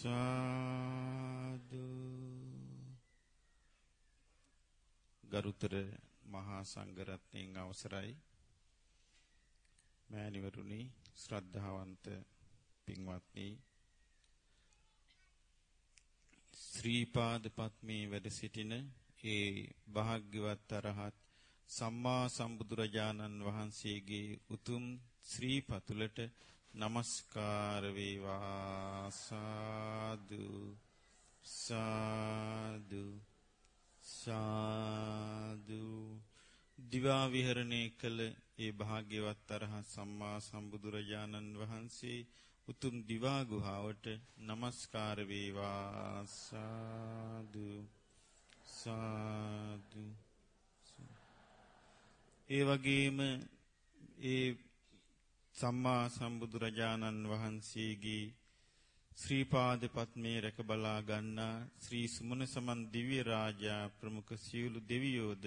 සාදු. ගරුතර මහා සංඝරත්නයන් අවසරයි. මෑණිවරුනි ශ්‍රද්ධාවන්ත පින්වත්නි ශ්‍රී පාද පත්මේ වැඩ සිටින ඒ භාග්‍යවත් අරහත් සම්මා සම්බුදුරජාණන් වහන්සේගේ උතුම් ශ්‍රී පතුලට নমස්කාර වේවා සාදු සාදු සාදු දිවා විහරණය කළ ඒ භාග්‍යවත් අරහ සම්මා සම්බුදුරජාණන් වහන්සේ උතුම් දිවා ගුහාවට নমස්කාර වේවා සාදු සාදු ඒ වගේම ඒ සම්මා සම්බුදුරජාණන් වහන්සේගේ ශ්‍රී පාද පත්මේ රැක බලා ගන්නා ශ්‍රී සුමන සමන් දිව්‍ය රාජා ප්‍රමුඛ සියලු දෙවියෝද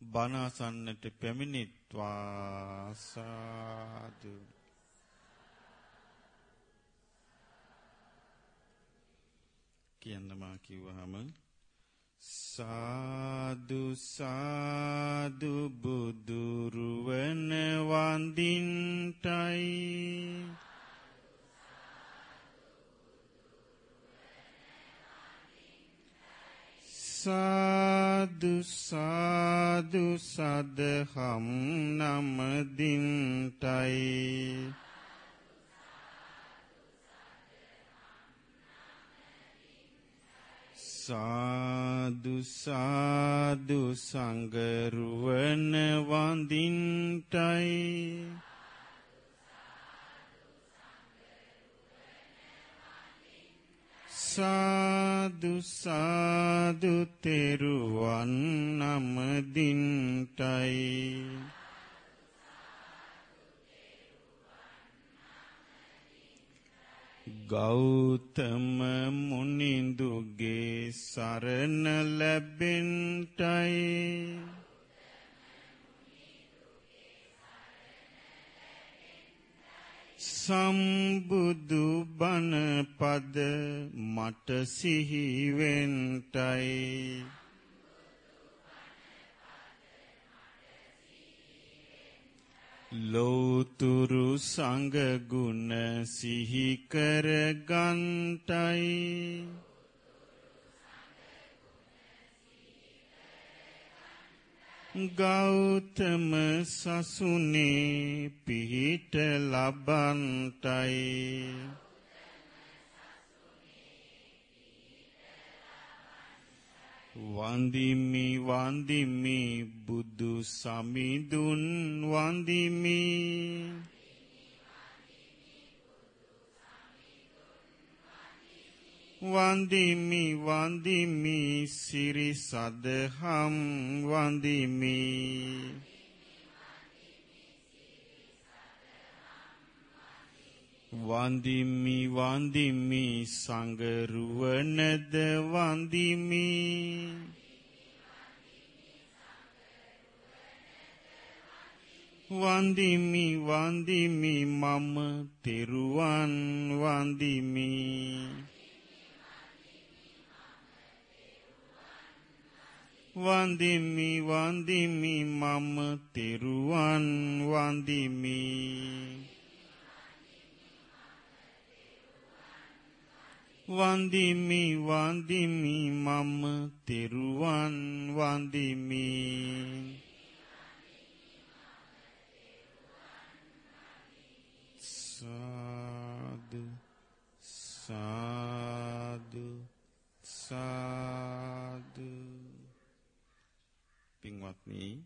බණ අසන්නට පැමිණිත්වා සාදු. කියන්න මා කිව්වහම සාදු සාදු බුදුරුවන වඳින්ටයි. සාදු සාදු සදහම් නමදින්ටයි සාදු සාදු සංගරුවන වඳින්ටයි. සාදු සාදු තෙරුවන් නමදින්ටයි. ගෞතම මුනිඳුගේ සරණ ලැබෙන්ටයි. සම්බුදු බණ පද මට සිහි වෙන්ටයි. ලෝතුරු සංග ගුණ සිහි කර ගන්ටයි ගෞතම සසුනේ පිහිට ලබන්ටයි. වන්දිමි වන්දිමි බුදු සමිඳුන් වන්දිමි. වන්දිමි වන්දිමි සිරි සදහම් වන්දිමි. වන්දිමි වන්දිමි සංගරුවනද වන්දිමි වන්දිමි වන්දිමි මම තෙරුවන් වන්දිමි වන්දිමි වන්දිමි මම තෙරුවන් වන්දිමි වන්දිමි වන්දිමි මම තෙරුවන් වන්දිමි. සාදු සාදු සාදු. පින්වත්නි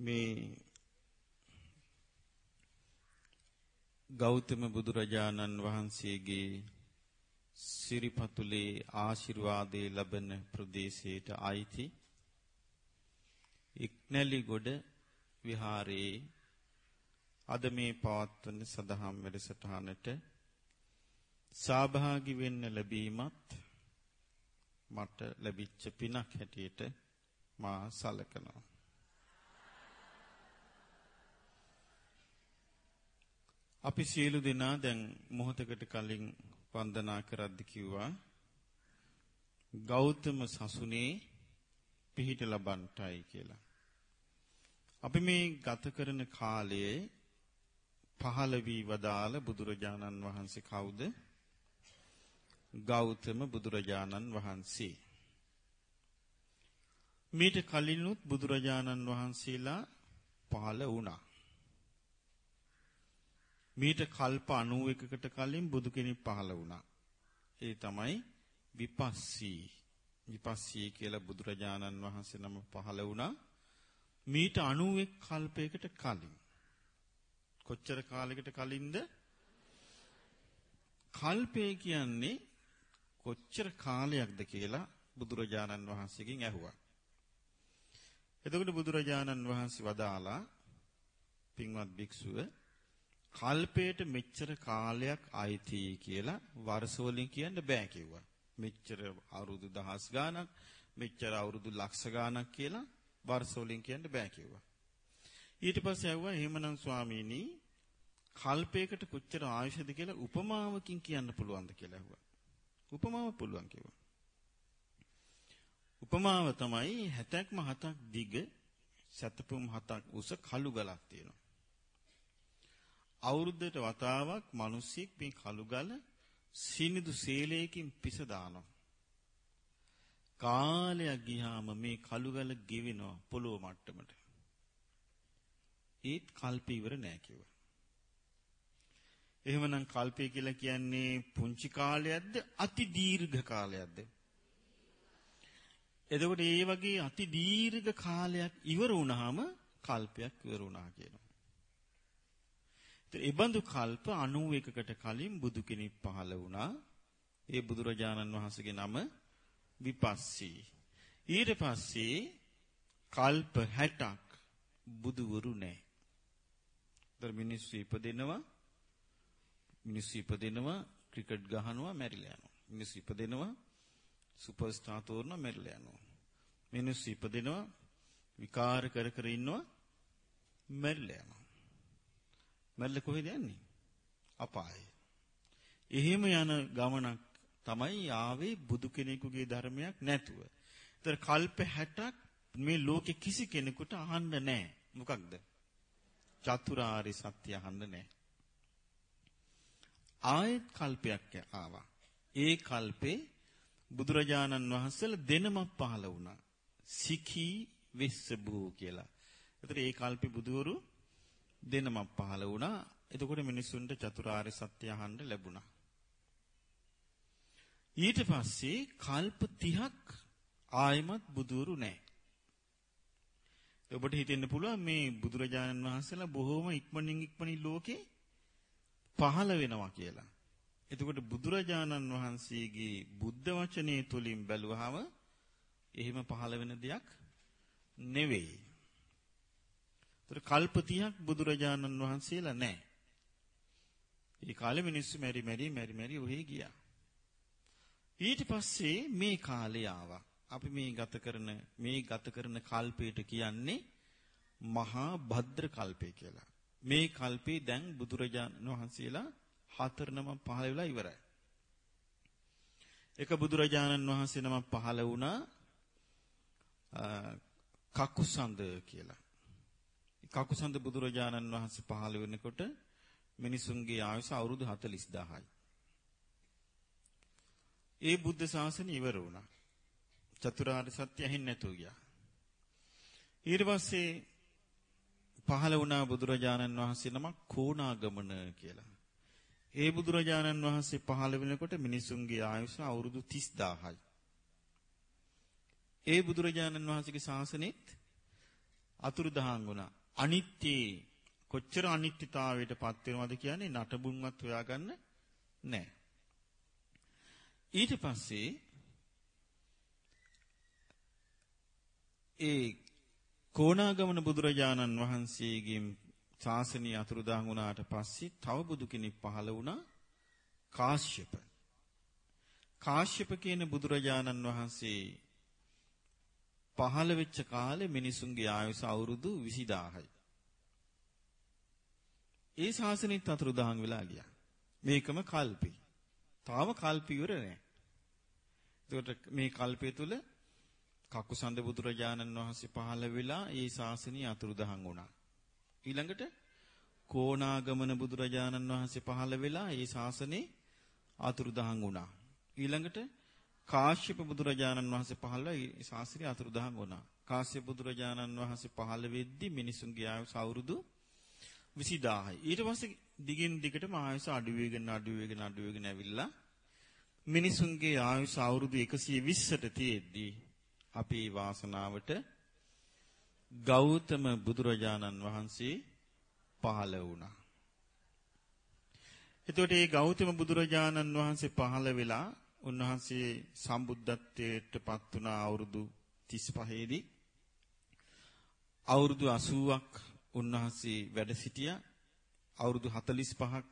මේ ගෞතම බුදුරජාණන් වහන්සේගේ සිරිපතුලේ ආශිර්වාදේ ලබන ප්‍රදේශයට අයිති ඉක්නැලිගොඩ විහාරයේ අද මේ පවත්වන සදහම් වැඩසටහනට සහභාගී වෙන්න ලැබීමත් මට ලැබිච්ච පිනක් හැටියට මා සලකනවා. අපි සියලු දෙනා දැන් මොහොතකට කලින් වන්දනා කරද්දි කිව්වා ගෞතම සසුනේ පිහිට ලබන්ටයි කියලා. අපි මේ ගත කරන කාලයේ පහළ වී වදාළ බුදුරජාණන් වහන්සේ කවුද? ගෞතම බුදුරජාණන් වහන්සේ. මීට කලිනුත් බුදුරජාණන් වහන්සේලා පහළ වුණා. මීට කල්ප 91කට කලින් බුදු කෙනෙක් පහළ වුණා. ඒ තමයි විපස්සී. විපස්සී කියලා බුදුරජාණන් වහන්සේ නම පහළ වුණා. මීට 91 කල්පයකට කලින්. කොච්චර කාලයකට කලින්ද? කල්පය කියන්නේ කොච්චර කාලයක්ද කියලා බුදුරජාණන් වහන්සේගෙන් ඇහුවා. එතකොට බුදුරජාණන් වහන්සේ වදාලා පින්වත් භික්ෂුව කල්පයට මෙච්චර කාලයක් අයිති කියලා වර්ෂ වලින් කියන්න බෑ කිව්වා. මෙච්චර අවුරුදු දහස් ගාණක්, මෙච්චර අවුරුදු ලක්ෂ ගාණක් කියලා වර්ෂ වලින් කියන්න බෑ කිව්වා. ඊට පස්සේ ඇහුවා එහෙමනම් ස්වාමීනි කල්පයකට කොච්චර ආයුෂද කියලා උපමාවකින් කියන්න පුළුවන්ද කියලා ඇහුවා. උපමාව පුළුවන් කිව්වා. උපමාව තමයි හැතක්ම හතක් දිග සැතපුම් හතක් උස කළු ගලක් තියෙනවා. අවුරුද්දට වතාවක් මිනිස්සෙක් මේ කළු ගල සිනිදු සේලයකින් පිස දානවා. කාලයක් ගියාම මේ කළු ගල ගෙවෙනවා පොළොව මට්ටමට. ඒත් කල්පය ඉවර නෑ කිව්වා. එහෙමනම් කල්පය කියලා කියන්නේ පුංචි කාලයක්ද අති දීර්ඝ කාලයක්ද? එතකොට ඒ වගේ අති දීර්ඝ කාලයක් ඉවර වුණාම කල්පයක් ඉවර වුණා කියනවා. ඒ බඳු කල්ප 91කට කලින් බුදු කෙනෙක් පහළ වුණා. ඒ බුදුරජාණන් වහන්සේගේ නම විපස්සී. ඊට පස්සේ කල්ප 60ක් බුදුවරු නැහැ. දර මිනිස්සු ඉපදෙනවා මිනිස්සු ඉපදෙනවා ක්‍රිකට් ගහනවා මැරිලා යනවා. මිනිස්සු ඉපදෙනවා සුපර් ස්ටාර් තෝරනවා මැරිලා යනවා. මිනිස්සු ඉපදෙනවා විකාර කර කර ඉන්නවා මැරිලා යනවා. මැරිලා කොහෙද යන්නේ? අපායේ. එහෙම යන ගමනක් තමයි ආවේ බුදු කෙනෙකුගේ ධර්මයක් නැතුව. ඒතර කල්ප 60ක් මේ ලෝකෙ කිසි කෙනෙකුට අහන්න නැහැ. මොකක්ද? චතුරාර්ය සත්‍ය අහන්න නැහැ. ආයෙත් කල්පයක් ආවා. ඒ කල්පේ බුදුරජාණන් වහන්සේලා දෙනමක් පහළ වුණා. සිකී වෙස්සබූ කියලා. ඒතර ඒ කල්පේ බුදවරු දෙනමක් පහළ වුණා. එතකොට මිනිසුන්ට චතුරාර්ය සත්‍ය අහන්න ලැබුණා. ඊට පස්සේ කල්ප 30ක් ආයමත් බුදුරු නැහැ. ඔබට හිතෙන්න පුළුවන් මේ බුදුරජාණන් වහන්සේලා බොහොම ඉක්මනින් ඉක්මනින් ලෝකේ පහළ වෙනවා කියලා. එතකොට බුදුරජාණන් වහන්සේගේ බුද්ධ වචනේ තුලින් බැලුවහම එහෙම පහළ වෙන දෙයක් නෙවෙයි. ඒතර කල්ප 30ක් බුදුරජාණන් වහන්සේලා නැහැ. ඒ කාලේ මිනිස්සු මෙරි මෙරි මෙරි මෙරි ඔහේ ගියා. ඊට පස්සේ මේ කාලේ ආවා. අපි මේ ගත කරන මේ ගත කරන කල්පයට කියන්නේ මහා භද්‍ර කල්පය කියලා. මේ කල්පේ දැන් බුදුරජාණන් වහන්සේලා හතර නම පහළ වෙලා ඉවරයි. එක බුදුරජාණන් වහන්සේ නමක් පහළ වුණා කකුසඳ කියලා. කකුසඳ බුදුරජාණන් වහන්සේ පහළ වෙනකොට මිනිසුන්ගේ ආයුෂ අවුරුදු 40000යි. ඒ බුද්ධ ශාසනය ඉවර වුණා. චතුරාර්ය සත්‍ය ඇහෙන්නේ නැතුව ගියා. ඊට පස්සේ පහළ වුණා බුදුරජාණන් වහන්සේ නමක් කෝණාගමන කියලා. ඒ බුදුරජාණන් වහන්සේ පහළ වෙනකොට මිනිසුන්ගේ ආයුෂ අවුරුදු 30000යි. ඒ බුදුරජාණන් වහන්සේගේ ශාසනෙත් අතුරුදහන් වුණා. අනිත්‍ය කොච්චර අනිත්‍යතාවයට පත් වෙනවද කියන්නේ නටබුන්වත් හොයාගන්න නැහැ. ඊට පස්සේ ඒ කොණාගමන බුදුරජාණන් වහන්සේගෙන් ශාසනීය අතුරුදහන් වුණාට පස්සේ තව බුදු කෙනෙක් පහළ වුණා කාශ්‍යප. කාශ්‍යප කියන බුදුරජාණන් වහන්සේ පහළ වෙච්ච කාලේ මිනිසුන්ගේ ආයුෂ අවුරුදු 20000යි. ඒ ශාසනෙත් අතුරුදහන් වෙලා ගියා. මේකම කල්පේ. තාම කල්ප ඉවර නැහැ. එතකොට මේ කල්පය තුල කකුසඳ බුදුරජාණන් වහන්සේ පහළ වෙලා ඒ ශාසනය අතුරුදහන් වුණා. ඊළඟට කෝණාගමන බුදුරජාණන් වහන්සේ පහළ වෙලා ඒ ශාසනේ අතුරුදහන් වුණා. ඊළඟට කාශ්‍යප බුදුරජාණන් වහන්සේ පහළ ඒ ශාසනය අතුරුදහන් වුණා. කාශ්‍යප බුදුරජාණන් වහන්සේ පහළ වෙද්දී මිනිසුන්ගේ ආයුෂ අවුරුදු 20000යි. ඊට පස්සේ දිගින් දිගටම ආයුෂ අඩු වෙගෙන අඩු වෙගෙන අඩු වෙගෙන ඇවිල්ලා මිනිසුන්ගේ ආයුෂ අවුරුදු 120ට තියෙද්දී අපේ වාසනාවට ගෞතම බුදුරජාණන් වහන්සේ පහළ වුණා. එතකොට මේ ගෞතම බුදුරජාණන් වහන්සේ පහළ වෙලා උන්වහන්සේ සම්බුද්ධත්වයට පත් වුණ අවුරුදු 35 දී අවුරුදු 80ක් උන්වහන්සේ වැඩ සිටියා. අවුරුදු 45ක්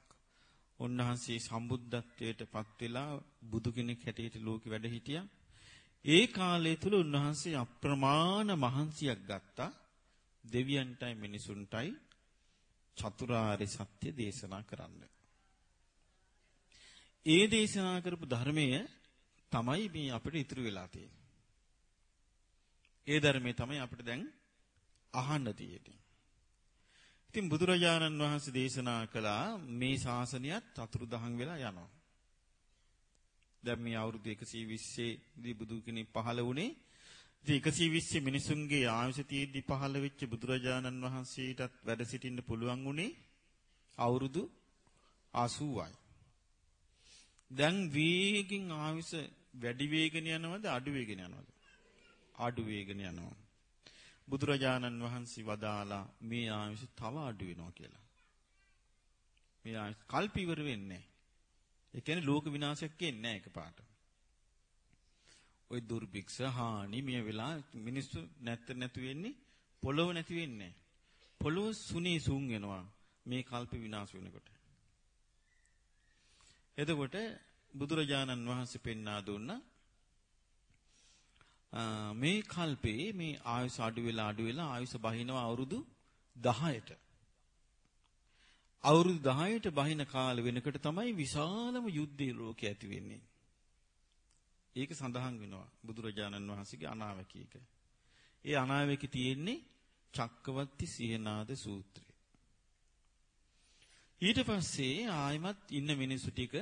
උන්වහන්සේ සම්බුද්ධත්වයට පත් වෙලා බුදු කෙනෙක් හැටියට ලෝකෙ වැඩ හිටියා. ඒ කාලය තුල උන්වහන්සේ අප්‍රමාණ මහන්සියක් ගත්තා දෙවියන්ටයි මිනිසුන්ටයි චතුරාර්ය සත්‍ය දේශනා කරන්න. ඒ දේශනා කරපු ධර්මය තමයි මේ අපිට ඉතුරු වෙලා තියෙන්නේ. ඒ ධර්මයේ තමයි අපිට දැන් අහන්න තියෙන්නේ. ඉතින් බුදුරජාණන් වහන්සේ දේශනා කළා මේ ශාසනයත් අතුරුදහන් වෙලා යනවා. දැන් මේ අවුරුදු 120 දී බුදු කෙනෙක් පහළ වුණේ ඉතින් 120 මිනිසුන්ගේ ආයුෂ තියෙද්දි පහළ වෙච්ච බුදුරජාණන් වහන්සේටත් වැඩ සිටින්න පුළුවන් වුණේ අවුරුදු 80යි. දැන් වේගින් ආයුෂ වැඩි වේගන යනවද අඩු වේගන යනවද? අඩු වේගන යනවා. බුදුරජාණන් වහන්සේ වදාලා මේ ආයුෂ තව අඩු වෙනවා කියලා. මේ ආයුෂ කල්ප ඉවර වෙන්නේ නැහැ. ඒ කියන්නේ ලෝක විනාශයක් කියන්නේ නැහැ එකපාරට. ওই දුර්භික්ෂ හානි මිය වෙලා මිනිස්සු නැත්ත නැතු වෙන්නේ පොළොව නැති වෙන්නේ පොළොව සුනී සුන් වෙනවා මේ කල්ප විනාශ වෙනකොට එතකොට බුදුරජාණන් වහන්සේ පෙන්වා දුන්නා මේ කල්පේ මේ ආයුෂ අඩු වෙලා අඩු වෙලා ආයුෂ බහිනවා අවුරුදු 10ට අවුරුදු 10ට බහින කාල වෙනකොට තමයි විශාලම යුද්ධය ලෝකේ ඇති වෙන්නේ ඒක සඳහන් වෙනවා බුදුරජාණන් වහන්සේගේ අනාවැකියක. ඒ අනාවැකි තියෙන්නේ චක්කවර්ති සිහනාද සූත්‍රය. ඊට පස්සේ ආයමත් ඉන්න මිනිස්සු ටික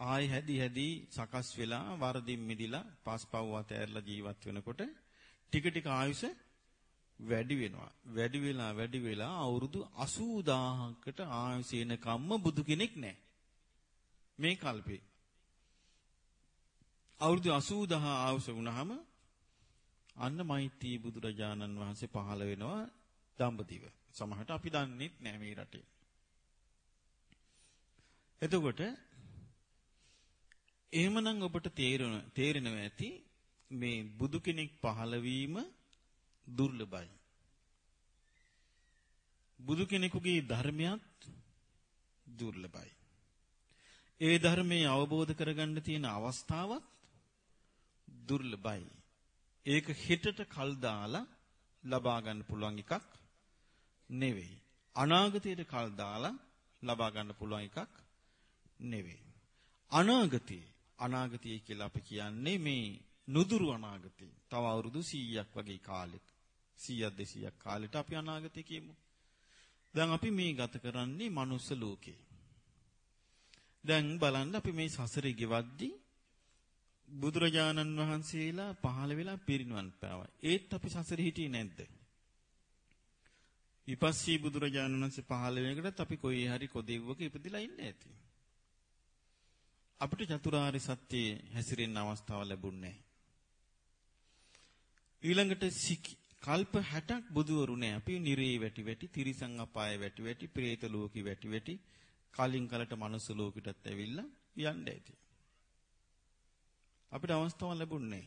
ආයි හැදි හැදි සකස් වෙලා වරදින් මිදිලා පස්පව් අතෑරලා ජීවත් වෙනකොට ටික ටික ආයුෂ වැඩි වෙනවා. වැඩි වෙලා වැඩි වෙලා අවුරුදු 80000කට ආයුෂ එනකම්ම බුදු කෙනෙක් නැහැ. මේ කල්පේ. අවුරුදු 80000 ආවුස වුණාම අන්න මෛත්‍රී බුදුරජාණන් වහන්සේ පහළ වෙනවා දඹදිව. සමහරට අපි දන්නේ නැහැ මේ රටේ. එතකොට එහෙමනම් ඔබට තේරෙන තේරෙනවා ඇති මේ බුදු කෙනෙක් පහළ වීම දුර්ලභයි. බුදු කෙනෙකුගේ ධර්මයක් දුර්ලභයි. ඒ ධර්මයේ අවබෝධ කරගන්න තියෙන අවස්ථාවත් දුර්ලභයි. ඒක හිතට කල් දාලා ලබා ගන්න පුළුවන් එකක් නෙවෙයි. අනාගතයට කල් දාලා ලබා ගන්න පුළුවන් එකක් නෙවෙයි. අනාගතේ අනාගතය කියලා අපි කියන්නේ මේ නුදුරු අනාගතේ. තව අවුරුදු 100ක් වගේ කාලෙක 100ක් 200ක් කාලෙට අපි අනාගතේ කියමු. දැන් අපි මේ ගත කරන්නේ මනුස්ස ලෝකේ. දැන් බලන්න අපි මේ සසරේ ගෙවද්දී බුදුරජාණන් වහන්සේලා පහළ වෙලා පිරිනුවන් පෑවා. ඒත් අපි සසරේ හිටියේ නැද්ද? විපස්සී බුදුරජාණන් වහන්සේ පහළ වෙනකොටත් අපි කොයි හරි කොදෙව්වක ඉපදිලා ඉන්නේ ඇති. අපිට චතුරාර්ය සත්‍ය හැසිරෙන්න අවස්ථාව ලැබුණේ ඊළඟට කල්ප 60ක් බුදුවරු නෑ. අපි නිරේ වැටි වැටි, තිරිසන් අපාය වැටි වැටි, പ്രേත ලෝකෙ වැටි වැටි, කලින් කලට මනුස්ස ලෝකෙටත් ඇවිල්ලා යන්න ඇති. අපිට අවස්ථාවක් ලැබුණේ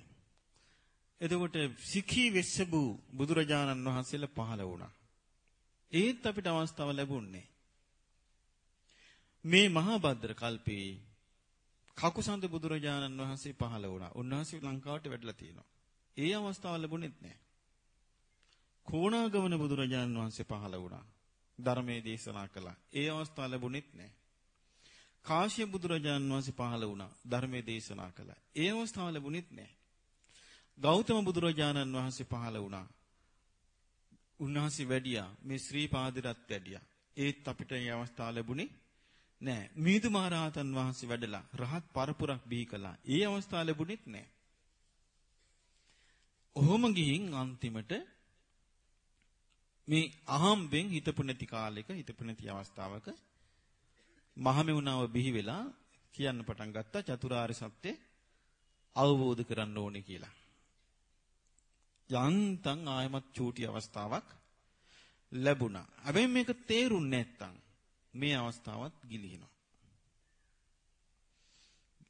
එතකොට සිඛී වෙස්සබු බුදුරජාණන් වහන්සේලා පහළ වුණා. ඒත් අපිට අවස්ථාව ලැබුණේ මේ මහා භද්‍ර කල්පේ කකුසඳ බුදුරජාණන් වහන්සේ පහළ වුණා. උන්වහන්සේ ලංකාවට වැඩලා තියෙනවා. ඒ අවස්ථාව ලැබුණෙත් නැහැ. කෝණාගමන බුදුරජාණන් වහන්සේ පහළ වුණා. ධර්මයේ දේශනා කළා. ඒ අවස්ථාව ලැබුණෙත් නැහැ. කාශ්‍යප බුදුරජාන් වහන්සේ පහළ වුණා. ධර්මයේ දේශනා කළා. ඒ අවස්ථාව ලැබුණෙත් නැහැ. ගෞතම බුදුරජාණන් වහන්සේ පහළ වුණා. උන්වහන්සේ වැඩියා මේ ශ්‍රී පාදිරත් වැඩියා. ඒත් අපිට මේ අවස්ථාව ලැබුණේ නෑ. මිහිඳු මහරහතන් වහන්සේ වැඩලා රහත් පරපුරක් බිහි කළා. ඒ අවස්ථාව ලැබුණෙත් නෑ. ඔහොම ගිහින් අන්තිමට මේ අහම්බෙන් හිතපු නැති කාලෙක හිතපු නැති අවස්ථාවක මහමෙවුනාව බිහි වෙලා කියන්න පටන් ගත්තා චතුරාර්ය සත්‍ය අවබෝධ කරන්න ඕනේ කියලා. යන්තම් ආයමත් චූටි අවස්ථාවක් ලැබුණා. හැබැයි මේක තේරුන්නේ නැත්තම් මේ අවස්ථාවත් ගිලිහිනවා.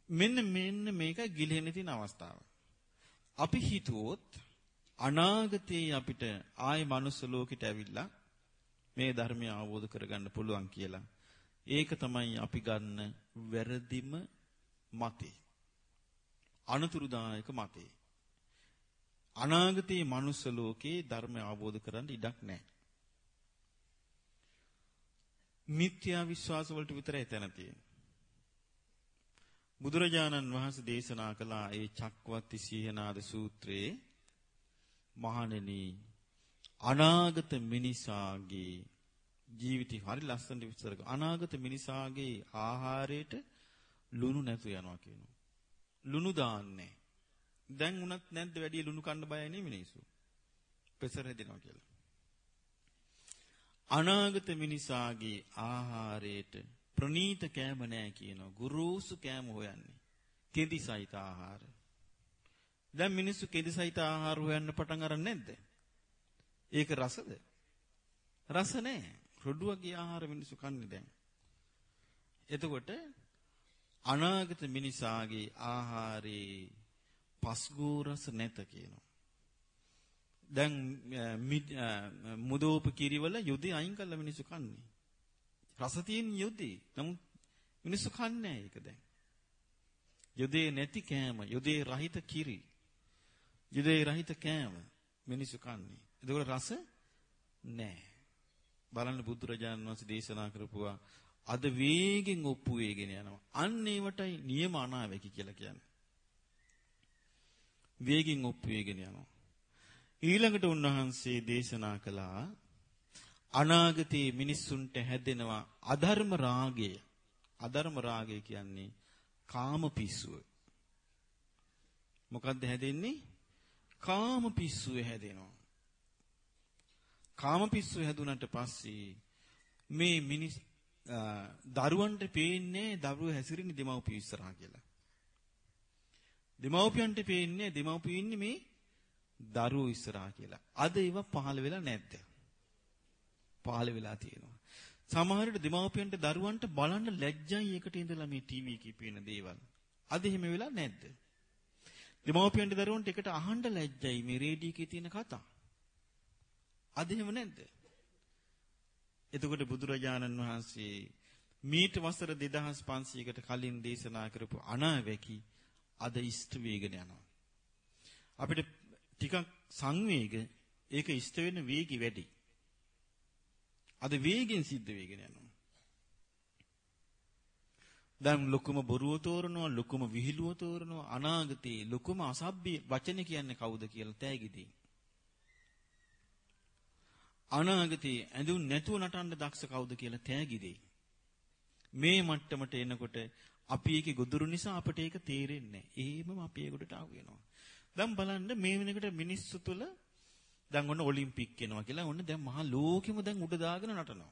මෙන්න මෙන්න මේක ගිලිහෙන තියෙන අවස්ථාව. අපි හිතුවොත් අනාගතයේ අපිට ආයේ මනුස්ස ලෝකෙට ඇවිල්ලා මේ ධර්මය අවබෝධ කරගන්න පුළුවන් කියලා. ඒක තමයි අපි ගන්න වැරදිම මතේ. අනුතුරුදායක මතේ. අනාගතයේ මනුස්ස ලෝකේ ධර්මය අවබෝධ කරගන්න ඉඩක් නැහැ. මිත්‍යා විශ්වාස වලට විතරයි තැන තියෙන්නේ. බුදුරජාණන් වහන්සේ දේශනා කළ ඒ චක්කවත්ති සීහනාද සූත්‍රයේ මහණෙනි අනාගත මිනිසාගේ ජීවිතය හරි ලස්සනට විස්තර කරනවා. අනාගත මිනිසාගේ ආහාරයට ලුණු නැතු යනවා කියනවා. ලුණු දාන්නේ. දැන් උනත් නැද්ද වැඩි ලුණු කන්න බයයි නේ මිනිස්සු. පෙසර හැදෙනවා කියලා. අනාගත මිනිසාගේ ආහාරයට ප්‍රනීත කෑම නෑ කියනවා. ගුරුසු කෑම හොයන්නේ. කෙදි සහිත ආහාර. දැන් මිනිස්සු කෙදි සහිත ආහාර හොයන්න පටන් අරන් නැද්ද? ඒක රසද? රස නෑ. රොඩු වගේ ආහාර මිනිස්සු කන්නේ දැන්. එතකොට අනාගත මිනිසාගේ ආහාරේ පස්ගෝ රස නැත කියනවා. දැන් මුදෝප කිරිවල යුදේ අයින් කළා මිනිස්සු කන්නේ. රස තියෙන යුදේ. නමුත් මිනිස්සු කන්නේ ඒක දැන්. යුදේ නැති කෑම, යුදේ රහිත කිරි. යුදේ රහිත කෑම මිනිස්සු කන්නේ. ඒකවල රස නැහැ. බලන්න බුදුරජාණන් වහන්සේ දේශනා කරපුවා අද වේගෙන් ඔප්පු වේගෙන යනවා. අන්න ඒවටයි නියම අනාවැකි කියලා කියන්නේ. වේගෙන් ඔප්පු වේගෙන යනවා. ඊළඟට උන්වහන්සේ දේශනා කළා අනාගතයේ මිනිස්සුන්ට හැදෙනවා අධර්ම රාගය. අධර්ම රාගය කියන්නේ කාම පිස්සුව. මොකද්ද හැදෙන්නේ? කාම පිස්සුව හැදෙනවා. කාම පිස්සුව හැදුනට පස්සේ මේ මිනිස් දරුවන්ට පේන්නේ දරුවෝ හැසිරෙන්නේ දෙමව්පිය ඉස්සරහා කියලා. දෙමව්පියන්ට පේන්නේ දෙමව්පිය ඉන්නේ මේ දරුවෝ ඉස්සරහා කියලා. අද ඒව පහළ වෙලා නැද්ද? පහළ වෙලා තියෙනවා. සමහර විට දෙමව්පියන්ට දරුවන්ට බලන්න ලැජ්ජයි එකට ඉඳලා මේ ටීවී එකේ පේන දේවල්. අද එහෙම වෙලා නැද්ද? දෙමව්පියන්ට දරුවන්ට එකට අහන්න ලැජ්ජයි මේ රේඩියෝ එකේ තියෙන කතා. අද එහෙම නැද්ද? එතකොට බුදුරජාණන් වහන්සේ මීට වසර 2500කට කලින් දේශනා කරපු අනාවැකි අද ඉෂ්ට වේගන යනවා. අපිට ටිකක් සංවේග ඒක ඉෂ්ට වෙන වේගي වැඩි. අද වේගෙන් සිද්ධ වෙගෙන යනවා. දැන් ලොකුම බොරුව තෝරනවා ලොකුම විහිළුව තෝරනවා අනාගතේ ලොකුම අසභ්‍ය වචන කියන්නේ කවුද කියලා තෑගිදී. අනාගතේ ඇඳුම් නැතුව නටන්න දක්ෂ කවුද කියලා තෑගිදී. මේ මට්ටමට එනකොට අපි ඒකේ ගොදුරු නිසා අපිට ඒක තේරෙන්නේ නැහැ. එහෙමම අපි ඒකට ආව වෙනවා. දැන් බලන්න මේ වෙනකොට මිනිස්සු තුළ දැන් ඔන්න ඔලිම්පික් වෙනවා කියලා ඔන්න දැන් මහා ලෝකෙම දැන් උඩ දාගෙන නටනවා.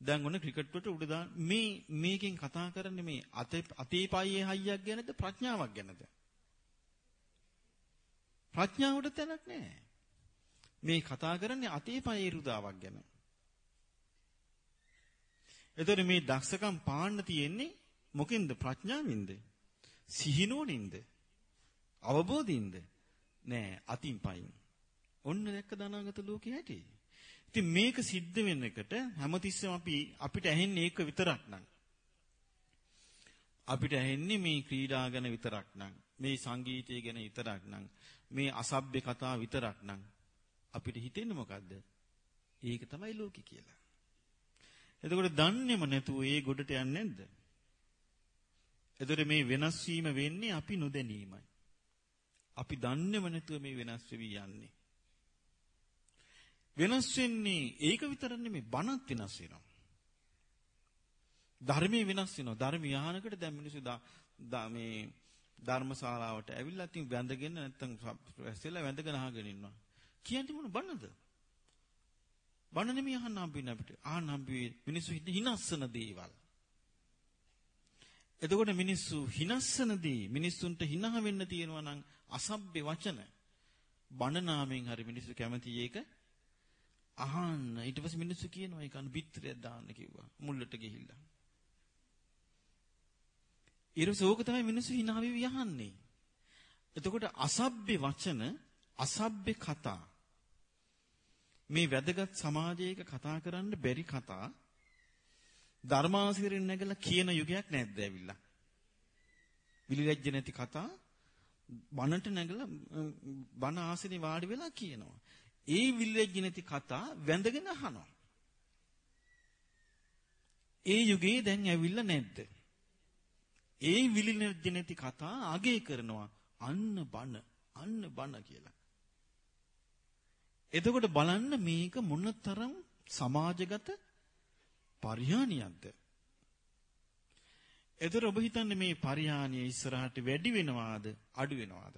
දැන් ඔන්න ක්‍රිකට් වලට උඩ දා මේ මේකෙන් කතා කරන්නේ මේ අතේ අතේ පායේ හයියක් ගැනද ප්‍රඥාවක් ගැනද? ප්‍රඥාවට තැනක් නැහැ. මේ කතා කරන්නේ අතේ පායේ රුදාවක් ගැන. එතකොට මේ දක්ෂකම් පාන්න තියෙන්නේ මොකෙන්ද ප්‍රඥාවෙන්ද? සිහිනුවණින්ද? අවබෝධින්ද? නෑ අතින් පයින්. ඔන්න දැක්ක දනාගත ලෝකේ හැටි. ඉතින් මේක සිද්ධ වෙන එකට හැමතිස්සෙම අපි අපිට ඇහෙන්නේ ඒක විතරක් නං. අපිට ඇහෙන්නේ මේ ක්‍රීඩා ගැන විතරක් නං. මේ සංගීතය ගැන විතරක් නං. මේ අසභ්‍ය කතා විතරක් නං. අපිට හිතෙන්නේ මොකද්ද? ඒක තමයි ලෝකේ කියලා. එතකොට දන්නේම නැතුව ඒ ගොඩට යන්නේ නැද්ද? එතකොට මේ වෙනස් වීම වෙන්නේ අපි නොදැනීමයි. අපි දන්නේම නැතුව මේ වෙනස් වෙවි යන්නේ. වෙනස් වෙන්නේ ඒක විතර නෙමෙයි බණත් වෙනස් වෙනවා. ධර්මයේ වෙනස් වෙනවා. ධර්ම යහනකට දැන් මිනිස්සු මේ ධර්මශාලාවට ඇවිල්ලා ඉතින් වැඳගෙන නැත්තම් ඇස්සෙලා වැඳගෙන අහගෙන ඉන්නවා. කියන්නේ මොන බණද? බණ නෙමෙයි අහන්න හම්බෙන්නේ අපිට. අහන්න හම්බුවේ මිනිස්සු හිනස්සන දේවල්. එතකොට මිනිස්සු හිනස්සනදී මිනිස්සුන්ට හිනහ වෙන්න තියෙනවා නම් අසභ්‍ය වචන. බණ නාමයෙන් හරි මිනිස්සු කැමති ඒක. අහන්න. ඊට පස්සේ මිනිස්සු කියනවා ඒක අනු පිටරයක් දාන්න කිව්වා. මුල්ලට ගිහිල්ලා. ඊට ඕක තමයි මිනිස්සු hina වෙවි යහන්නේ. එතකොට අසභ්‍ය වචන, අසභ්‍ය කතා. මේ වැදගත් සමාජයක කතා කරන්න බැරි කතා. ධර්මාසිරින් නැගලා කියන යුගයක් නැද්ද ඇවිල්ලා? විලිලැජ්ජ නැති කතා. බනට නැගලා බන ආසනේ වාඩි වෙලා කියනවා. ඒ විලිලැජ්ජ නැති කතා වැඳගෙන අහනවා. ඒ යුගයේ දැන් ඇවිල්ලා නැද්ද? ඒ විලිනජ නැති කතා අගේ කරනවා අන්න බන අන්න බන කියලා. එතකොට බලන්න මේක මොනතරම් සමාජගත පරිහානියක්ද? එතකොට ඔබ හිතන්නේ මේ පරිහානිය ඉස්සරහට වැඩි වෙනවාද අඩු වෙනවාද?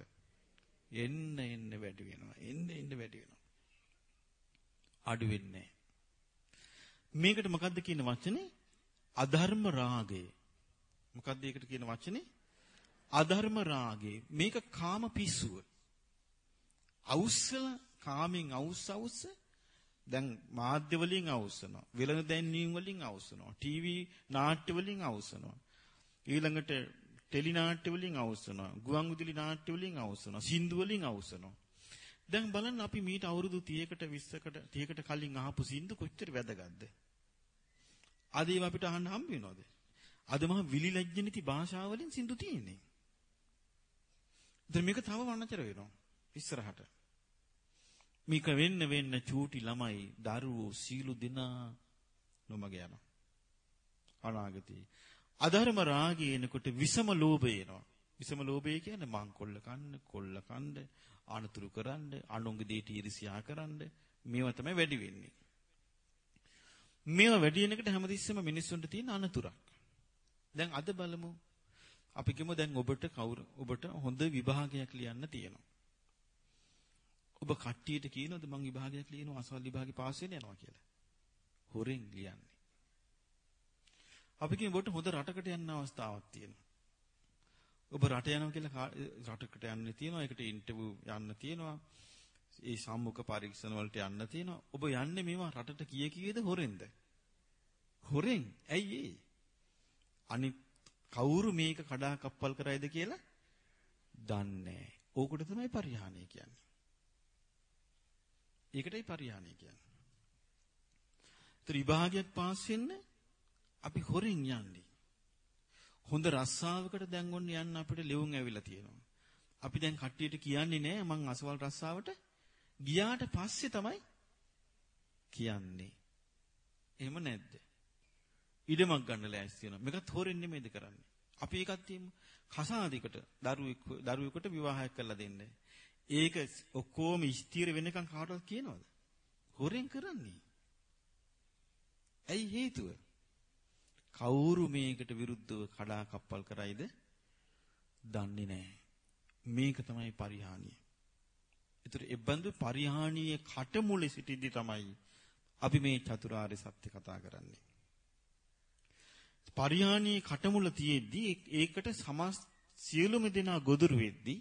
එන්න එන්න වැඩි වෙනවා. එන්න එන්න වැඩි වෙනවා. අඩු වෙන්නේ මේකට මොකද්ද කියන වචනේ? අධර්ම රාගය. මොකක්ද ඒකට කියන වචනේ? අධර්ම රාගේ. මේක කාම පිස්සුව. අවුස්සල කාමෙන් අවුස්ස අවුස්ස දැන් මාධ්‍ය වලින් අවුස්සනවා. වෙළඳ දැන්වීම් වලින් අවුස්සනවා. ටීවී නාට්‍ය වලින් අවුස්සනවා. ඊළඟට ටෙලි නාට්‍ය වලින් අවුස්සනවා. ගුවන් විදුලි නාට්‍ය වලින් අවුස්සනවා. සින්දු වලින් අවුස්සනවා. දැන් බලන්න අපි මීට අවුරුදු 30කට 20කට 30කට කලින් අහපු සින්දු කොච්චර වැදගත්ද? අද ඒවා අපිට අහන්න හම්බ වෙනවද? අද මහ විලිලැජ්ජ නැති භාෂාවලින් සින්දු තියෙන්නේ. දැන් මේක තව වන්නතර වෙනවා ඉස්සරහට. මේක වෙන්න වෙන්න චූටි ළමයි දරුවෝ සීලු දෙනා නොමග යනවා. අනාගතේ. අධර්ම රාගය එනකොට විසම ලෝභය එනවා. විසම ලෝභය කියන්නේ මං කොල්ල කන්න, කොල්ල කන්න, අනතුරු කරන්න, අනුන්ගේ දේට ඊර්ෂ්‍යා කරන්න මේවා තමයි වැඩි වෙන්නේ. මේවා වැඩි වෙනකොට හැමතිස්සෙම මිනිස්සුන්ට තියෙන අනතුරක්. දැන් අද බලමු. අපි කියමු දැන් ඔබට කවුරු ඔබට හොඳ විභාගයක් ලියන්න තියෙනවා. ඔබ කට්ටියට කියනවද මං විභාගයක් ලියනවා අසවල් විභාගේ පාස් වෙන්න යනවා කියලා? හොරෙන් ලියන්නේ. අපි කියමු ඔබට හොඳ රටකට යන්න අවස්ථාවක් තියෙනවා. ඔබ රට යනවා කියලා රටකට යන්න තියෙනවා. ඒකට ඉන්ටර්විව් යන්න තියෙනවා. ඒ සම්මුඛ පරීක්ෂණ වලට යන්න තියෙනවා. ඔබ යන්නේ මේවා රටට කීය කීයද හොරෙන්ද? හොරෙන්. ඇයි ඒ? අනිත් කවුරු මේක කඩා කප්පල් කරයිද කියලා දන්නේ ඕකට තමයි පරිහානිය කියන්නේ. ඒකටයි පරිහානිය කියන්නේ. ත්‍රිභාගයක් පාස් වෙන්න අපි හොරෙන් යන්නේ. හොඳ රස්සාවකට දැන් ඔන්න යන්න අපිට ලෙවුම් ඇවිල්ලා තියෙනවා. අපි දැන් කට්ටියට කියන්නේ නෑ මං අසවල් රස්සාවට ගියාට පස්සේ තමයි කියන්නේ. එහෙම නැද්ද? ඉඩමක් ගන්න ලෑස්ති වෙනවා. මේකත් හොරෙන් නෙමෙයිද කරන්නේ. අපි ඒකත් තියමු. කසාදිකට දරුවෙක් දරුවෙකුට විවාහයක් කරලා දෙන්නේ. ඒක ඔක්කොම ස්ථිර වෙනකන් කාටවත් කියනවද? හොරෙන් කරන්නේ. ඇයි හේතුව? කවුරු මේකට විරුද්ධව කඩා කප්පල් කරයිද? දන්නේ නැහැ. මේක තමයි පරිහානිය. ඒතර එබඳු පරිහානියේ කටමුලේ සිටිද්දි තමයි අපි මේ චතුරාර්ය සත්‍ය කතා කරන්නේ. පරිහානියේ කටමුල තියෙද්දි ඒකට සමස් සියලුම දෙනා ගොදුරු වෙද්දි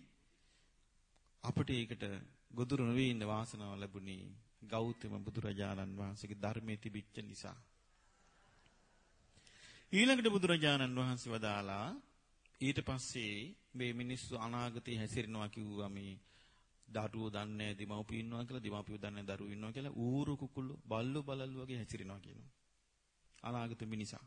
අපිට ඒකට ගොදුරු නොවේ ඉන්න වාසනාව ලැබුණේ ගෞතම බුදුරජාණන් වහන්සේගේ ධර්මයේ තිබිච්ච නිසා. ඊළඟට බුදුරජාණන් වහන්සේ වදාලා ඊට පස්සේ මේ මිනිස්සු අනාගතේ හැසිරෙනවා කිව්වා මේ දරුවෝ දන්නේ දිමව්පිය ඉන්නවා කියලා දිමව්පිය දන්නේ දරුවෝ ඉන්නවා කියලා ඌරු කුකුළු බල්ලු බලල්ලු වගේ හැසිරෙනවා කියනවා. අනාගත මිනිසා.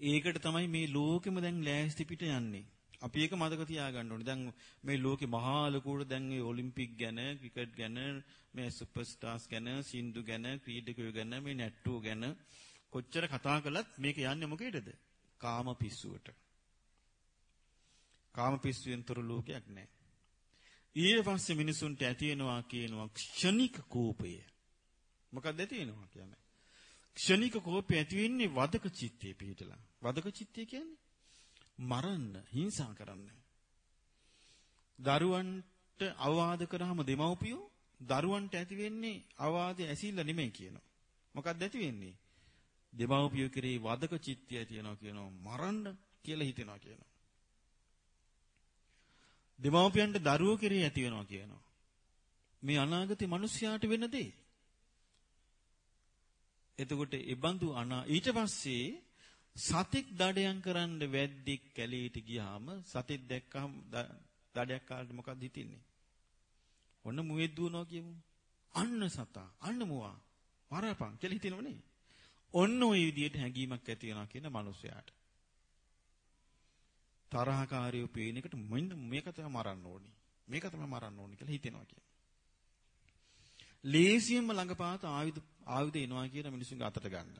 ඒකට තමයි මේ ලෝකෙම දැන් ලෑස්ති පිට යන්නේ. අපි ඒක මතක තියාගන්න ඕනේ. දැන් මේ ලෝකේ මහා ලකුවට දැන් මේ ඔලිම්පික් ගැන, ක්‍රිකට් ගැන, මේ සුපර්ස්ටාර්ස් ගැන, සින්දු ගැන, ක්‍රීඩකයෝ ගැන, මේ නැට්ටුව ගැන කොච්චර කතා කළත් මේක යන්නේ මොකේදද? කාම පිස්සුවට. කාම පිස්සුවෙන් තොර ලෝකයක් නැහැ. ඊට පස්සේ මිනිසුන්ට ඇති වෙනවා කියනවා ක්ෂණික කෝපය. මොකක්ද ඇති වෙනවා කියන්නේ? ක්ෂණික කෝපය ඇති වෙන්නේ වදක චිත්තේ පිහිටලා. වදක චිත්තය කියන්නේ මරන්න, හිංසා කරන්න. දරුවන්ට අවවාද කරාම දෙමව්පියෝ දරුවන්ට ඇති වෙන්නේ අවවාදය ඇසිල්ල නෙමෙයි කියනවා. මොකක්ද ඇති වෙන්නේ? දෙමව්පියෝ කෙරෙහි වදක චිත්තය තියෙනවා කියනවා මරන්න කියලා හිතෙනවා කියනවා. දෙමව්පියන්ට දරුවෝ කෙරෙහි ඇති වෙනවා කියනවා. මේ අනාගතේ මිනිස්යාට වෙන දේ. එතකොට ඒ බඳු අනා ඊට පස්සේ සතෙක් දඩයන් කරන්න වැද්දෙක් කැලේට ගියාම සතෙක් දැක්කම දඩයක් කාලේ මොකක්ද හිතින්නේ? ඔන්න මුවෙක් දුවනවා කියමු. අන්න සතා, අන්න මුවා. මරපන් කියලා හිතෙනවනේ. ඔන්න ওই විදිහට හැඟීමක් ඇති වෙනවා කියන මිනිසයාට. තරහකාරයෝ පේන එකට මෙන්න මේක තමයි මරන්න ඕනි. මේක තමයි මරන්න ඕනි කියලා හිතෙනවා කියන්නේ. ලේසියෙන්ම ළඟපාත ආයුධ ආයුධ එනවා කියන මිනිසුන්ගේ අතට ගන්න.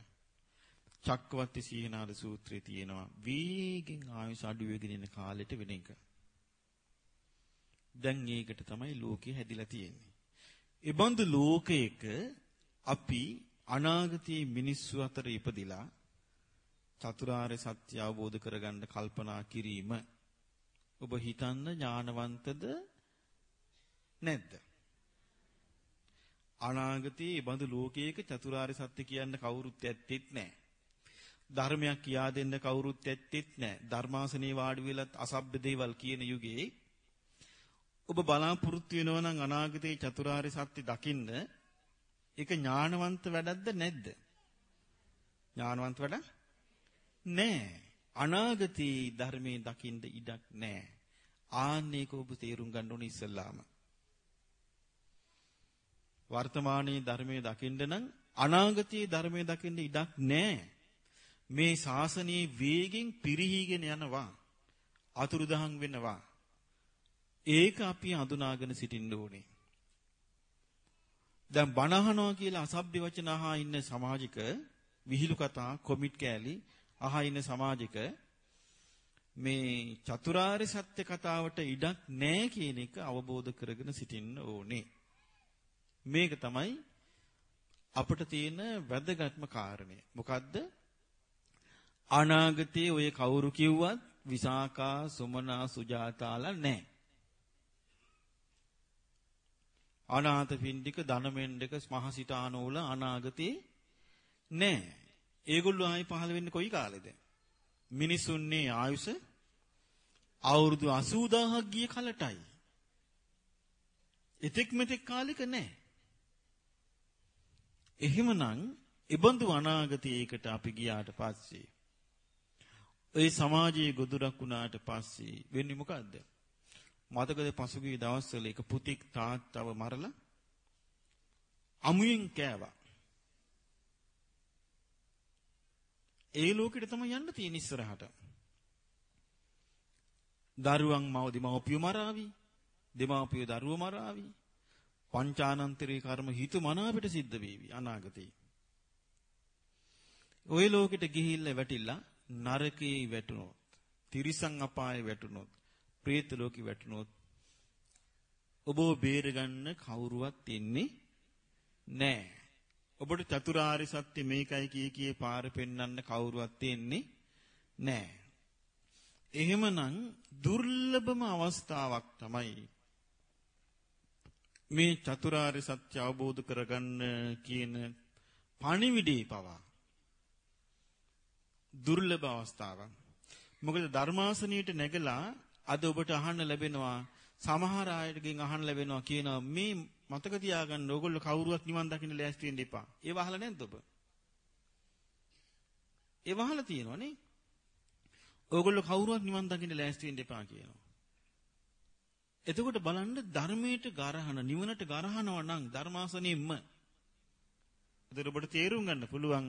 චක්කවර්ති සීහනාද සූත්‍රයේ තියෙනවා වේගෙන් ආයුෂ අඩු වෙගෙන යන කාලෙට වෙන එක. දැන් ඒකට තමයි ලෝකේ හැදිලා තියෙන්නේ. ඒ බඳු ලෝකයක අපි අනාගතයේ මිනිස්සු අතර ඉපදිලා චතුරාර්ය සත්‍ය අවබෝධ කරගන්න කල්පනා කිරීම ඔබ හිතන්න ඥානවන්තද නැද්ද? අනාගතයේ බඳු ලෝකයක චතුරාර්ය සත්‍ය කියන්න කවුරුත් ඇත්තෙත් නැහැ. ධර්මයක් කියා දෙන්න කවුරුත් ඇත්තෙත් නැහැ. ධර්මාසනේ වාඩි වෙලත් අසභ්‍ය දේවල් කියන යුගයේ ඔබ බලාපොරොත්තු වෙනවා නම් අනාගතයේ චතුරාර්ය සත්‍ය දකින්න ඒක ඥානවන්ත වැඩක්ද නැද්ද? ඥානවන්ත වැඩක් නෑ. අනාගතයේ ධර්මයේ දකින්න ඉඩක් නෑ. ආන්නේක ඔබ තේරුම් ගන්න ඕනේ ඉස්සල්ලාම. වර්තමානයේ ධර්මයේ දකින්න නම් අනාගතයේ ධර්මයේ දකින්න ඉඩක් නෑ. මේ ශාසනයේ වේගෙන් පිරිහීගෙන යනවා. අතුරුදහන් වෙනවා. ඒක අපි අඳුනාගෙන සිටින්න ඕනේ. දැන් බනහනවා කියලා අසභ්‍ය වචන අහා ඉන්න සමාජික විහිළු කතා කොමිට් කෑලි අහා ඉන්න සමාජික මේ චතුරාර්ය සත්‍ය කතාවට ඉඩක් නැහැ කියන එක අවබෝධ කරගෙන සිටින්න ඕනේ. මේක තමයි අපිට තියෙන වැදගත්ම කාරණය. මොකද්ද? අනාගතයේ ඔය කවුරු කිව්වත් විසාකා සුමනා සුජාතාලා නැහැ. අනාථ පින්ඩික ධනමෙන්ඩක මහසිතානෝල අනාගතේ නැහැ. ඒගොල්ලෝ ආයි පහළ වෙන්නේ කොයි කාලෙද? මිනිසුන්නේ ආයුෂ අවුරුදු 80000ක් ගිය කලටයි. එතෙක් මෙතෙක් කාලෙක නැහැ. එහෙමනම් ඉබඳු අනාගතයකට අපි ගියාට පස්සේ ඒ සමාජයේ ගොදුරක් වුණාට පස්සේ වෙන්නේ මොකද්ද? මතකද පසුගිය දවස්වල එක පුතික් තාත්තව මරලා අමුයෙන් කෑවා. ඒ ලෝකෙට තමයි යන්න තියෙන ඉස්සරහට. දරුවන් මව දෙමව්පියෝ මරාවි. දෙමව්පියෝ දරුවෝ මරාවි. පංචානන්තරේ කර්ම හිත මනාපිට සිද්ධ වේවි අනාගතේ. ওই ලෝකෙට ගිහිල්ලා වැටිලා නරකේ වැටුනොත්, තිරිසන් අපායේ වැටුනොත්, പ്രേත ලෝකෙ වැටුනොත් ඔබව බේරගන්න කවුරුවත් ඉන්නේ නැහැ. ඔබට චතුරාර්ය සත්‍ය මේකයි කිය කී පාර පෙන්වන්න කවුරුවත් තියෙන්නේ නැහැ. එහෙමනම් දුර්ලභම අවස්ථාවක් තමයි මේ චතුරාර්ය සත්‍ය අවබෝධ කරගන්න කියන පණිවිඩේ පවා දුර්ලභ අවස්ථාවක්. මොකද ධර්මාසනියට නැගලා අද ඔබට අහන්න ලැබෙනවා සමහර අයගෙන් අහන්න ලැබෙනවා කියනවා මේ මතක තියාගන්න ඕගොල්ලෝ කවුරුවත් නිවන් දකින්න ලෑස්ති වෙන්න එපා. ඒ වහලා නැද්ද ඔබ? ඒ වහලා තියෙනවනේ. ඕගොල්ලෝ කවුරුවත් නිවන් දකින්න ලෑස්ති වෙන්න එපා කියනවා. එතකොට බලන්න ධර්මයට ගරහන නිවනට ගරහනවා නම් ධර්මාසනෙම්ම. එතකොට ඔබට තේරුම් ගන්න පුළුවන්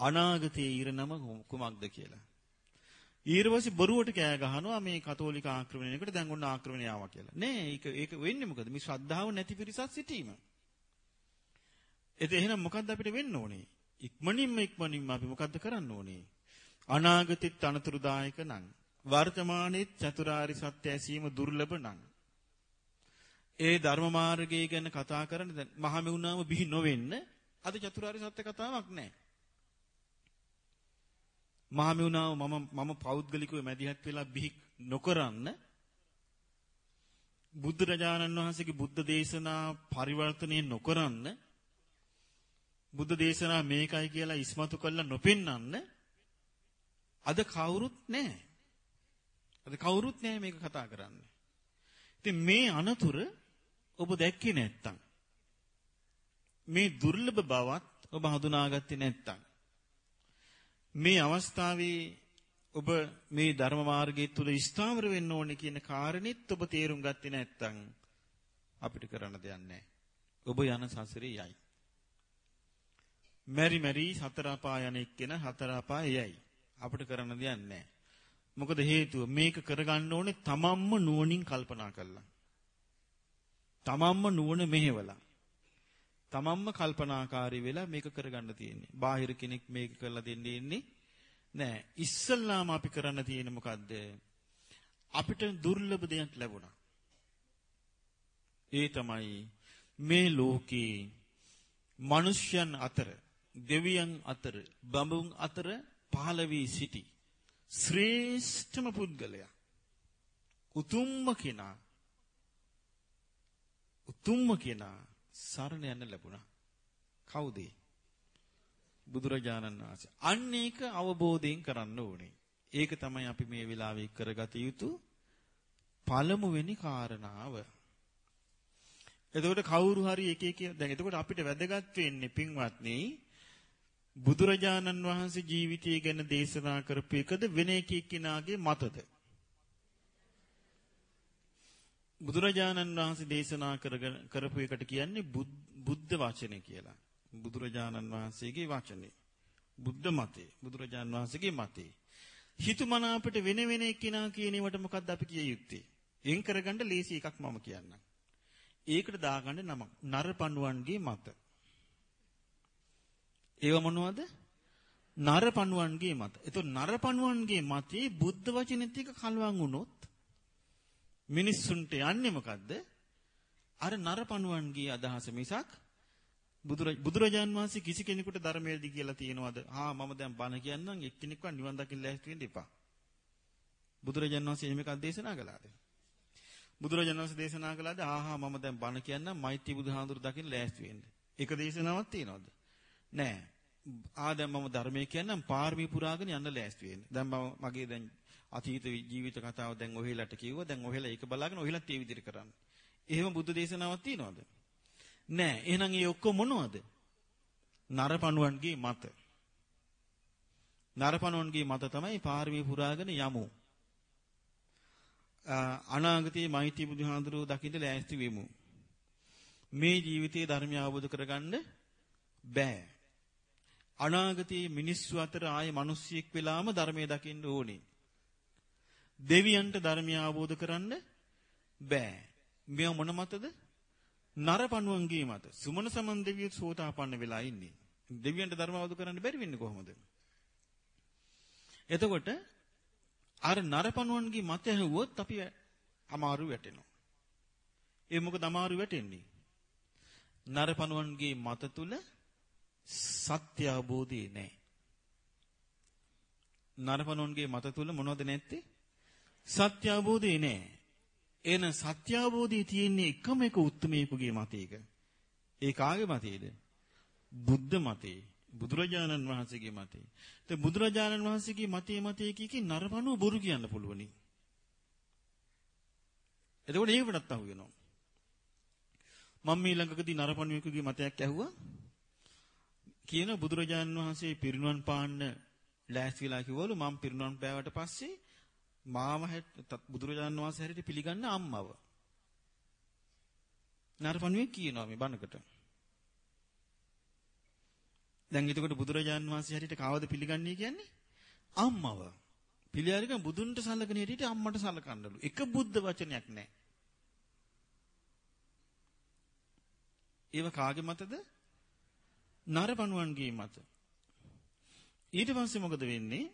අනාගතයේ ඉරනම කුමක්ද කියලා. ඊර්වසි බොරුවට කෑ ගහනවා මේ කතෝලික ආක්‍රමණයකට දැන් ඔන්න ආක්‍රමණය ආවා කියලා. නෑ ඒක ඒක වෙන්නේ මොකද? මේ ශ්‍රද්ධාව නැති පිරිසක් සිටීම. එතෙ එහෙනම් මොකද්ද අපිට වෙන්න ඕනේ? ඉක්මනින්ම ඉක්මනින්ම අපි මොකද්ද කරන්න ඕනේ? අනාගතෙත් අනතුරුදායක නම් වර්තමානයේත් චතුරාරි සත්‍ය ඇසීම දුර්ලභ නම් ඒ ධර්ම මාර්ගය ගැන කතා කරන දැන් මහමෙවුනාම බිහි නොවෙන්න අද චතුරාර්ය සත්‍ය කතාවක් නැහැ. මහමෙවුනාව මම මම පෞද්ගලිකව මැදිහත් වෙලා බිහි නොකරන්න බුදුරජාණන් වහන්සේගේ බුද්ධ දේශනා පරිවර්තනය නොකරන්න බුද්ධ දේශනා මේකයි කියලා ඉස්මතු කරලා නොපෙන්වන්න අද කවුරුත් නැහැ. අද කවුරුත් නැහැ මේක කතා කරන්න. ඉතින් මේ අනතුර ඔබ දැක්කේ නැත්තම් මේ දුර්ලභ බවත් ඔබ හඳුනාගත්තේ නැත්තම් මේ අවස්ථාවේ ඔබ මේ ධර්ම මාර්ගය තුල ස්ථාවර වෙන්න ඕනේ කියන කාරණෙත් ඔබ තේරුම් ගත්තේ නැත්තම් අපිට කරන්න දෙයක් නැහැ. ඔබ යන සසරේ යයි. මෙරි මෙරි සතර අපාය යන එක්කෙන හතර අපාය යයි. අපිට කරන්න දෙයක් නැහැ. මොකද හේතුව මේක කරගන්න ඕනේ තමන්ම නුවණින් කල්පනා කරලා. තමන්ම නුවණ මෙහෙवला. තමන්ම කල්පනාකාරී වෙලා මේක කරගන්න තියෙන්නේ. බාහිර කෙනෙක් මේක කරලා දෙන්නේ ඉන්නේ නෑ. ඉස්සල්ලාම අපි කරන්න තියෙන්නේ මොකද්ද? අපිට දුර්ලභ දෙයක් ලැබුණා. ඒ තමයි මේ ලෝකේ මිනිස්යන් අතර දෙවියන් අතර බඹුන් අතර පහළ වී සිටි ශ්‍රේෂ්ඨම පුද්ගලයා උතුම්ම කෙනා උතුම්ම කෙනා සරණ යන්න ලැබුණා. කවුද? බුදුරජාණන් වහන්සේ. අන්න ඒක අවබෝධයෙන් කරන්න ඕනේ. ඒක තමයි අපි මේ වෙලාවේ කරගත යුතු පළමුවෙනි කාරණාව. එතකොට කවුරු හරි එක එක දැන් එතකොට අපිට වැදගත් වෙන්නේ පින්වත්නි බුදුරජාණන් වහන්සේ ජීවිතය ගැන දේශනා කරපු එකද වෙන එක එක්කිනාගේ මතද? බුදුරජාණන් වහන්සේ දේශනා කරපු එකට කියන්නේ බුද්ධ වචනේ කියලා. බුදුරජාණන් වහන්සේගේ වචනේ. බුද්ධ මතේ. බුදුරජාණන් වහන්සේගේ මතේ. හිතුමන අපිට වෙන වෙන එක්කිනා කියනවට මොකද්ද අපි කිය යුත්තේ? එන් කරගන්න ලේසි එකක් මම කියන්නම්. ඒකට දාගන්න නමක් නරපණුවන්ගේ මත. ඒව මොනවද? නරපණුවන්ගේ මත. එතකොට නරපණුවන්ගේ මතේ බුද්ධ වචනේත් එක කලවම් වුණොත් මිනිස්සුන්ට යන්නේ මොකද්ද? අර නරපණුවන්ගේ අදහස මිසක් බුදුරජාන් වහන්සේ කිසි කෙනෙකුට ධර්මයේදී කියලා තියෙනවද? ආ මම දැන් බණ කියන්නම් එක්කෙනෙක්ව නිවන් දකින්න ලෑස්ති වෙන්න එපා. බුදුරජාන් වහන්සේ එහෙම එකක් දේශනා කළාද? බුදුරජාණන් වහන්සේ දේශනා කළාද? ආහා මම දැන් බණ කියන්නම් මෛත්‍රී බුදුහාඳුර දකින්න ලෑස්ති වෙන්න. එක දේශනාවක් තියෙනවද? නෑ. ආ දැන් මම ධර්මයේ කියන්නම් පාරමී පුරාගෙන යන්න ලෑස්ති වෙන්න. දැන් මම මගේ දැන් අතීත ජීවිත කතාව දැන් ඔහෙලට කිව්වා. දැන් ඔහෙලා ඒක බලාගෙන ඔහෙලත් ඒ විදිහට කරන්න. එහෙම බුද්ධ දේශනාවක් තියනවද? නෑ. එහෙනම් ඒ ඔක්කොම මොනවද? නරපණුවන්ගේ මත. නරපණුවන්ගේ මත තමයි පාරමී පුරාගෙන යමු. අනාගතයේ මෛත්‍රී බුදුහාඳුරෝ දකින්න ලෑස්ති වෙමු. මේ ජීවිතයේ ධර්මය අවබෝධ කරගන්න බෑ. අනාගතයේ මිනිස්සු අතර ආයේ මිනිස්සෙක් වෙලාම ධර්මය දකින්න ඕනේ. දෙවියන්ට ධර්මය අවබෝධ කරන්න බෑ. මෙය මොන මතද? නරපණුවන්ගේ මත. සුමන සමන් දෙවියෝ සෝතාපන්න වෙලා ඉන්නේ. දෙවියන්ට ධර්ම අවබෝධ කරන්න බැරි වෙන්නේ කොහොමද? එතකොට අර නරපණුවන්ගේ මත ඇහුවොත් අපි අමාරු වැටෙනවා. ඒ මොකද අමාරු වැටෙන්නේ? නරපණුවන්ගේ මත තුල සත්‍ය අවබෝධය නැහැ. නරපණුවන්ගේ මත තුල මොනවද නැත්තේ? සත්‍ය අවබෝධය නෑ. එන සත්‍ය අවබෝධය තියෙන්නේ එකම එක උත්මේකුගේ මතයක. ඒ කාගේ මතයේද? බුද්ධ මතේ. බුදුරජාණන් වහන්සේගේ මතේ. ඒ බුදුරජාණන් වහන්සේගේ මතේ මතේ කිකින් නරපණුව බොරු කියන්න පුළුවනි. එතකොට ඒකටත් අහු වෙනවා. මම මේ ළඟකදී නරපණුවෙකුගේ මතයක් ඇහුවා. කියන බුදුරජාණන් වහන්සේ පිරිනුවන් පාන්න ලෑස්තිලා කිව්වලු මම පිරිනුවන් පෑවට පස්සේ මාව බුදුරජාණන් වහන්සේ හැටියට පිළිගන්න අම්මව. නරපණුවේ කියනවා මේ බණකට. දැන් එතකොට බුදුරජාණන් වහන්සේ හැටියට කවවද පිළිගන්නේ කියන්නේ? අම්මව. පිළිඅරගෙන බුදුන්ට සලකන හැටියට අම්මට සලකන්නලු. එක බුද්ධ වචනයක් නැහැ. ඒව කාගේ මතද? නරපණුවන්ගේ මත. ඊට පස්සේ මොකද වෙන්නේ?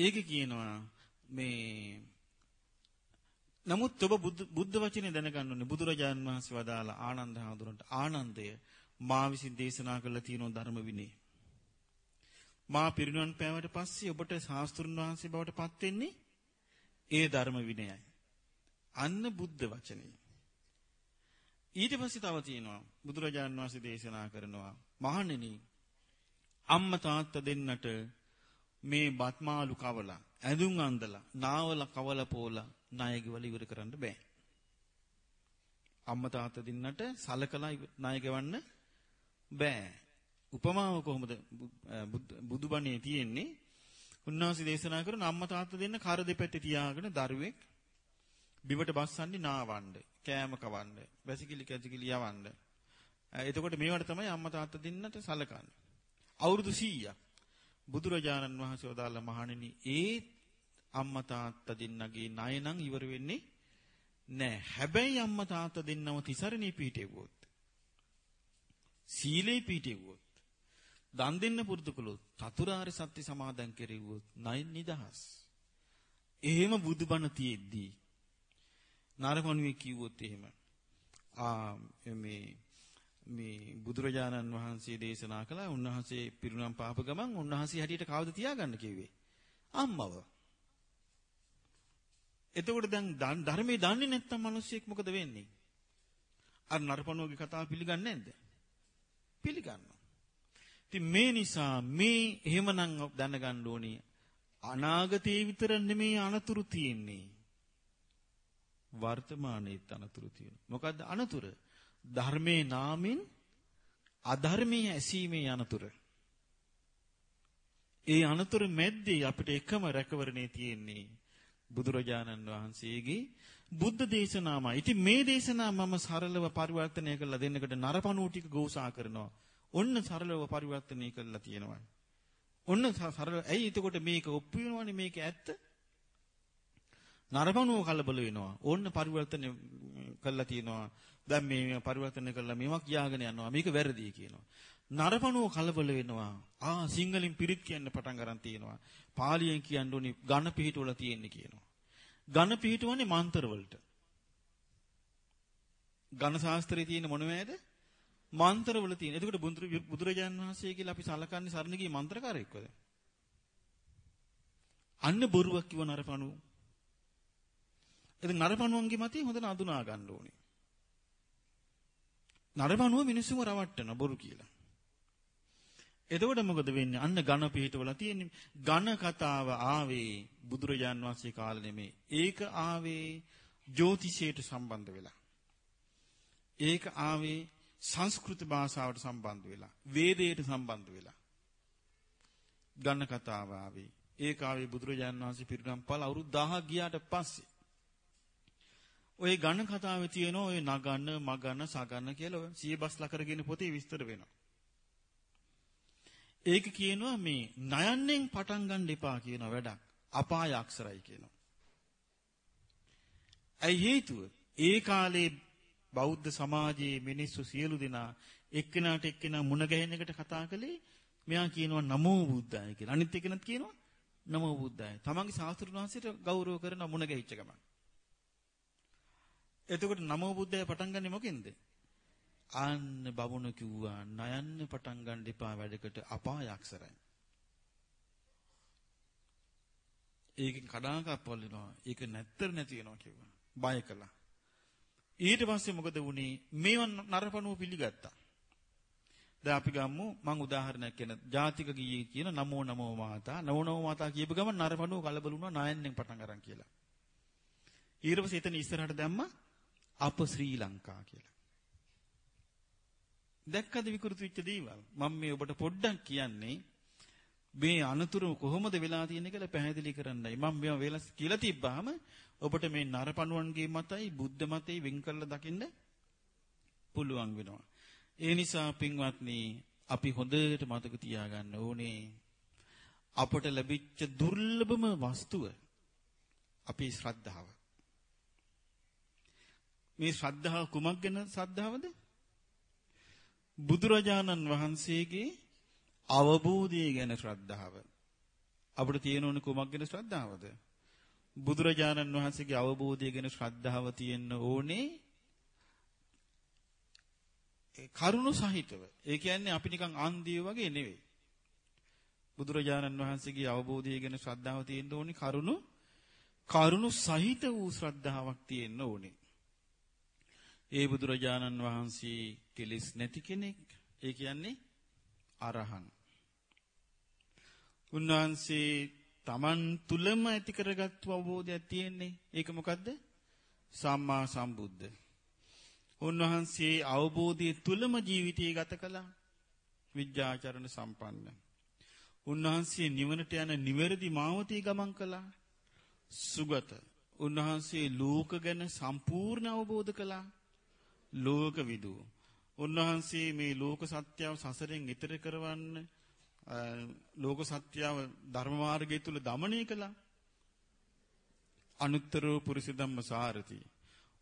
ඒක කියනවා මේ නමුත් ඔබ බුද්ධ වචනේ දැනගන්න ඕනේ. බුදුරජාන් වහන්සේ වදාලා ආනන්ද හාමුදුරන්ට ආනන්දය මා විසින් දේශනා කළ තියෙන ධර්ම විනය. මා පිරිනුවන් පෑවට පස්සේ ඔබට ශාස්ත්‍රුන් වහන්සේ බවට පත් වෙන්නේ ඒ ධර්ම විනයයි. අන්න බුද්ධ වචනේ. ඊට පස්සේ තව තියෙනවා. බුදුරජාන් වහන්සේ දේශනා කරනවා මහණෙනි අම්මා තාත්තා දෙන්නට මේ බත්මාලු කවලා ඇඳුම් අඳලා නාවල කවල පෝලා ණය ගෙවල ඉවර කරන්න බෑ. අම්මා තාත්තා දෙන්නට සලකලා ණය ගෙවන්න බෑ. උපමාව කොහොමද බුදුබණේ තියෙන්නේ? උන්වහන්සේ දේශනා කරන අම්මා තාත්තා දෙන්න කර දෙපැත්තේ තියාගෙන දරුවෙක් බිමට බස්සන්නේ නාවන්න, කෑම කවන්න, වැසිකිලි කැසිකිලි යවන්න. එතකොට මේවට තමයි අම්මා තාත්තා දෙන්නට සලකන්නේ. අවුරුදු 100ක් බුදුරජාණන් වහන්සේ වදාළ මහණෙනි ඒ අම්මා තාත්තා දෙන්නගේ ණය නම් ඉවර වෙන්නේ නෑ. හැබැයි අම්මා තාත්තා දෙන්නම තිසරණේ පිහිටෙව්වොත් සීලේ පිහිටෙව්වොත් දන් දෙන්න පුරුදු කළොත් චතුරාර්ය සත්‍ය සමාදන් කෙරෙව්වොත් ණය නිදහස්. එහෙම බුදුබණ තියෙද්දී නරකණුවේ කිව්වොත් එහෙම ආ මේ මේ බුදුරජාණන් වහන්සේ දේශනා කළා උන්වහන්සේ පිරුණම් පාප ගමන් උන්වහන්සේ හැටියට කවුද තියාගන්න? කිව්වේ. අම්මව. එතකොට දැන් ධර්මයේ දන්නේ නැත්නම් මිනිස්සෙක් මොකද වෙන්නේ? අර නරපණුවගේ කතාව පිළිගන්නේ නැද්ද? පිළිගන්නවා. ඉතින් මේ නිසා මේ එහෙමනම් දැනගන්න ඕනේ අනාගතයේ විතර නෙමේ අනතුරු තියෙන්නේ. වර්තමානයේත් අනතුරු තියෙනවා. මොකද්ද අනතුරු? ධර්මයේ නාමින් අධර්මයේ ඇසීමේ අනතුර. ඒ අනතුර මැද්දේ අපිට එකම රැකවරණේ තියෙන්නේ බුදුරජාණන් වහන්සේගේ බුද්ධ දේශනාවයි. ඉතින් මේ දේශනාව මම සරලව පරිවර්තනය කරලා දෙන්නකට නරපණුව ටික ගෝසා කරනවා. ඔන්න සරලව පරිවර්තනය කරලා තියෙනවා. ඔන්න සරල ඇයි එතකොට මේක ඔප්පු වෙනවනේ මේක ඇත්ත? නරපණුව කලබල වෙනවා. ඕන්න පරිවර්තනය කළා තියෙනවා. දැන් මේ පරිවර්තනය කළා මේවා කියාගෙන යනවා. මේක වැරදි කියනවා. නරපණුව කලබල වෙනවා. ආ සිංහලෙන් පිරිත් කියන්න පටන් ගන්න තියෙනවා. පාලියෙන් කියන්න ඕනි ඝන පිහිටවල තියෙන්නේ කියනවා. ඝන පිහිටවන්නේ මන්තර වලට. ඝන ශාස්ත්‍රයේ තියෙන මොනවද? මන්තර වල තියෙන. එතකොට බුදුරජාන් වහන්සේ කියලා අපි සලකන්නේ සරණ ගිය මන්ත්‍රකාරයෙක්වද? අන්න බොරුවක් කිව්ව නරපණුව. ඉතින් නරපණුවන්ගේ මතේ හොඳ නඳුනා ගන්න ඕනේ. නරබනුව මිනිස්සුම රවට්ටන බොරු කියලා. එතකොට මොකද වෙන්නේ? අන්න ඝන පිටවල තියෙන්නේ ඝන කතාව ආවේ බුදුරජාන් වහන්සේ කාලේ නෙමෙයි. ඒක ආවේ ජ්‍යොතිෂයට සම්බන්ධ වෙලා. ඒක ආවේ සංස්කෘත භාෂාවට සම්බන්ධ වෙලා. වේදයට සම්බන්ධ වෙලා. ඝන කතාව ආවේ. ඒක ආවේ බුදුරජාන් වහන්සේ පිරිනම් පාල අවුරුදු 1000 ගියාට පස්සේ. ඔය ගණ කතාවේ තියෙන ඔය නගන, මගන, සගන කියලා ඔය සීබස් ලකර කියන පොතේ විස්තර වෙනවා. ඒක කියනවා මේ නයන්නෙන් පටන් ගන්න එපා කියන වැඩක්. අපාය අක්ෂරයි කියනවා. ඇයි හේතුව? ඒ කාලේ බෞද්ධ සමාජයේ මිනිස්සු සියලු දෙනා එක්කෙනාට එක්කෙනා මුණ ගැහෙන එකට කතා කළේ මෙයා කියනවා නමෝ බුද්දාය කියලා. අනිත් එක්කෙනත් කියනවා නමෝ බුද්දාය. තමන්ගේ ශාස්ත්‍රුන් වහන්සේට ගෞරව කරන මුණ ගැහිච්ච ගමන්. එතකොට නමෝ බුද්ධය පටන් ගන්නෙ මොකෙන්ද? අන්න බමුණ කිව්වා නයන්න පටන් ගන්න එපා වැඩකට අපාය අක්ෂරයි. ඒකෙන් කඩාකප්පල් වෙනවා. ඒක නැත්තර නැති වෙනවා කිව්වා. බය කළා. ඊට පස්සේ මොකද වුනේ? මේව නරපණුව පිළිගත්තා. දැන් අපි ගමු මම උදාහරණයක් කියන ජාතික ගීයේ කියන නමෝ නමෝ මාතා නමෝ නමෝ මාතා කියපු ගමන් නරපණුව කලබල වුණා නායන්නෙන් පටන් අරන් කියලා. ඊට පස්සේ එතන ඉස්සරහට දැම්මා අප ශ්‍රී ලංකා කියලා. දැක්කද විකෘති වෙච්ච දේවල්? මම මේ ඔබට පොඩ්ඩක් කියන්නේ මේ අනතුරු කොහොමද වෙලා තියෙන්නේ කියලා පැහැදිලි කරන්නයි. මම මේවා වෙලස් කියලා තිබ්බාම ඔබට මේ නරපණුවන්ගේ මතයි බුද්ධ මතයි වෙන් කරලා දකින්න පුළුවන් වෙනවා. ඒ නිසා පින්වත්නි අපි හොඳට මතක තියාගන්න ඕනේ අපට ලැබිච්ච දුර්ලභම වස්තුව අපේ ශ්‍රද්ධාව. මේ ශ්‍රද්ධාව කුමක් ගැන ශ්‍රද්ධාවද? බුදුරජාණන් වහන්සේගේ අවබෝධය ගැන ශ්‍රද්ධාව. අපිට තියෙන ඕනේ කුමක් ගැන ශ්‍රද්ධාවද? බුදුරජාණන් වහන්සේගේ අවබෝධය ගැන ශ්‍රද්ධාව තියෙන්න ඕනේ කරුණු සහිතව. ඒ කියන්නේ අපි නිකන් අන්දිය වගේ නෙවෙයි. බුදුරජාණන් වහන්සේගේ අවබෝධය ගැන ශ්‍රද්ධාව තියෙන්න ඕනේ කරුණු කරුණු සහිත වූ ශ්‍රද්ධාවක් තියෙන්න ඕනේ. ඒ බුදුරජාණන් වහන්සේ කෙලෙස් නැති කෙනෙක්. ඒ කියන්නේ අරහන්. උන්වහන්සේ Taman තුලම ඇති කරගත්තු අවබෝධයක් තියෙන්නේ. ඒක මොකද්ද? සම්මා සම්බුද්ධ. උන්වහන්සේ අවබෝධය තුලම ජීවිතය ගත කළා. විද්‍යාචරණ සම්පන්න. උන්වහන්සේ නිවනට යන නිවැරදි මාවතේ ගමන් කළා. සුගත. උන්වහන්සේ ලෝක ගැන සම්පූර්ණ අවබෝධ කළා. ලෝකවිදු. උන්වහන්සේ මේ ලෝක සත්‍යව සසරෙන් ඈතර කරවන්න ලෝක සත්‍යව ධර්ම මාර්ගය තුල দমনය කළා. අනුත්තරෝ පුරිස ධම්ම සාරති.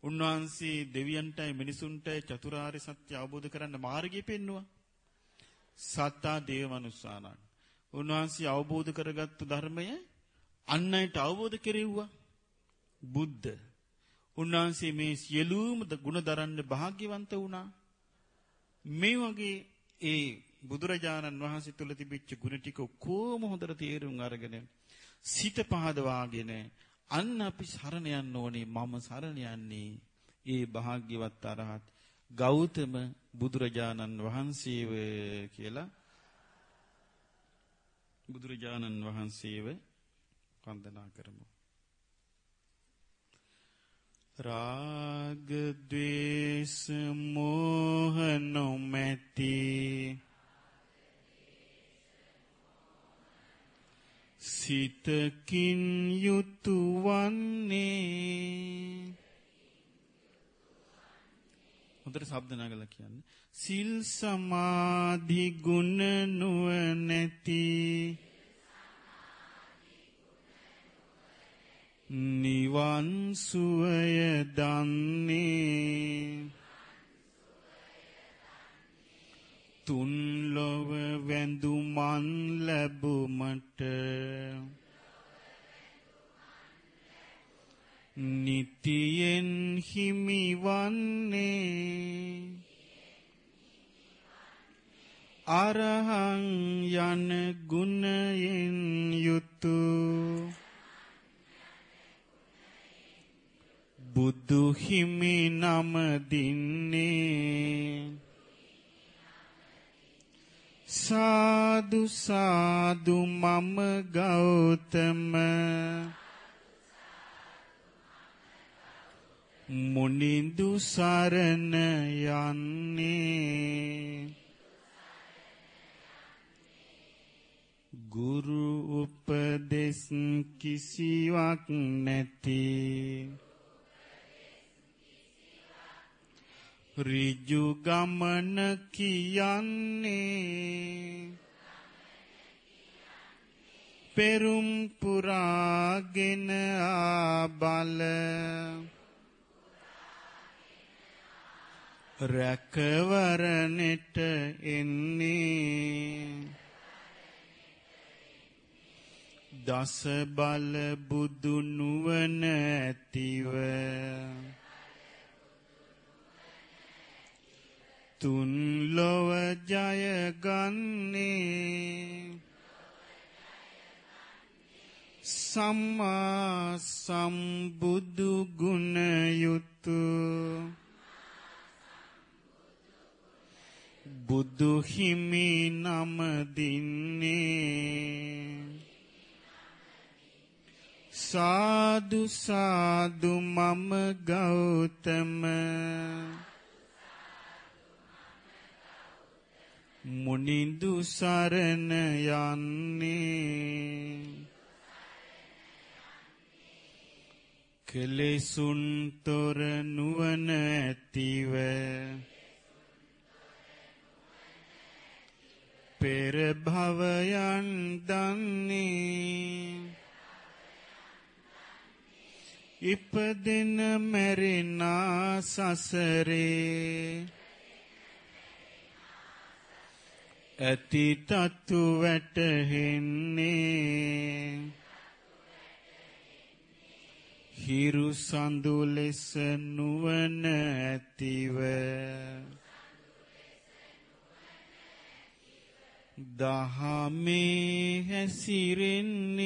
උන්වහන්සේ දෙවියන්ටයි මිනිසුන්ටයි චතුරාර්ය සත්‍ය අවබෝධ කරන්න මාර්ගය පෙන්වුවා. සත්තා දේව මනුස්සානං. උන්වහන්සේ අවබෝධ කරගත්තු ධර්මය අන් අයට අවබෝධ කෙරෙව්වා. බුද්ධ උන්වහන්සේ මේ සියලුම ගුණ දරන්න වාග්යවන්ත වුණා. මේ වගේ ඒ බුදුරජාණන් වහන්සේ තුල තිබිච්ච ගුණ ටික කොහොම හොඳට තේරුම් අරගෙන සිත පහදවාගෙන අන්න අපි සරණ යන්න ඕනේ මම සරණ යන්නේ. ඒ භාග්‍යවත් අරහත් ගෞතම බුදුරජාණන් වහන්සේව කියලා. බුදුරජාණන් වහන්සේව වන්දනා කරමු. රාග ద్వේස මෝහ නොමැති සිතකින් යුතු වන්නේ හොඳට ශබ්ද නගලා කියන්නේ. සිල් සමාධි ගුණ නුවණැති නිවන් සුවය දන්නේ. තුන් ලොව වැඳුමන් ලැබුමට නිතියෙන් හිමිවන්නේ. අරහං යන ගුණයෙන් යුතුය බුදු හිමි නම දින්නේ. සාදු සාදු මම ගෞතම. මුනිඳු සරණ යන්නේ. ගුරු උපදෙස් කිසිවක් නැති. ඍජු ගමන කියන්නේ පෙරුම් පුරාගෙන ආබල. රැකවරණෙට එන්නේ දස බල බුදු නුවණ ඇතිව. තුන් ලොව ජය ගන්නේ. සම්මා සම්බුදු ගුණ යුතු. බුදු හිමි නම දින්නේ. සාදු සාදු මම ගෞතම. මුනිඳු සරණ යන්නේ. කෙලෙසුන් තොර නුවණ ඇතිව. පෙර භවයන් දන්නේ. ඉපදෙන මැරෙනා සසරේ. ඇති තත්තු වැටහෙන්නේ. හිරු සඳු ලෙස නුවණ ඇතිව. දහමේ හැසිරෙන්නේ.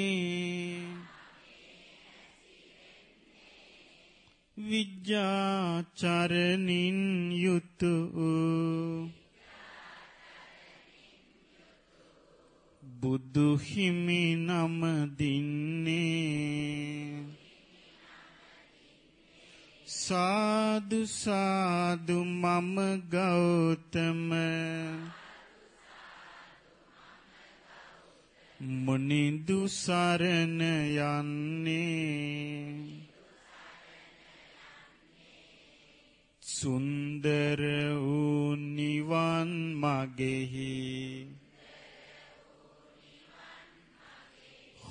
විජ්ජාචරණින් යුතු බුදු හිමි නම දින්නේ. සාදු සාදු මම ගෞතම. මුනිදු සරණ යන්නේ. සුන්දර වූ නිවන් මගෙහි.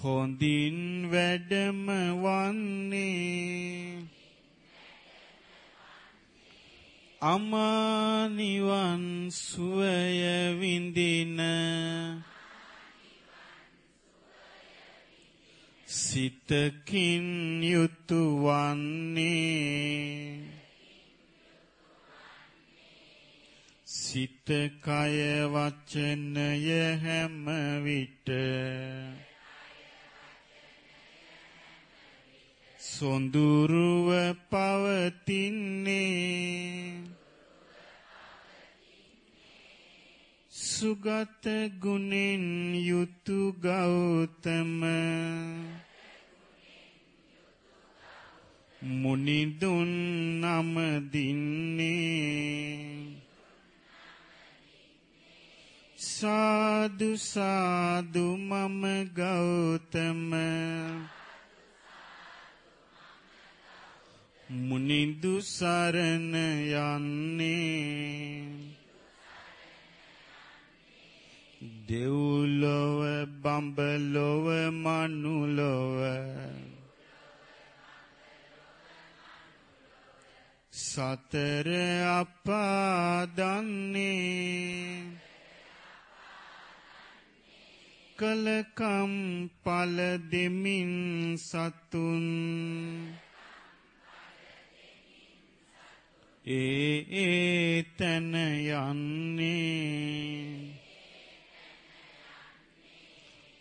හොඳින් වැඩම වන්නේ. අමා නිවන් සුවය විඳින සිතකින් යුතු වන්නේ. සිත කය වචනය හැම විට සොඳුරුව පවතින්නේ. සුගත ගුණෙන් යුතු ගෞතම. මුනිදුන් නම දින්නේ. සාදු සාදු මම ගෞතම. මුනිදු සරණ යන්නේ. දෙව්ලොව බඹලොව මනුලොව. සතර අපාදන්නේ. කලකම් පල දෙමින් සතුන්. ඒ ඒ තැන යන්නේ.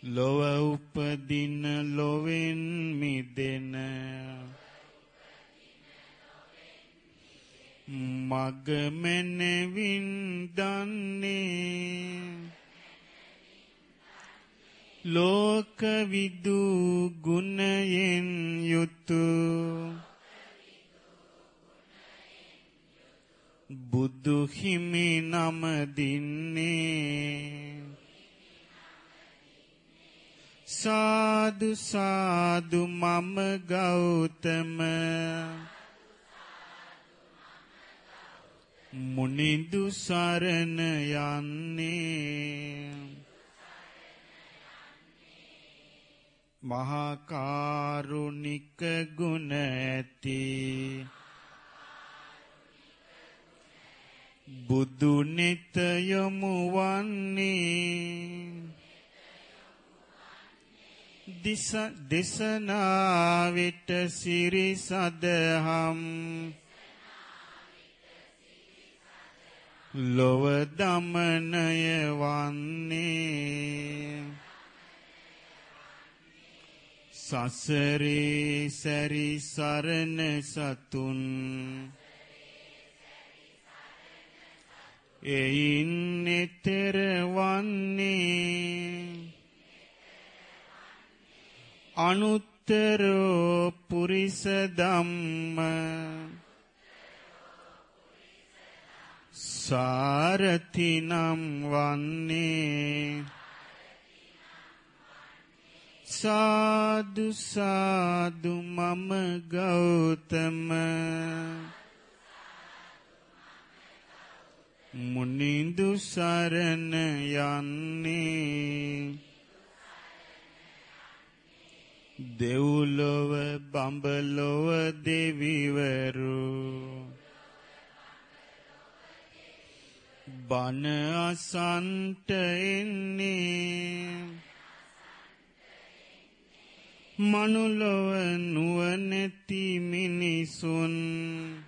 ලොව උපදින ලොවෙන් මිදෙන මග මැනවින් දන්නේ. ලෝක විදු ගුණයෙන් යුතුය බුදු හිමි නම දින්නේ. සාදු සාදු මම ගෞතම. මුනිදු සරණ යන්නේ. මහා කාරුණික ගුණ ඇති. බුදු නිත යොමු වන්නේ. දිස දේශනා විට සිරි සදහම්. ලොව දමනය වන්නේ. සසරේ සැරි සරණ සතුන්. එයින් නෙතර වන්නේ අනුත්තරෝ පුරිස ධම්ම සාරති නම් වන්නේ සාදු සාදු මම ගෞතම මුනිඳු සරණ යන්නේ. දෙව්ලොව බඹලොව දෙවිවරු. බණ අසන්ට එන්නේ. මනුලොව නුවණැති මිනිසුන්.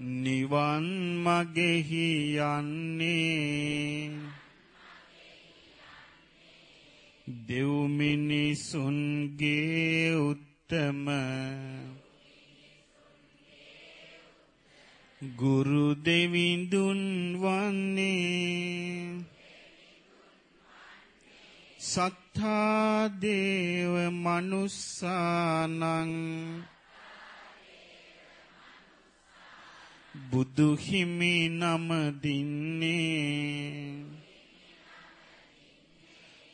නිවන් මගෙහි යන්නේ. දෙව් මිනිසුන්ගේ උත්තම ගුරු දෙවිඳුන් වන්නේ සත්තා දේව මනුස්සානං බුදු හිමි නම දින්නේ.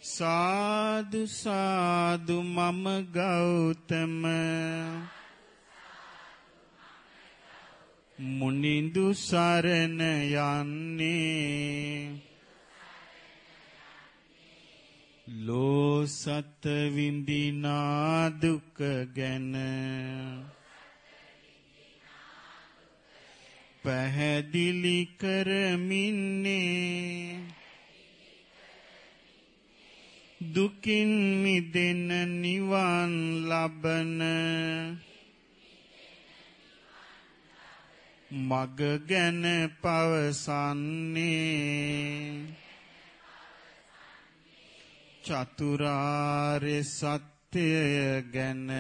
සාදු සාදු මම ගෞතම. මුනිඳු සරණ යන්නේ. ලෝ සත විඳිනා දුක ගැන. පැහැදිලි කරමින්නේ. දුකින් මිදෙන නිවන් ලබන මග ගැන පවසන්නේ. චතුරාර්ය සත්‍යය ගැන.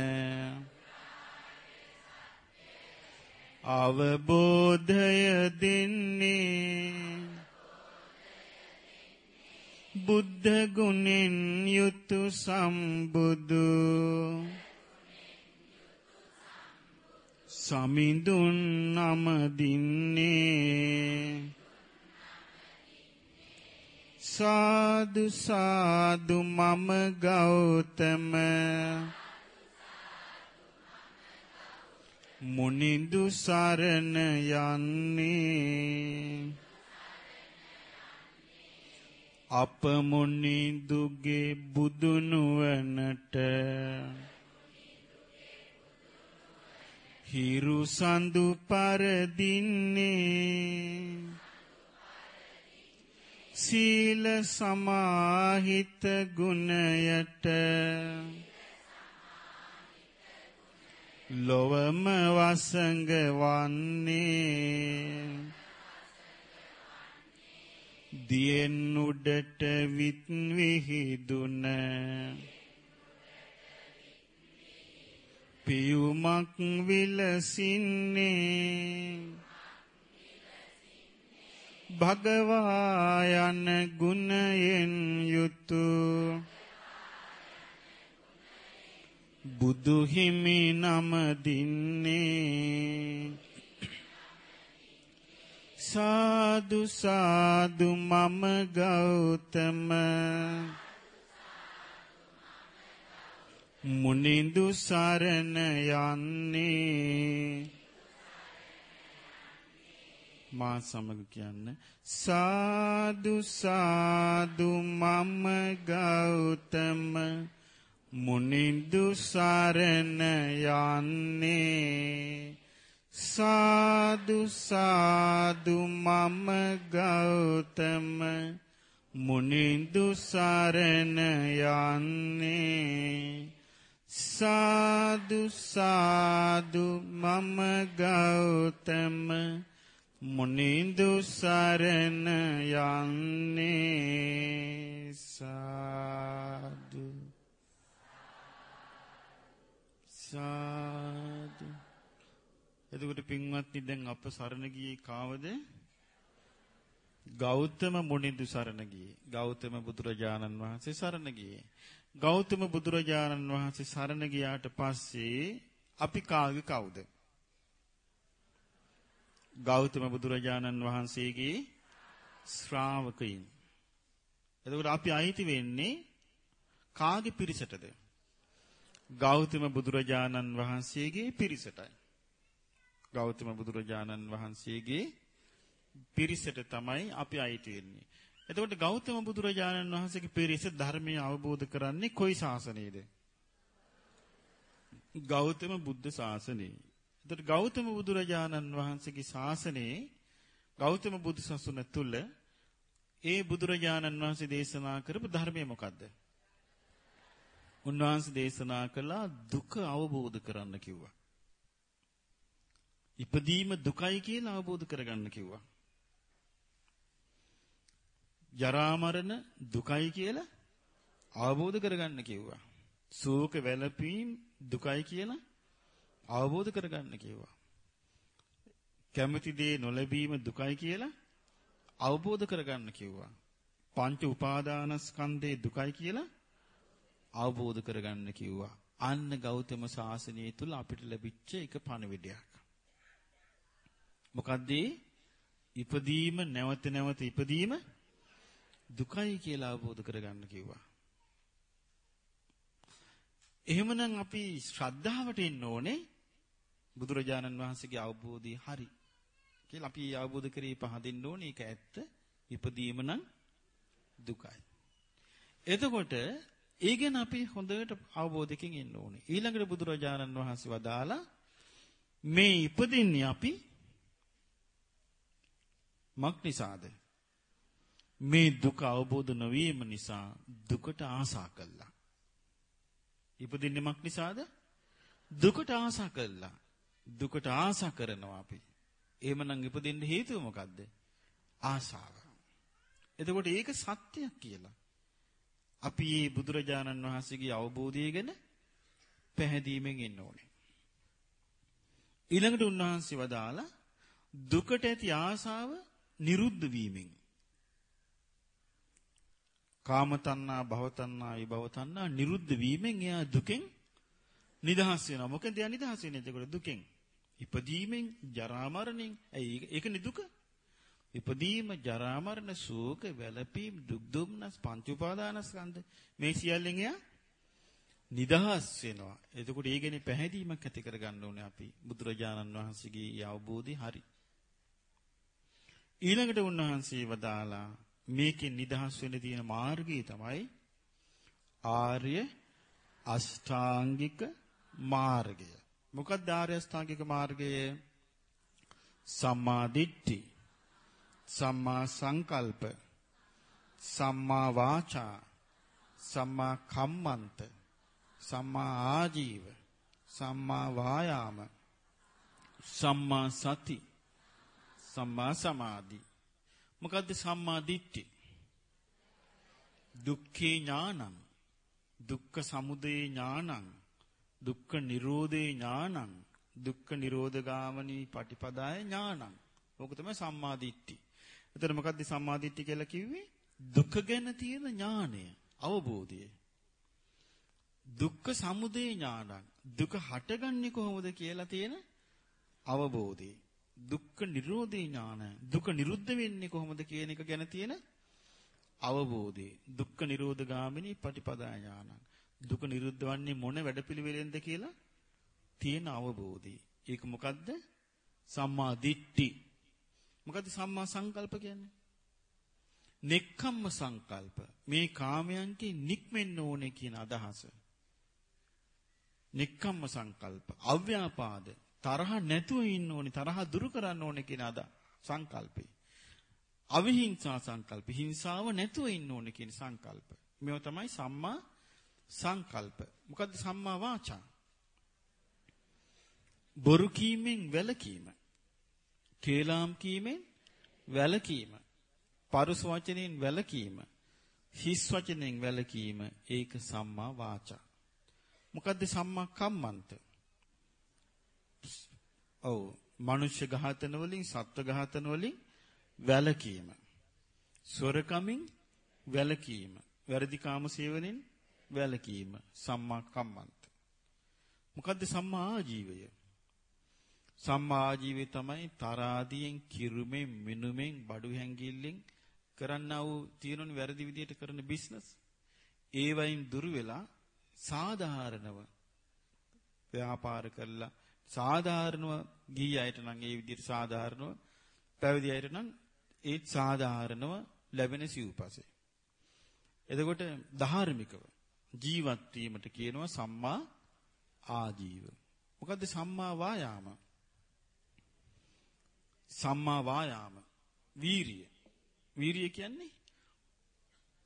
අවබෝධය දෙන්නේ බුද්ධ ගුණෙන් යුතු සම්බුදු සමිඳුන් නමදින්නේ සාදු සාදු මම ගෞතම මුනිඳු සරණ යන්නේ. අප මුනිඳුගේ බුදු නුවණට හිරු සඳු පරදින්නේ සීල සමාහිත ගුණයට ලොවම වසඟ වන්නේ. දියෙන් උඩට විත් විහිදුන. පියුමක් විලසින්නේ. භගවා යන ගුණයෙන් යුතු. බුදු හිමි නම දින්නේ. සාදු සාදු මම ගෞතම. මුනිඳු සරණ යන්නේ. මා සමග කියන්න සාදු සාදු මම ගෞතම. මුනිඳු සරණ යන්නේ. සාදු සාදු මම ගෞතම. මුනිඳු සරණ යන්නේ. සාදු සාදු මම ගෞතම. මුනිඳු සරණ යන්නේ. සාදු. සාදු එතකොට පින්වත්නි දැන් අප සරණ ගියේ කාවද? ගෞතම මුනිඳු සරණ ගියේ. ගෞතම බුදුරජාණන් වහන්සේ සරණ ගියේ. ගෞතම බුදුරජාණන් වහන්සේ සරණ ගියාට පස්සේ අපි කාගේ කවුද? ගෞතම බුදුරජාණන් වහන්සේගේ ශ්‍රාවකයින්. එතකොට අපි අයිති වෙන්නේ කාගේ පිරිසටද? ගෞතම බුදුරජාණන් වහන්සේගේ පිරිසටයි. ගෞතම බුදුරජාණන් වහන්සේගේ පිරිසට තමයි අපි අයිති වෙන්නේ. එතකොට ගෞතම බුදුරජාණන් වහන්සේගේ පිරිස ධර්මය අවබෝධ කරන්නේ කොයි ශාසනයේද? ගෞතම බුද්ධ ශාසනයේ. එතකොට ගෞතම බුදුරජාණන් වහන්සේගේ ශාසනයේ ගෞතම බුදු සසුන තුල ඒ බුදුරජාණන් වහන්සේ දේශනා කරපු ධර්මය මොකද්ද? උන්වහන්සේ දේශනා කළා දුක අවබෝධ කරන්න කිව්වා. ඉපදීම දුකයි කියලා අවබෝධ කරගන්න කිව්වා. ජරා මරණ දුකයි කියලා අවබෝධ කරගන්න කිව්වා. ශෝක වැළපීම් දුකයි කියලා අවබෝධ කරගන්න කිව්වා. කැමති දේ නොලැබීම දුකයි කියලා අවබෝධ කරගන්න කිව්වා. පංච උපාදානස්කන්ධේ දුකයි කියලා අවබෝධ කරගන්න කිව්වා. අන්න ගෞතම සාසනය තුල අපිට ලැබිච්ච එක පණවිඩයක්. මොකද්ද? ඉපදීම නැවත නැවත ඉපදීම දුකයි කියලා අවබෝධ කරගන්න කිව්වා. එහෙමනම් අපි ශ්‍රද්ධාවට එන්න ඕනේ බුදුරජාණන් වහන්සේගේ අවබෝධය හරි කියලා අපි අවබෝධ කරේ පහදින්න ඕනේ ඒක ඇත්ත. ඉපදීම නම් දුකයි. එතකොට ඒ ගැන අපි හොඳට අවබෝධයකින් ඉන්න ඕනේ. ඊළඟට බුදුරජාණන් වහන්සේ වදාලා මේ ඉපදින්නේ අපි මක් නිසාද? මේ දුක අවබෝධ නොවීම නිසා දුකට ආසා කළා. ඉපදින්නේ මක් නිසාද? දුකට ආසා කළා. දුකට ආසා කරනවා අපි. එහෙමනම් ඉපදින්න හේතුව මොකද්ද? ආසාව. එතකොට ඒක සත්‍යයක් කියලා. අපි මේ බුදුරජාණන් වහන්සේගේ අවබෝධය ගැන පැහැදීමෙන් ඉන්න ඕනේ. ඊළඟට උන්වහන්සේ වදාලා දුකට ඇති ආසාව නිරුද්ධ වීමෙන් කාම තණ්හා භව තණ්හා විභව තණ්හා නිරුද්ධ වීමෙන් එයා දුකෙන් නිදහස් වෙනවා. මොකද එයා නිදහස් වෙන්නේ එතකොට දුකෙන්. ඉපදීමෙන් ජරා මරණෙන්. ඇයි ඒකනේ දුක? ඉපදීම ජරා මරණ ශෝක වැළපීම් දුක් දුම්නස් පංච උපාදානස්කන්ධ මේ සියල්ලෙන් එයා නිදහස් වෙනවා. එතකොට ඒ ගැන පැහැදීමක් ඇති කරගන්න ඕනේ අපි. බුදුරජාණන් වහන්සේගේ අවබෝධය හරි. ඊළඟට උන්වහන්සේ වදාලා මේකෙන් නිදහස් වෙන්න තියෙන මාර්ගය තමයි ආර්ය අෂ්ටාංගික මාර්ගය. මොකක්ද ආර්ය අෂ්ටාංගික මාර්ගය? සම්මා දිට්ඨි, සම්මා සංකල්ප, සම්මා වාචා, සම්මා කම්මන්ත, සම්මා ආජීව, සම්මා වායාම, සම්මා සති, සම්මා සමාධි මොකද්ද සම්මා දිට්ඨි? දුක්ඛේ ඥානං දුක්ඛ සමුදය ඥානං දුක්ඛ නිරෝධේ ඥානං දුක්ඛ නිරෝධගාමනී පටිපදාය ඥානං. ඕක තමයි සම්මා දිට්ඨි. එතන මොකද්ද සම්මා දිට්ඨි කියලා කිව්වේ? දුක ගැන තියෙන ඥානය, අවබෝධය. දුක්ඛ සමුදය ඥානං. දුක හටගන්නේ කොහොමද කියලා තියෙන අවබෝධය. දුක්ඛ නිරෝධේ ඥාන. දුක නිරුද්ධ වෙන්නේ කොහොමද කියන එක ගැන තියෙන අවබෝධය. දුක්ඛ නිරෝධ ගාමිනී පටිපදා ඥානං. දුක නිරුද්ධ වන්නේ මොන වැඩපිළිවෙලෙන්ද කියලා තියෙන අවබෝධය. ඒක මොකද්ද? සම්මා දිට්ඨි මොකද්ද සම්මා සංකල්ප කියන්නේ නෙක්ඛම්ම සංකල්ප මේ කාමයන්ගේ නික්මෙන්න ඕනේ කියන අදහස නෙක්ඛම්ම සංකල්ප අව්‍යාපාද තරහ නැතුව ඉන්න ඕනේ තරහ දුරු කරන්න ඕනේ කියන අද සංකල්පේ. අවිහිංසා සංකල්ප හිංසාව නැතුව ඉන්න ඕනේ කියන සංකල්ප. මේව තමයි සම්මා සංකල්ප. මොකද්ද සම්මා වාචා? බොරු කීමෙන් වැළකීම. කේලාම් කීමෙන් වැළකීම. පරුස වචනෙන් වැළකීම. හිස් වචනෙන් වැළකීම ඒක සම්මා වාචා. මොකද්ද සම්මා කම්මන්ත? ඔව් මනුෂ්‍ය ඝාතන වලින් සත්ව ඝාතන වලින් වැළකීම. සොරකමින් වැළකීම. වැරදි කාම සේවනෙන් වැළකීම. සම්මා කම්මන්ත. මොකද්ද සම්මා ආජීවය? සම්මා ආජීවය තමයි තරාදියෙන් කිරුමෙන් මිනුමෙන් බඩු හැංගිල්ලෙන් කරන්නා වූ තියෙනුනේ වැරදි විදියට කරන බිස්නස්. ඒ වයින් දුර වෙලා සාධාරණව ව්‍යාපාර කරලා සාධාරණව ගිහි අයට නම් ඒ විදිහට සාධාරණව පැවිදි අයට නම් ඒත් සාධාරණව ලැබෙන සිව්පසෙ. එතකොට ධාර්මිකව ජීවත් වීමට කියනවා සම්මා ආජීව. මොකද්ද සම්මා වායාම? සම්මා වායාම වීරිය. වීරිය කියන්නේ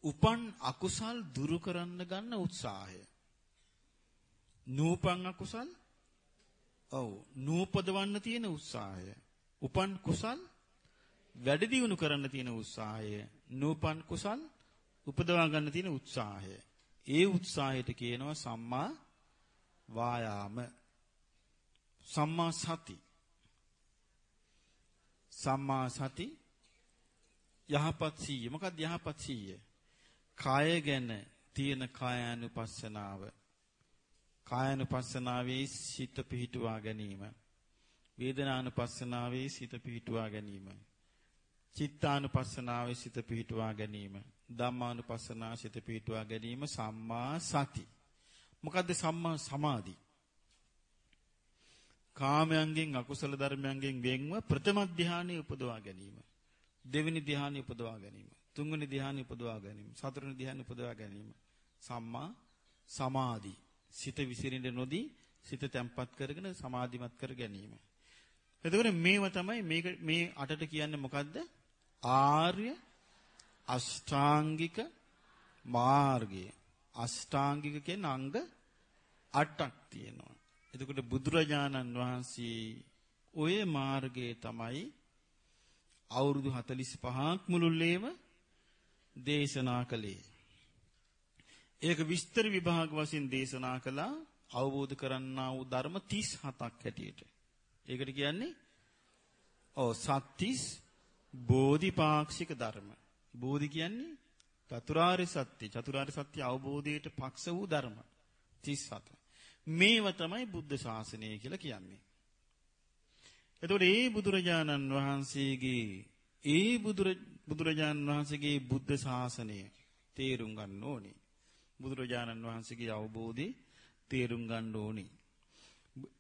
උපන් අකුසල් දුරු කරන්න ගන්න උත්සාහය. නූපන් අකුසල් ඔව් නූපදවන්න තියෙන උත්සාහය. උපන් කුසල් වැඩි දියුණු කරන්න තියෙන උත්සාහය. නූපන් කුසල් උපදවා ගන්න තියෙන උත්සාහය. ඒ උත්සාහයට කියනවා සම්මා වායාම. සම්මා සති. සම්මා සති යහපත් සීය. මොකක්ද යහපත් සීය? කාය ගැන තියෙන කායානුපස්සනාව. කායानुපස්සනාවේ සිත පිහිටුවා ගැනීම. වේදනානුපස්සනාවේ සිත පිහිටුවා ගැනීම. චිත්තානුපස්සනාවේ සිත පිහිටුවා ගැනීම. ධම්මානුපස්සනාව සිත පිහිටුවා ගැනීම සම්මා සති. මොකද්ද සම්මා සමාධි? කාමයන්ගෙන් අකුසල ධර්මයන්ගෙන් වෙන්ව ප්‍රථම ධානය උපදවා ගැනීම. දෙවෙනි ධානය උපදවා ගැනීම. තුන්වෙනි ධානය උපදවා ගැනීම. හතරවෙනි ධානය උපදවා ගැනීම. සම්මා සමාධි. සිත විසිරෙන්න නොදී සිත තැම්පත් කරගෙන සමාධිමත් කර ගැනීම. එතකොට මේව තමයි මේක මේ අටට කියන්නේ මොකද්ද? ආර්ය අෂ්ටාංගික මාර්ගය. අෂ්ටාංගික කියන අංග 8ක් තියෙනවා. එතකොට බුදුරජාණන් වහන්සේ ඔය මාර්ගයේ තමයි අවුරුදු 45ක් මුළුල්ලේම දේශනා කළේ. ඒක විස්තර විභාග වශයෙන් දේශනා කළා අවබෝධ කරන්නා වූ ධර්ම 37ක් හැටියට. ඒකට කියන්නේ ඔව් සත්‍තිස් බෝධිපාක්ෂික ධර්ම. බෝධි කියන්නේ චතුරාර්ය සත්‍ය. චතුරාර්ය සත්‍ය අවබෝධයට පක්ෂ වූ ධර්ම 37. මේව තමයි බුද්ධ ශාසනය කියලා කියන්නේ. එතකොට ඒ බුදුරජාණන් වහන්සේගේ ඒ බුදුරජාණන් වහන්සේගේ බුද්ධ ශාසනය තේරුම් ගන්න ඕනේ. බුදුරජාණන් වහන්සේගේ අවබෝධය තේරුම් ගන්න ඕනේ.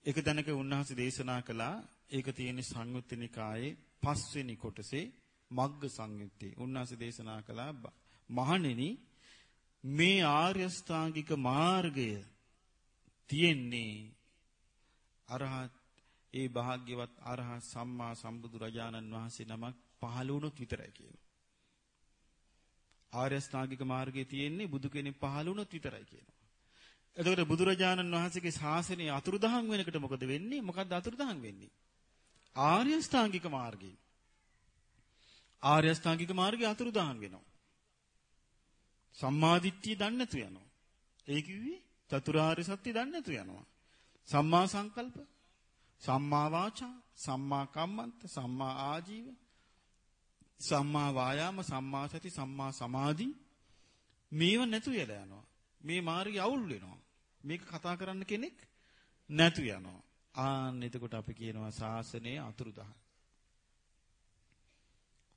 එක තැනක උන්වහන්සේ දේශනා කළා ඒක තියෙන සංයුත්ත නිකායේ පස්වෙනි කොටසේ මග්ග සංයුත්තේ උන්වහන්සේ දේශනා කළා මහණෙනි මේ ආර්ය ස්ථාංගික මාර්ගය තියෙන්නේ අරහත් ඒ භාග්‍යවත් අරහත් සම්මා සම්බුදු රජාණන් වහන්සේ නමක් පහළ වුණොත් විතරයි කියනවා. ආර්ය ස්ථාංගික මාර්ගයේ තියෙන්නේ බුදු කෙනෙක් පහළ වුණොත් විතරයි කියනවා. එතකොට බුදුරජාණන් වහන්සේගේ ශාසනය අතුරුදහන් වෙනකොට මොකද වෙන්නේ? මොකද්ද අතුරුදහන් වෙන්නේ? ආර්ය ස්ථාංගික මාර්ගය. ආර්ය ස්ථාංගික මාර්ගය අතුරුදහන් වෙනවා. සම්මාදිට්ඨිය දන්නේ නැතු යනවා. ඒ කිව්වේ චතුරාර්ය සත්‍ය දන්නේ නැතු යනවා. සම්මා සංකල්ප, සම්මා වාචා, සම්මා කම්මන්ත, සම්මා ආජීව, සම්මා වායාම, සම්මා සති, සම්මා සමාධි මේව නැතු යලා යනවා. මේ මාර්ගය අවුල් වෙනවා. මේක කතා කරන්න කෙනෙක් නැතු යනවා. ආන්න එතකොට අපි කියනවා ශාසනය අතුරුදහන්.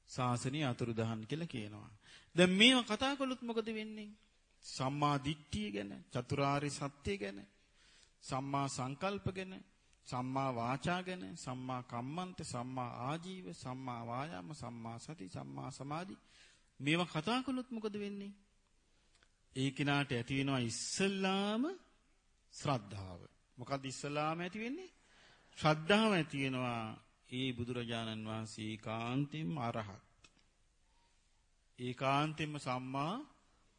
ශාසනය අතුරුදහන් කියලා කියනවා. දැන් මේව කතා කළොත් මොකද වෙන්නේ? සම්මා දිට්ඨිය ගැන, චතුරාර්ය සත්‍ය ගැන, සම්මා සංකල්ප ගැන, සම්මා වාචා ගැන, සම්මා කම්මන්ත, සම්මා ආජීව, සම්මා වායාම, සම්මා සති, සම්මා සමාධි මේවා කතා කළොත් මොකද වෙන්නේ? ඒ කිනාට ඇති වෙනවා ඉස්සල්ලාම ශ්‍රද්ධාව. මොකද්ද ඉස්සල්ලාම ඇති වෙන්නේ? ශ්‍රද්ධාව ඇති වෙනවා ඒ බුදුරජාණන් වහන්සේ කාන්තෙම අරහත්. ඒකාන්තෙම සම්මා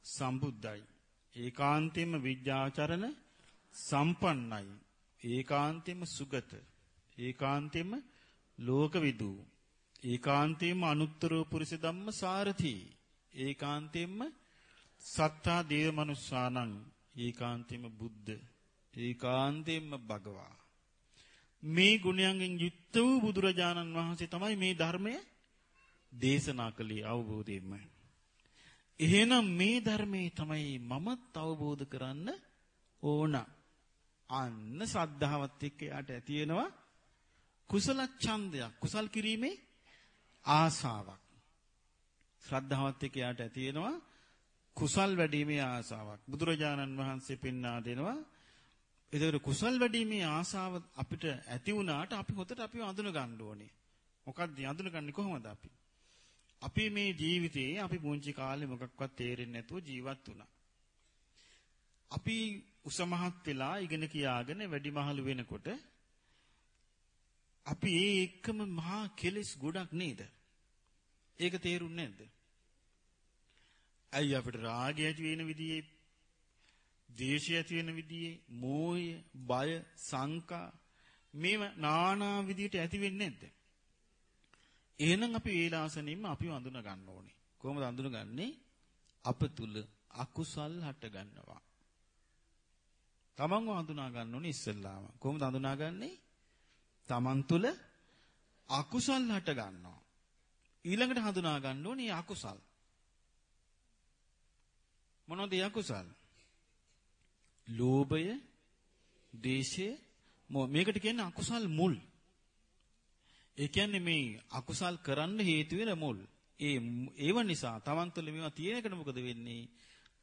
සම්බුද්ධයි. ඒකාන්තෙම විද්‍යාචරණ සම්පන්නයි. ඒකාන්තෙම සුගත. ඒකාන්තෙම ලෝකවිදු. ඒකාන්තෙම අනුත්තර පුරිස ධම්ම සාරති. ඒකාන්තෙම සත්තා දේව මනුස්සානං ඒකාන්තෙම බුද්ධ. ඒකාන්තෙම භගවා. මේ ගුණයන්ගෙන් යුක්ත වූ බුදුරජාණන් වහන්සේ තමයි මේ ධර්මය දේශනා කළේ අවබෝධයෙන්ම. එහෙනම් මේ ධර්මයේ තමයි මමත් අවබෝධ කරන්න ඕන. අන්න ශ්‍රද්ධාවත් එක්ක යාට ඇති වෙනවා කුසල ඡන්දයක්. කුසල් කිරීමේ ආසාවක්. ශ්‍රද්ධාවත් එක්ක යාට ඇති වෙනවා කුසල් වැඩිීමේ ආසාවක්. බුදුරජාණන් වහන්සේ පෙන්වා දෙනවා ඒතර කුසල් වැඩිීමේ ආසාව අපිට ඇති වුණාට අපි හොතට අපිව අඳුන ගන්න ඕනේ. මොකක්ද අඳුනගන්නේ කොහොමද අපි? අපි මේ ජීවිතේ අපි පුංචි කාලේ මොකක්වත් තේරෙන්නේ නැතුව ජීවත් වුණා. අපි උසමහත් වෙලා ඉගෙන කියාගෙන වැඩිමහලු වෙනකොට අපි ඒ එක්කම මහා කෙලෙස් ගොඩක් නේද? ඒක තේරුන්නේ නැද්ද? අයි අපිට රාගය ඇති වෙන විදිහේ ද්වේෂය ඇති වෙන විදිහේ මෝහය, බය, සංකා මේව নানা විදිහට ඇති වෙන්නේ නැද්ද? එහෙනම් අපි වේලාසනින්ම අපිව අඳුන ගන්න ඕනේ. කොහොමද අඳුනගන්නේ? අප තුල අකුසල් හට ගන්නවා. තමන්ව හඳුනා ගන්න ඕනේ ඉස්සෙල්ලාම. කොහොමද හඳුනාගන්නේ? තමන් තුල අකුසල් හට ගන්නවා. ඊළඟට හඳුනා ගන්න ඕනේ අකුසල්. මොනවද අකුසල්? ලෝභය, දේශය, මේකට කියන්නේ අකුසල් මුල්. ඒ කියන්නේ මේ අකුසල් කරන්න හේතු වෙන මුල්. ඒ ඒව නිසා තමන් තුළ මේවා තියෙනකොට මොකද වෙන්නේ?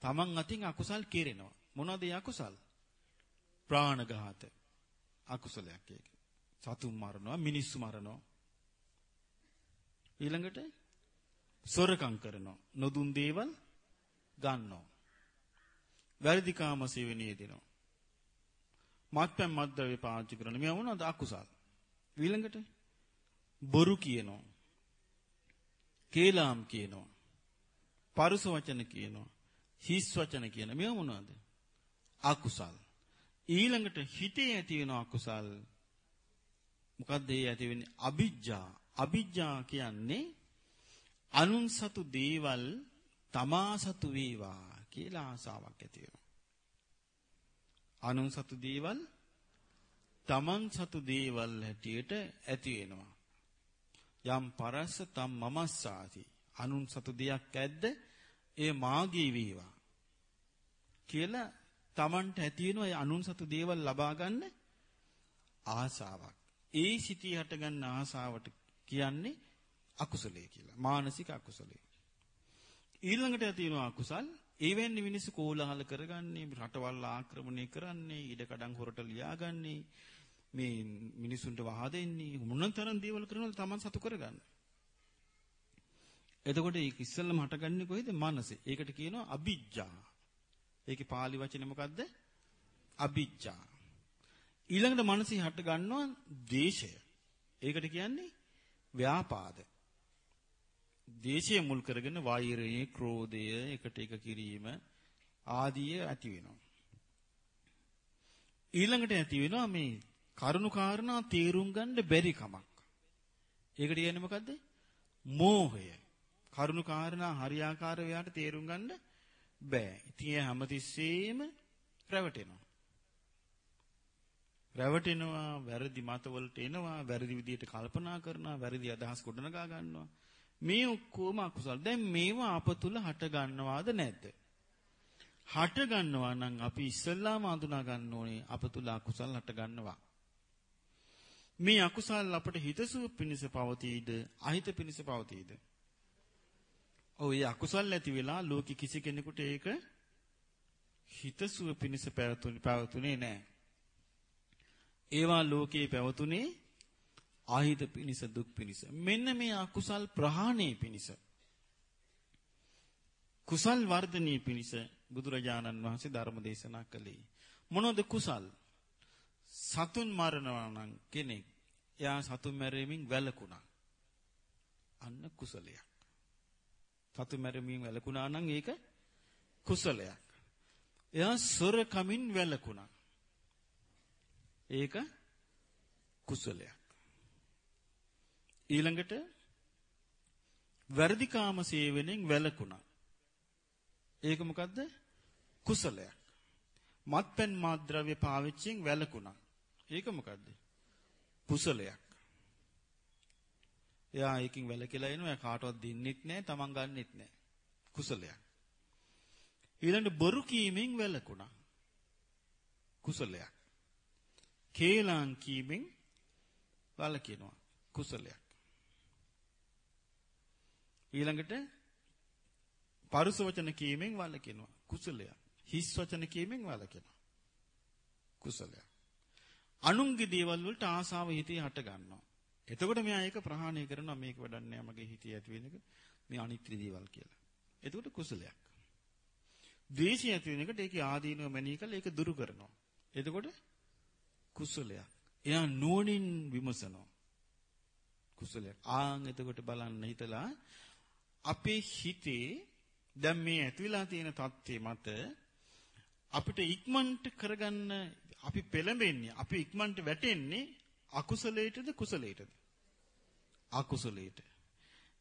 තමන් අතින් අකුසල් කෙරෙනවා. මොනවද ඒ අකුසල්? ප්‍රාණඝාත. අකුසලයක් ඒක. සතුන් මරනවා, මිනිස්සු මරනවා. ඊළඟට සොරකම් කරනවා. නොදුන් දේවල් ගන්නවා. වැරදි කාම සේවනයේ දෙනවා. මත්පැන් මත්ද්‍රව්‍ය පාවිච්චි කරන මේවා මොනවද අකුසල්. ඊළඟට බොරු කියනවා. කේලාම් කියනවා. පරුස වචන කියනවා. හිස් වචන කියන මේවා මොනවද? අකුසල්. ඊළඟට හිතේ ඇති වෙන අකුසල් මොකක්ද ඒ ඇති වෙන්නේ? අ비ජ්ජා. අ비ජ්ජා කියන්නේ අනුන් සතු දේවල් තමා සතු වේවා කියලා ආසාවක් ඇති වෙනවා. අනුන් සතු දේවල් තමන් සතු දේවල් හැටියට ඇති වෙනවා. යම් පරස්ස තම් මමස්සාති. අනුන් සතු දෙයක් ඇද්ද? ඒ මාගේ වේවා. කියලා තමන්ට ඇති වෙන ඒ අනුන් සතු දේවල් ලබා ගන්න ආසාවක්. ඒ සිටී හට ගන්න ආසාවට කියන්නේ අකුසලයේ කියලා. මානසික අකුසලයේ. ඊළඟට ඇති වෙන අකුසල් ඒ වෙන්නේ මිනිස්සු කෝලහල කරගන්නේ රටවල් ආක්‍රමණය කරන්නේ ඉඩකඩම් හොරට ලියාගන්නේ මේ මිනිසුන්ට වහා දෙන්නේ මොනතරම් දේවල් කරනවද Taman සතු කරගන්න. එතකොට ඒක ඉස්සෙල්ලම හටගන්නේ කොහෙද? මනසේ. ඒකට කියනවා අ비ජ්ජා. ඒකේ pāli වචනේ මොකද්ද? අ비ජ්ජා. ඊළඟට මනසේ හට ගන්නවා දේශය. ඒකට කියන්නේ ව්‍යාපාද. දේශය මුල් කරගෙන වෛරය, ක්‍රෝධය, එකට එක කිරීම ආදී ඇති වෙනවා. ඊළඟට ඇති වෙනවා මේ කරුණු කාරණා තේරුම් ගන්න බැරි කමක්. ඒකට කියන්නේ මොකද්ද? මෝහය. කරුණු කාරණා හරියාකාරව යාට තේරුම් ගන්න බෑ. ඉතින් ඒ හැමතිස්සෙම රැවටෙනවා. රැවටෙනවා, වැරදි මතවලට එනවා, වැරදි විදියට කල්පනා කරනවා, වැරදි අදහස් ගොඩනගා ගන්නවා. මේ ඔක්කොම අකුසල. දැන් මේවා අප තුල හට ගන්නවාද නැද්ද? හට ගන්නවා නම් අපි ඉස්සල්ලාම අඳුනා ගන්න ඕනේ අප තුල අකුසල හට ගන්නවා. මේ අකුසල් අපට හිතසුව පිණිස පවතීද අහිත පිණිස පවතීද? ඔව් ඒ අකුසල් ඇති වෙලා ලෝකෙ කිසි කෙනෙකුට ඒක හිතසුව පිණිස පැවතුනේ පැවතුනේ නැහැ. ඒවා ලෝකේ පැවතුනේ ආහිත පිණිස දුක් පිණිස. මෙන්න මේ අකුසල් ප්‍රහාණය පිණිස. කුසල් වර්ධනීය පිණිස බුදුරජාණන් වහන්සේ ධර්ම දේශනා කළේ. මොනවද කුසල්? සතුන් මරනවා නම් කෙනෙක් එයා සතුන් මැරීමෙන් වැළකුණා. අන්න කුසලයක්. සතුන් මැරීමෙන් වැළකුණා නම් ඒක කුසලයක්. එයා සොරකමින් වැළකුණා. ඒක කුසලයක්. ඊළඟට වැරදිකාම සේවනයෙන් වැළකුණා. ඒක මොකද්ද? කුසලයක්. මත්පැන් මාද්‍රව්‍ය පාවිච්චියෙන් වැළකුණා. ඒක මොකද්ද? කුසලයක්. එයා ඒකින් වැළකීලා එනවා. එයා කාටවත් දෙන්නෙත් නැහැ, තමන් ගන්නෙත් නැහැ. කුසලයක්. ඊළඟට බොරු කීමෙන් වැළකුණා. කුසලයක්. කේලම් කීමෙන් වැළකිනවා. කුසලයක්. ඊළඟට පරුස වචන කීමෙන් වැළකිනවා. කුසලයක්. හිස් වචන කීමෙන් වැළකිනවා. කුසලයක්. අනුන්ගේ දේවල් වලට ආසාව හිතේ හට ගන්නවා. එතකොට මෙයා ඒක ප්‍රහාණය කරනවා මේක වැඩක් නෑ මගේ හිතේ ඇති වෙන එක මේ අනිත්‍ය දේවල් කියලා. එතකොට කුසලයක්. ද්වේෂය ඇති වෙන එකට ඒකේ ආදීනව මැනී කළා ඒක දුරු කරනවා. එතකොට කුසලයක්. එයා නුවණින් විමසනවා. කුසලයක්. ආන් එතකොට බලන්න හිතලා අපේ හිතේ දැන් මේ ඇතිලා තියෙන தත්ත්වය මත අපිට ඉක්මනට කරගන්න අපි පෙළඹෙන්නේ අපි ඉක්මනට වැටෙන්නේ අකුසලයටද කුසලයටද? අකුසලයට.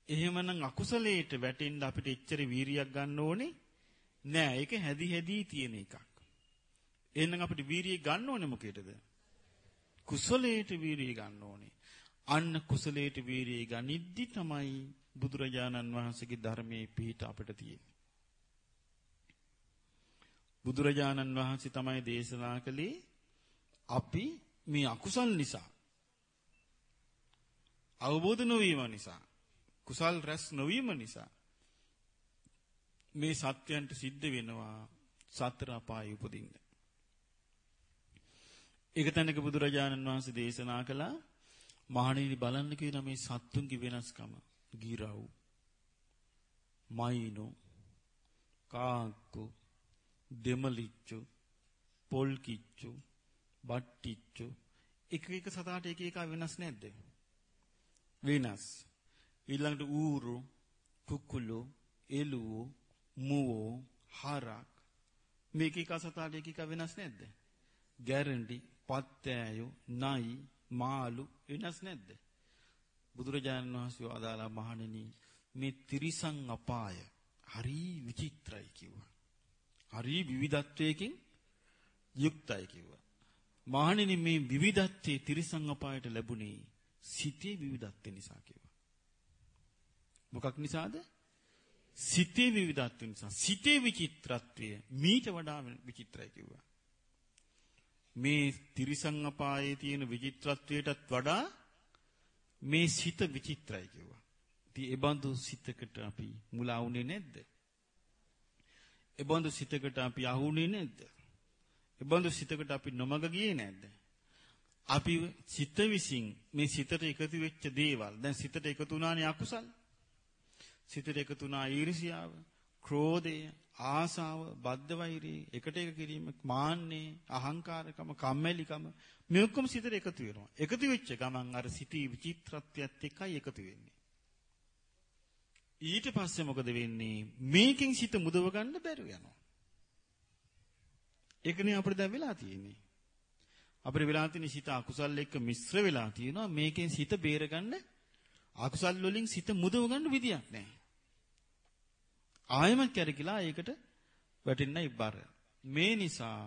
එහෙමනම් අකුසලයට වැටෙන්න අපිට එච්චර වීරියක් ගන්න ඕනේ නෑ. ඒක හැදි හැදි තියෙන එකක්. එහෙනම් අපිට වීරිය ගන්න ඕනේ මොකේදද කුසලයට වීරිය ගන්න ඕනේ. අන්න කුසලයට වීරිය ගනිද්දි තමයි බුදුරජාණන් වහන්සේගේ ධර්මයේ පිහිට අපිට තියෙන්නේ. බුදුරජාණන් වහන්සේ තමයි දේශනා කළේ අපි මේ අකුසල් නිසා අවබෝධ නොවීම නිසා කුසල් රැස් නොවීම නිසා මේ සත්‍යයන්ට සිද්ධ වෙනවා සතර අපාය උපදින්න. ඒක තැනක බුදුරජාණන් වහන්සේ දේශනා කළා මහණෙනි බලන්න කියන මේ සත්තුන්ගේ වෙනස්කම. ගිරව් මයිනෝ කාක්කු දෙමලිච්චු පොල් කිච්චු බට්ටිච්චු. එක එක සතාට එක එක වෙනස් නැද්ද? වෙනස්. ඊළඟට ඌරු කුකුළු එළුවෝ මුවෝ හරක්. මේක එක සතාට එක එක වෙනස් නැද්ද? ගැරන්ඩි පත්තෑයෝ නයි මාළු වෙනස් නැද්ද? බුදුරජාණන් වහන්සේ වදාලා මහණෙනි මේ තිරිසන් අපාය හරි විචිත්‍රයි කිව්වා. හරි විවිධත්වයකින් යුක්තයි කිව්වා. මහණෙනි මේ විවිධත්වයේ තිරිසන් අපායට ලැබුණේ සිතේ විවිධත්වය නිසා කිව්වා. මොකක් නිසාද? සිතේ විවිධත්වය නිසා. සිතේ විචිත්‍රත්වය මීට වඩා විචිත්‍රයි කිව්වා. මේ තිරිසන් අපායේ තියෙන විචිත්‍රත්වයටත් වඩා මේ සිත විචිත්‍රයි කිව්වා. ඉතින් ඒ බඳු සිතකට අපි මුලා වුණේ නැද්ද? ඒ බඳු සිතකට අපි අහුුනේ නැද්ද? ඒ බඳු සිතකට අපි නොමග ගියේ නැද්ද? අපි සිත විසින් මේ සිතට එකතු වෙච්ච දේවල් දැන් සිතට එකතු වුණානේ අකුසල්. සිතට එකතු වුණා ඊර්ෂියාව, ක්‍රෝධය, ආසාව, බද්ධ වෛරී, එකට එක කිරීම, මාන්නේ, අහංකාරකම, කම්මැලිකම මේ ඔක්කොම සිතට එකතු වෙනවා. එකතු වෙච්ච ගමන් අර සිටී විචිත්‍රත්වයත් එක්කයි එකතු වෙන්නේ. ඊට පස්සේ මොකද වෙන්නේ? මේකෙන් සිත මුදව ගන්න බැරුව යනවා. ඒකනේ අපිට දැන් වෙලා තියෙන්නේ. අපිට වෙලා තියෙන සිත අකුසල් එක්ක මිශ්‍ර වෙලා තියෙනවා. මේකෙන් සිත බේරගන්න අකුසල් වලින් සිත මුදව ගන්න විදියක් නැහැ. ආයමත් කැරකිලා ඒකට වැටෙන්නයි බර. මේ නිසා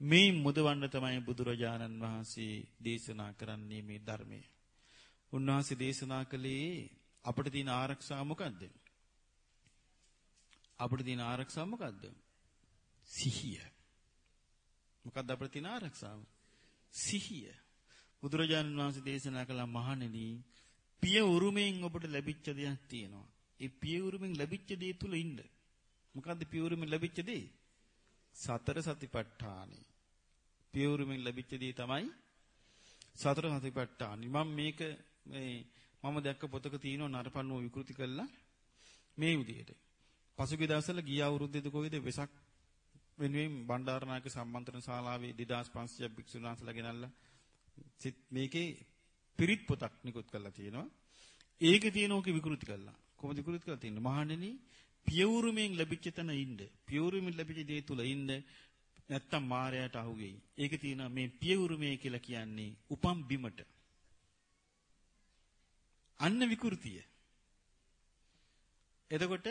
මේ මුදවන්න තමයි බුදුරජාණන් වහන්සේ දේශනා කරන්නේ මේ ධර්මය. උන්වහන්සේ දේශනා කළේ අපිට තියෙන ආරක්ෂාව මොකද්ද? අපිට තියෙන ආරක්ෂාව මොකද්ද? සිහිය. මොකද්ද අපිට තියෙන ආරක්ෂාව? සිහිය. බුදුරජාණන් වහන්සේ දේශනා කළ මහණෙනි පිය උරුමෙන් ඔබට ලැබිච්ච දෙයක් තියෙනවා. ඒ පිය උරුමෙන් ලැබිච්ච දේ තුල ඉන්න. මොකද්ද පිය උරුමෙන් ලැබිච්ච දේ? සතර සතිපට්ඨානේ. පියවුරුමින් ලැබිච්ච දේ තමයි සතර සතිපට්ඨාන. මම මේක මේ මම දැක්ක පොතක තියෙනවා නරපණුව විකෘති කළා මේ විදිහට. පසුගිය දවස්වල ගිය අවුරුද්දේද කොයිද වෙසක් වෙනුවෙන් බණ්ඩාරනායක සම්මන්ත්‍රණ ශාලාවේ 2500ක් භික්ෂුන් වහන්සේලා ගෙනල්ලා මේකේ පිරිත් පොතක් නිකුත් කරලා තියෙනවා. ඒකේ තියෙන ඕක විකෘති කළා. කොහොමද විකෘති කරලා තියෙන්නේ? මහණෙනි පියවුරුමින් ලැබිච්ච තැන ඉන්න. පියවුරුමින් ලැබිච්ච දේ තුල ඉන්න නැත්තම් මායයට අහු වෙයි. ඒක තියෙනවා මේ පියවුරුමේ කියලා කියන්නේ උපම් බිමට. අන්න විකෘතිය. එතකොට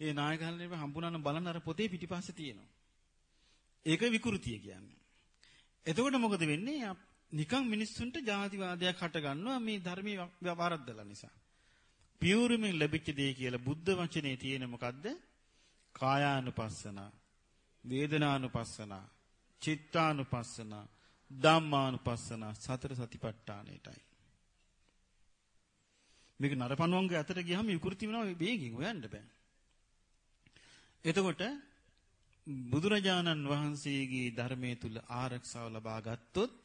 ඒ නායකහලනේ හම්බුනානම් බලන්න අර පොතේ පිටිපස්සේ තියෙනවා. ඒක විකෘතිය කියන්නේ. එතකොට මොකද වෙන්නේ? නිකන් මිනිස්සුන්ට ජාතිවාදයක් හට ගන්නවා මේ ධර්මයේ වරද්දලා නිසා. පියවුරුමෙන් ලැබිච්ච දේ කියලා බුද්ධ වචනේ තියෙන මොකද්ද? කායානුපස්සනා වේදනානුපස්සන, චිත්තානුපස්සන, ධම්මානුපස්සන සතර සතිපට්ඨානෙටයි. මේක නරපණුවන්ගේ අතට ගියාම විකෘති වෙනවා වේගින් හොයන්න බෑ. එතකොට බුදුරජාණන් වහන්සේගේ ධර්මයේ තුල ආරක්ෂාව ලබා ගත්තොත්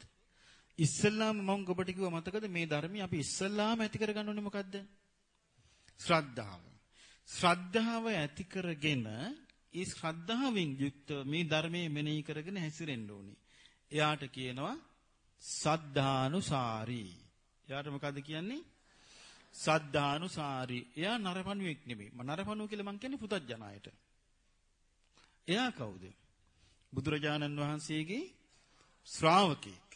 ඉස්සල්ලාම මම ඔබට කිව්වා මතකද මේ ධර්මي අපි ඉස්සල්ලාම ඇති කරගන්න ඕනේ මොකද්ද? ශ්‍රද්ධාව. ශ්‍රද්ධාව ඇති කරගෙන ඒ ශ්‍රද්ධාවෙන් යුක්ත මේ ධර්මයේ මෙනෙහි කරගෙන හැසිරෙන්න ඕනේ. එයාට කියනවා සද්ධානුසාරී. එයාට මොකද්ද කියන්නේ? සද්ධානුසාරී. එයා නරපණුවෙක් නෙමෙයි. නරපණුව කියලා මං කියන්නේ පුතත්ජනයට. එයා කවුද? බුදුරජාණන් වහන්සේගේ ශ්‍රාවකෙක්.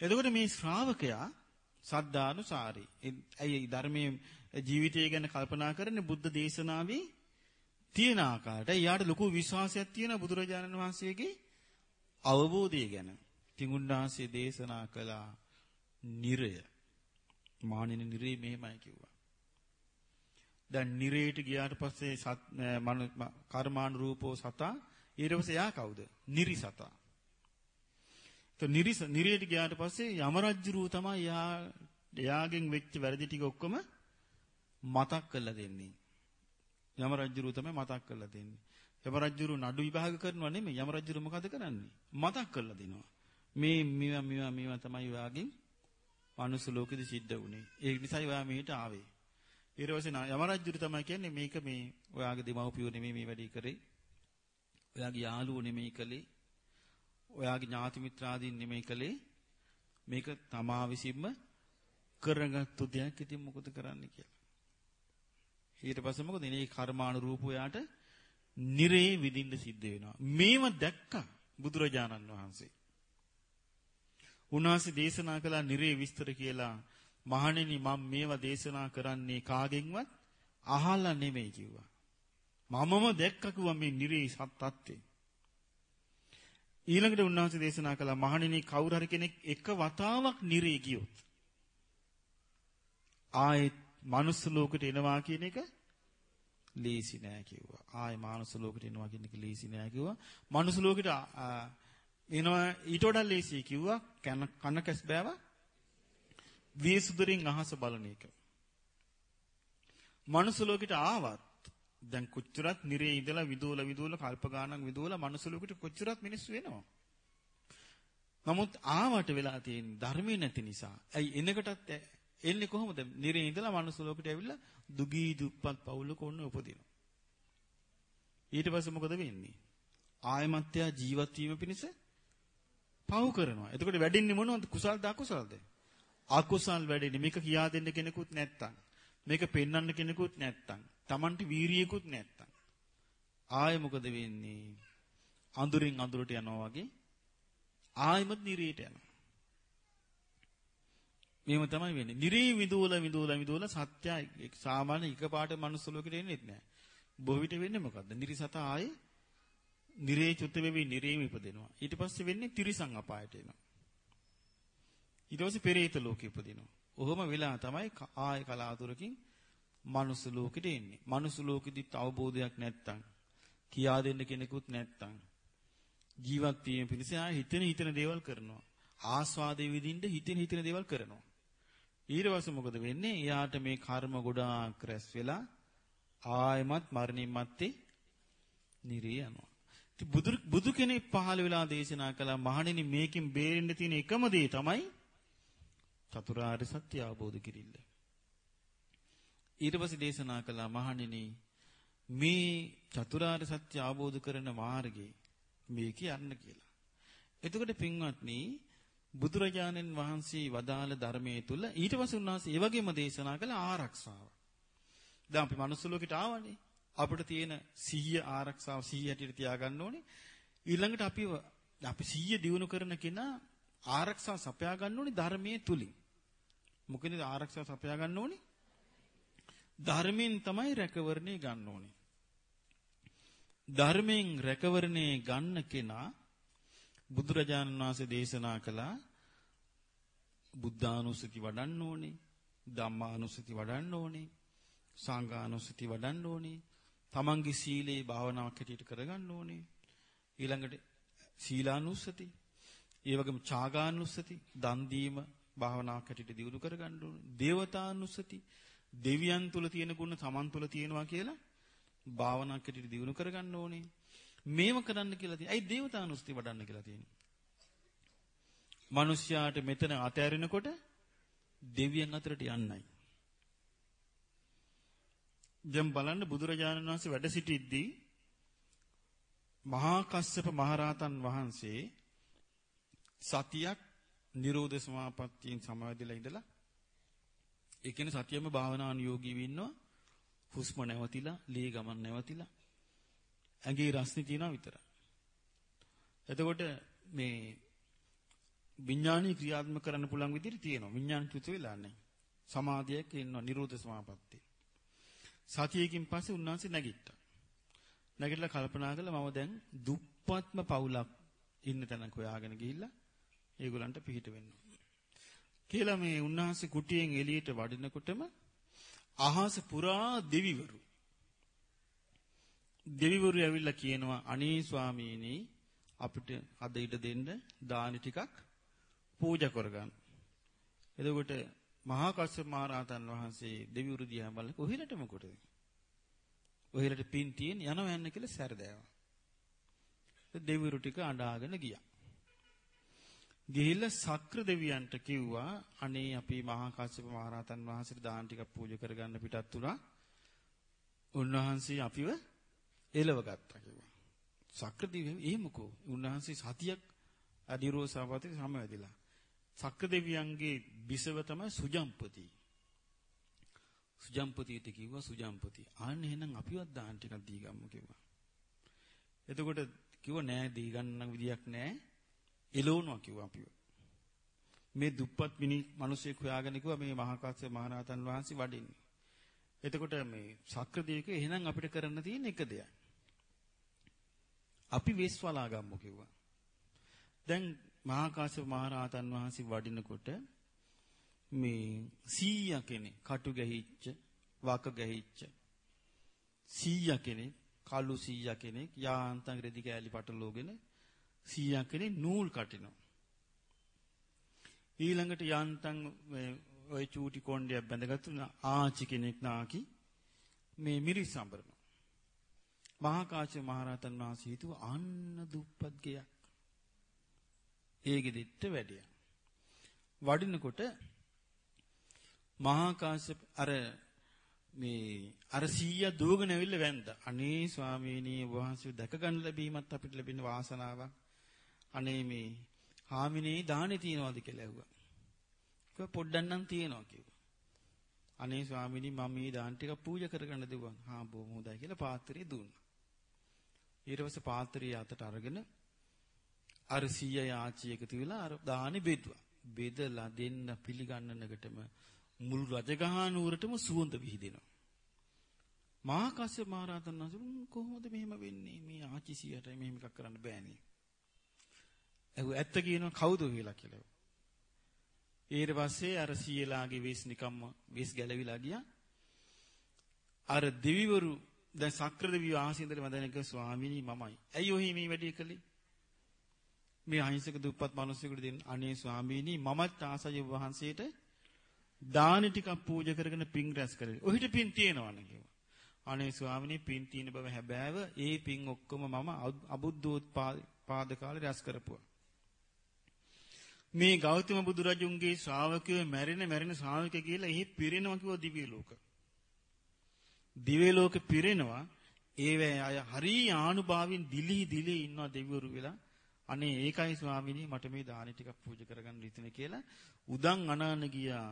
එතකොට මේ ශ්‍රාවකයා සද්ධානුසාරී. ඇයි ධර්මයේ ජීවිතය ගැන කල්පනා කරන්නේ බුද්ධ දේශනාවේ තියෙන ආකාරයට. යාට ලොකු විශ්වාසයක් තියෙන බුදුරජාණන් වහන්සේගේ අවබෝධය ගැන. තිඟුණාන්සේ දේශනා කළා නිරය. මානින නිරේ මෙහෙමයි කිව්වා. දැන් නිරේට ගියාට පස්සේ සත් කර්මානුරූපෝ සතා ඊට පස්සේ එයා කවුද? නිරි සතා. તો නිරි නිරේට ගියාට පස්සේ යම රජුරුව තමයි එයා එයාගෙන් වෙච්ච වැරදි ටික ඔක්කොම මතක් කරලා දෙන්නේ. යම රජුරුව තමයි මතක් කරලා දෙන්නේ. යම රජුරුව නඩු විභාග කරනවා නෙමෙයි යම රජුරුව මොකද කරන්නේ? මතක් කරලා දෙනවා. මේ මේවා මේවා මේවා තමයි ඔයාගෙන් මනුස්ස ලෝකෙදි සිද්ධ වුනේ. ඒ නිසායි ඔයා මෙහෙට ආවේ. ඊට පස්සේ යම රජුරු තමයි කියන්නේ මේක මේ ඔයාගේ දෙමව්පියෝ නෙමෙයි මේ වැඩේ කරේ. ඔයාගේ යාළුවෝ නෙමෙයි කළේ. ඔයාගේ ඥාති මිත්‍රාදීන් නෙමෙයි කළේ. මේක තමා විසින්ම කරගත්තු දෙයක්. ඉතින් මොකද කරන්න කියලා. ඊට පස්සේ මොකද ඉනේ කර්මානුරූපව යාට නිරේ විඳින්න සිද්ධ වෙනවා. මේව දැක්කා බුදුරජාණන් වහන්සේ. උන්වහන්සේ දේශනා කළා නිරේ විස්තර කියලා මහණෙනි මම මේවා දේශනා කරන්නේ කාගෙන්වත් අහලා නෙමෙයි කිව්වා. මමම දැක්ක කිව්වා මේ නිරේ සත්‍යත්වේ. ඊළඟට උන්වහන්සේ දේශනා කළා මහණෙනි කවුරු හරි කෙනෙක් එක වතාවක් නිරේ ගියොත් ආයෙත් මනුස්ස ලෝකෙට එනවා කියන එක ලීසි නෑ කිව්වා. ආයෙ මානුස්ස ලෝකෙට එනවා කියන එක ලීසි නෑ කිව්වා. මනුස්ස ලෝකෙට එනවා ඊට වඩා ලීසි කිව්වා කන කන කැස් බෑවා වියසුදරින් අහස බලන එක. මනුස්ස ලෝකෙට ආවත් දැන් කොච්චරත් නිරේ ඉඳලා විදෝල විදෝල කල්ප ගානක් විදෝල මනුස්ස ලෝකෙට කොච්චරත් මිනිස්සු වෙනවා. නමුත් ආවට වෙලා තියෙන ධර්මයේ නැති නිසා. ඇයි එනකටත් එන්නේ කොහොමද? නිරේ ඉඳලා මනුස්ස ලෝකෙට ඇවිල්ලා දුගී දුප්පත් පවුලක ඔන්න උපදිනවා. ඊට පස්සේ මොකද වෙන්නේ? ආයමත්‍යා ජීවත් වීම පිණිස පව් කරනවා. එතකොට වැඩින්නේ මොනවද? කුසල්ද අකුසල්ද? අකුසල් වැඩෙන්නේ. මේක කියා දෙන්න කෙනෙකුත් නැත්තම්. මේක පෙන්වන්න කෙනෙකුත් නැත්තම්. Tamanට වීරියකුත් නැත්තම්. ආයෙ මොකද වෙන්නේ? අඳුරින් අඳුරට යනවා වගේ ආයෙමත් නිරේට යනවා. මේව තමයි වෙන්නේ. නිරේ විදූල විදූල විදූල සත්‍යයි සාමාන්‍ය එකපාරට මනුස්ස ලෝකෙට එන්නේ නැහැ. බොහෝ විට වෙන්නේ මොකද්ද? නිරිසත ආයේ නිරේ චුත වෙවි නිරේම ඉපදෙනවා. ඊට පස්සේ වෙන්නේ තිරිසන් අපායට එනවා. ඊට පස්සේ පෙරේත ලෝකෙ ඉපදිනවා. ඔහොම වෙලා තමයි ආය කලාතුරකින් මනුස්ස ලෝකෙට එන්නේ. මනුස්ස ලෝකෙදිත් අවබෝධයක් නැත්තම් කියා දෙන්න කෙනෙකුත් නැත්තම් ජීවත් වීම පිණිස ආය හිතෙන හිතන දේවල් කරනවා. ආස්වාදයේ විඳින්න හිතෙන හිතන දේවල් කරනවා. ඊට පස්සේ මොකද වෙන්නේ? එයාට මේ කර්ම ගොඩාක් රැස් වෙලා ආයමත් මරණින් මත්තේ නිරේ යනවා. ඉතින් බුදු බුදු කෙනෙක් පහළ වෙලා දේශනා කළා මහණෙනි මේකෙන් බේරෙන්න තියෙන එකම දේ තමයි චතුරාර්ය සත්‍ය අවබෝධ කිරිල්ල. ඊට පස්සේ දේශනා කළා මහණෙනි මේ චතුරාර්ය සත්‍ය අවබෝධ කරන මාර්ගේ මේක යන්න කියලා. එතකොට පින්වත්නි බුදුරජාණන් වහන්සේ වදාළ ධර්මයේ තුල ඊට පස්සේ උන්වහන්සේ ඒ වගේම දේශනා කළ ආරක්ෂාව. දැන් අපි මනුස්ස ලෝකෙට ආවනේ. අපිට තියෙන සිහිය ආරක්ෂාව සිහිය හැටියට තියාගන්න ඕනේ. ඊළඟට අපි අපි සිහිය දිනු කරන කෙනා ආරක්ෂාව සපයා ගන්න ඕනේ ධර්මයේ තුලින්. මොකද ආරක්ෂාව සපයා ගන්න ඕනේ? ධර්මයෙන් තමයි රැකවරණේ ගන්න ඕනේ. ධර්මයෙන් රැකවරණේ ගන්න කෙනා බුදුරජාණන් වහන්සේ දේශනා කළා බුද්ධානුස්සති වඩන්න ඕනේ, ධම්මානුස්සති වඩන්න ඕනේ, සංඝානුස්සති වඩන්න ඕනේ, තමන්ගේ සීලේ භාවනාවක් හැටියට කරගන්න ඕනේ. ඊළඟට සීලානුස්සති, ඒ වගේම ඡාගානුස්සති, දන් දීම භාවනාවක් හැටියට දියුණු කරගන්න ඕනේ. දේවතානුස්සති දෙවියන් තුල තියෙන ගුණ තමන් තුල තියෙනවා කියලා භාවනා කටට දියුණු කරගන්න ඕනේ. මේව කරන්න කියලා තියෙනවා. ඇයි දේවතානුස්ති වඩන්න කියලා තියෙන්නේ? මිනිස්යාට මෙතන අතෑරෙනකොට දෙවියන් අතරට යන්නයි. දැන් බලන්න බුදුරජාණන් වහන්සේ වැඩ සිටිද්දී මහා කස්සප මහරහතන් වහන්සේ සතියක් නිරෝධ සමාපත්තියෙන් සමාදිලා ඉඳලා ඒ කියන්නේ සතියෙම භාවනානුයෝගීව ඉන්නවා. හුස්ම නැවතිලා ලී ගමන් නැවතිලා ඇඟේ රස්නේ තියනවා විතරයි. එතකොට මේ විඥානීය ක්‍රියාත්මක කරන්න පුළුවන් විදිහට තියෙනවා. විඥාන කෘත වෙලා නැහැ. සමාධියක ඉන්නවා නිරෝධ සමාපත්තිය. සතියකින් පස්සේ උන්වහන්සේ නැගිට්ටා නැගිටලා කල්පනා කළා මම දැන් දුප්පත්ම පවුලක් ඉන්න තැනක හොයාගෙන ගිහිල්ලා ඒගොල්ලන්ට පිහිට වෙන්න. කියලා මේ උන්වහන්සේ කුටියෙන් එළියට වඩිනකොටම අහස පුරා දෙවිවරු දෙවිවරු ඇවිල්ලා කියනවා අනේ ස්වාමීනි අපිට අද ඉඩ දෙන්න දානි ටිකක් පූජා කරගන්න. එතකොට මහා කස්සප මහ රහතන් වහන්සේ දෙවිවරු දිහා බලලා කොහෙලට මොකටද? ඔහෙලට පින් තියෙන යනවා යන්න කියලා සැරදෑවා. දෙවිවරු ටික අඬාගෙන ගියා. ගිහිල්ලා සක්‍ර දෙවියන්ට කිව්වා අනේ අපි මහා කාශ්‍යප මහ රහතන් වහන්සේට දාන ටිකක් පූජා කරගන්න පිටත් වුණා. උන්වහන්සේ අපිව එලව ගත්තා කිව්වා. සක්‍ර දෙවියෝ එහෙමකෝ. උන්වහන්සේ සතියක් අදිරෝසාවතේ සමවැදිලා. සක්‍ර දෙවියන්ගේ බිසව තමයි සුජම්පති. සුජම්පතිට කිව්වා සුජම්පති. ආන්න එහෙනම් අපිවත් දාන ටිකක් දීගම්මු කිව්වා. එතකොට කිව්වා නෑ දීගන්න විදියක් නෑ. එළවනවා කිව්වා අපිව. මේ දුප්පත් මිනි මිනිස්සෙක් හොයාගෙන කිව්වා මේ මහා කාශ්‍යප මහරහතන් වහන්සේ වඩින්නේ. එතකොට මේ සක්‍රදේවක එහෙනම් අපිට කරන්න තියෙන එක දෙයක්. අපි වෙස්වලා ගම්මු කිව්වා. දැන් මහා කාශ්‍යප මහරහතන් වහන්සේ වඩිනකොට මේ සීයා කෙනෙක් කටු ගැහිච්ච වක ගැහිච්ච සීයා කෙනෙක් කළු සීයා කෙනෙක් යාන්තම් රෙදි කෑලි පටලෝගෙන සීයා කෙනෙක් නූල් කටිනවා. ඊළඟට යන්තම් ඔය චූටි කොණ්ඩයක් බැඳගත්තු ආචි කෙනෙක් නාකි මේ මිරිස් සම්බරනවා. මහා කාශ්‍යප මහරහතන් වහන්සේ හිතුව අන්න දුප්පත් ගයක්. ඒ ගෙදෙට්ට වැඩියා. වඩිනකොට මහා කාශ්‍යප අර මේ අර සීයා දුවගෙන ඇවිල්ලා වැන්දා. අනේ ස්වාමීනි වහන්සේ දැක ගන්න ලැබීමත් අපිට ලැබෙන වාසනාවක්. අනේ මේ හාමිනේ දාහනේ තියනවාද කියලා ඇහුවා. කිව්වා පොඩ්ඩක් නම් තියනවා කිව්වා. අනේ ස්වාමීනි මම මේ දාන ටික පූජා කරගන්න දෙවුවා. හා බොහොම හොඳයි කියලා පාත්‍රය දුන්නා. ඊට පස්සේ පාත්‍රය අතට අරගෙන අර සීය යාචි එකතු වෙලා අර දානි බෙදුවා. බෙදලා දෙන්න පිළිගන්නනකටම මුළු රජගහ නුවරටම සුවඳ විහිදෙනවා. මහා කස්සප මහ රහතන් වහන්සේ කොහොමද මෙහෙම වෙන්නේ? මේ ආචි සීයට මෙහෙම එකක් කරන්න බෑනේ. ඇහුව ඇත්ත කියනවා කවුද කියලා කියලා. ඊට පස්සේ අර සීයලාගේ වෙස් නිකම්ම වෙස් ගැලවිලා ගියා. අර දෙවිවරු දැන් සක්‍ර දෙවියෝ ආසින්දර මදනක ස්වාමීනි මමයි. ඇයි ඔහි මේ වැඩේ කළේ? මේ අහිංසක දුප්පත් මිනිස්සුන්ට දෙන්න අනේ ස්වාමීනි මමත් ආසය වහන්සේට දාන ටිකක් පූජා කරගෙන පින් රැස් කරේ. ඔහිට පින් තියෙනවනේ කිව්වා. අනේ ස්වාමීනි පින් තියෙන බව හැබෑව ඒ පින් ඔක්කොම මම අබුද්ධෝත්පාද කාලේ රැස් කරපුවා. මේ ගෞතම බුදුරජුන්ගේ ශ්‍රාවකයෝ මැරෙන මැරෙන ශ්‍රාවක කියලා එහි පිරෙනවා කිව්ව දිව්‍ය ලෝක. දිව්‍ය ලෝක පිරෙනවා ඒවැ අය හරි ආනුභාවයෙන් දිලි දිලි ඉන්නවා දෙවිවරු වෙලා. අනේ ඒකයි ස්වාමීනි මට මේ දානි ටිකක් පූජා කරගන්න ඉතිනේ කියලා උදන් අනාන ගියා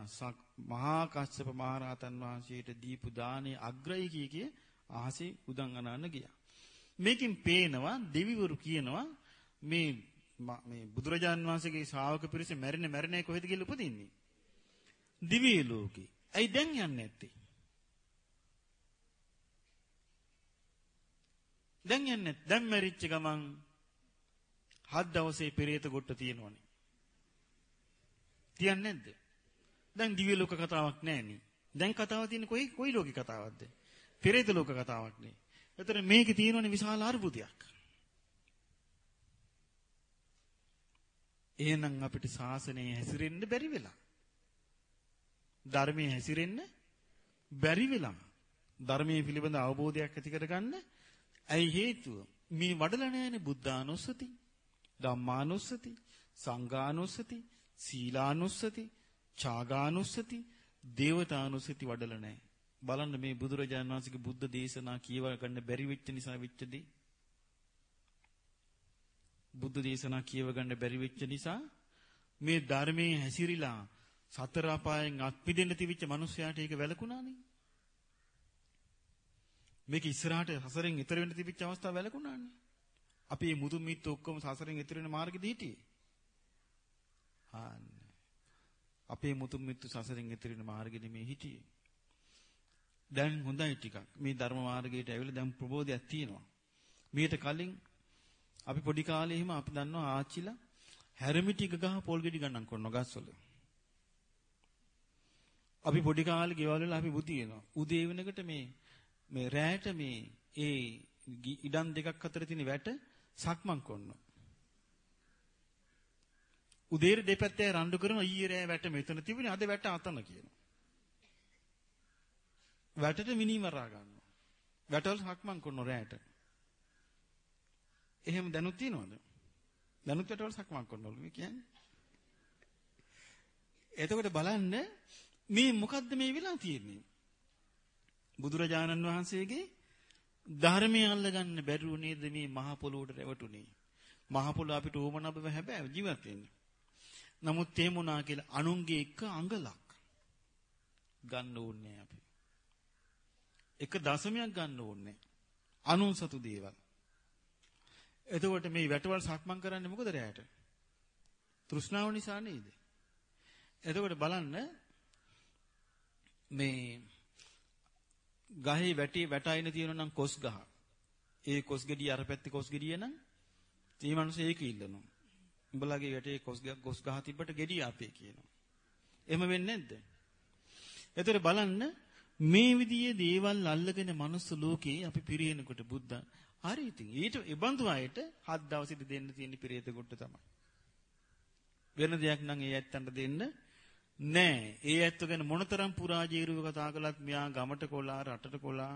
මහා කස්සප මහරහතන් වහන්සේට දීපු දානේ අග්‍රයි කිය කිය ආසේ උදන් අනාන ගියා. මේකෙන් පේනවා දෙවිවරු කියනවා මේ මේ බුදුරජාන් වහන්සේගේ ශ්‍රාවක පිරිස මැරෙන මැරෙන්නේ කොහෙද කියලා උපදින්නේ? දිව්‍ය ලෝකේ. ඇයි දැන් යන්නේ නැත්තේ? දැන් යන්නේ දැන් මැරිච්ච ගමන් හත් දවසේ පෙරේත ගොට්ට තියෙනවනේ. තියන්නේ නැද්ද? දැන් දිව්‍ය ලෝක කතාවක් නැහෙනි. දැන් කතාව තියෙන්නේ කොයි කොයි ලෝකේ කතාවක්ද? පෙරේත ලෝක කතාවක් නේ. එතන මේකේ තියෙනවනේ විශාල අරුබුදයක්. එහෙනම් අපිට ශාසනයේ හැසිරෙන්න බැරි වෙලා. ධර්මයේ හැසිරෙන්න බැරි වෙලා. ධර්මයේ පිළිබඳ අවබෝධයක් ඇති කරගන්න. ඇයි හේතුව? මේ වඩලා නැහැනේ බුද්ධානුස්සති, ධම්මානුස්සති, සංඝානුස්සති, සීලානුස්සති, ඡාගානුස්සති, දේවතානුස්සති වඩලා නැහැ. බලන්න මේ බුදුරජාණන් වහන්සේගේ බුද්ධ දේශනා කියව ගන්න බැරි වෙච්ච නිසා වෙච්ච දේ. බුද්ධ දේශනා කියව ගන්න බැරි වෙච්ච නිසා මේ ධර්මයේ හැසිරීලා සතර අපායෙන් අත්මිදෙන්න තිබිච්ච මිනිස්යාට ඒක වැළකුණානේ. මේක ඉස්සරහට සසරෙන් ඈතර වෙන්න තිබිච්ච අවස්ථාව වැළකුණානේ. අපි මේ මුදුන් මිත් ඔක්කොම සසරෙන් ඈතර වෙන මාර්ගෙදි හිටියේ. ආන්න. අපේ මුතුන් මිත්තු සසරෙන් ඈතර වෙන මාර්ගෙදි මේ හිටියේ. දැන් හොඳයි ටිකක්. මේ ධර්ම මාර්ගයට ඇවිල්ලා දැන් ප්‍රබෝධයක් තියෙනවා. මීට කලින් අපි පොඩි කාලේ එහෙම අපි දන්නවා ආච්චිලා හැරමිටි ගහ පොල් ගෙඩි ගණන් කරනවා ගස්වල. අපි පොඩි කාලේ ගෙවල් වල අපි බුදි වෙනවා. උදේ වෙනකොට මේ මේ රැයට මේ ඒ ඉඩම් දෙකක් අතර තියෙන වැට සක්මන් කරනවා. උදේට දෙපැත්තේ රණ්ඩු කරන ඊයේ රෑ වැට මෙතන තිබුණේ අද වැට අතන කියනවා. වැටට මිනිමරා ගන්නවා. වැටවල සක්මන් කරන රැයට. එහෙම දැනුත් තියනවද? දැනුත් වැටවල සක්මන් කරනවලු මේ කියන්නේ. එතකොට බලන්න මේ මොකද්ද මේ වෙලා තියෙන්නේ? බුදුරජාණන් වහන්සේගේ ධර්මය අල්ලගන්න බැරුව නේද මේ මහ පොළොවට රැවටුනේ. මහ පොළොව අපිට ඕමනබව හැබැයි ජීවත් වෙන්න. නමුත් තේමුණා කියලා අනුන්ගේ එක අඟලක් ගන්න ඕනේ අපි. එක දශමයක් ගන්න ඕනේ. අනුන් සතු දේවල්. එතකොට මේ වැටවල් සක්මන් කරන්නේ මොකද රැයට? තෘෂ්ණාව නිසා නේද? එතකොට බලන්න මේ ගහේ වැටි වැටයින තියෙනවා නම් කොස් ගහ. ඒ කොස් ගෙඩිය අර පැත්තේ කොස් ගෙඩිය නම් මේ මිනිස්සු ඒක ඉල්ලනවා. උඹලගේ වැටේ කොස් කොස් ගහ තිබ්බට ගෙඩිය අපේ කියනවා. එහෙම වෙන්නේ නැද්ද? එතකොට බලන්න මේ විදිහේ දේවල් අල්ලගෙන මනුස්ස ලෝකේ අපි පිරිනකොට බුද්ධ හරි ඉතින් ඊට ඉබඳු අයට හත් දවසෙදි දෙන්න තියෙන පිරියත කොට තමයි. වෙන දෙයක් නම් ඒ ඇත්තන්ට දෙන්න නෑ. ඒ ඇත්ත ගැන මොනතරම් පුරාජීරුව කතා කළත් මෙයා ගමට කොලා රටට කොලා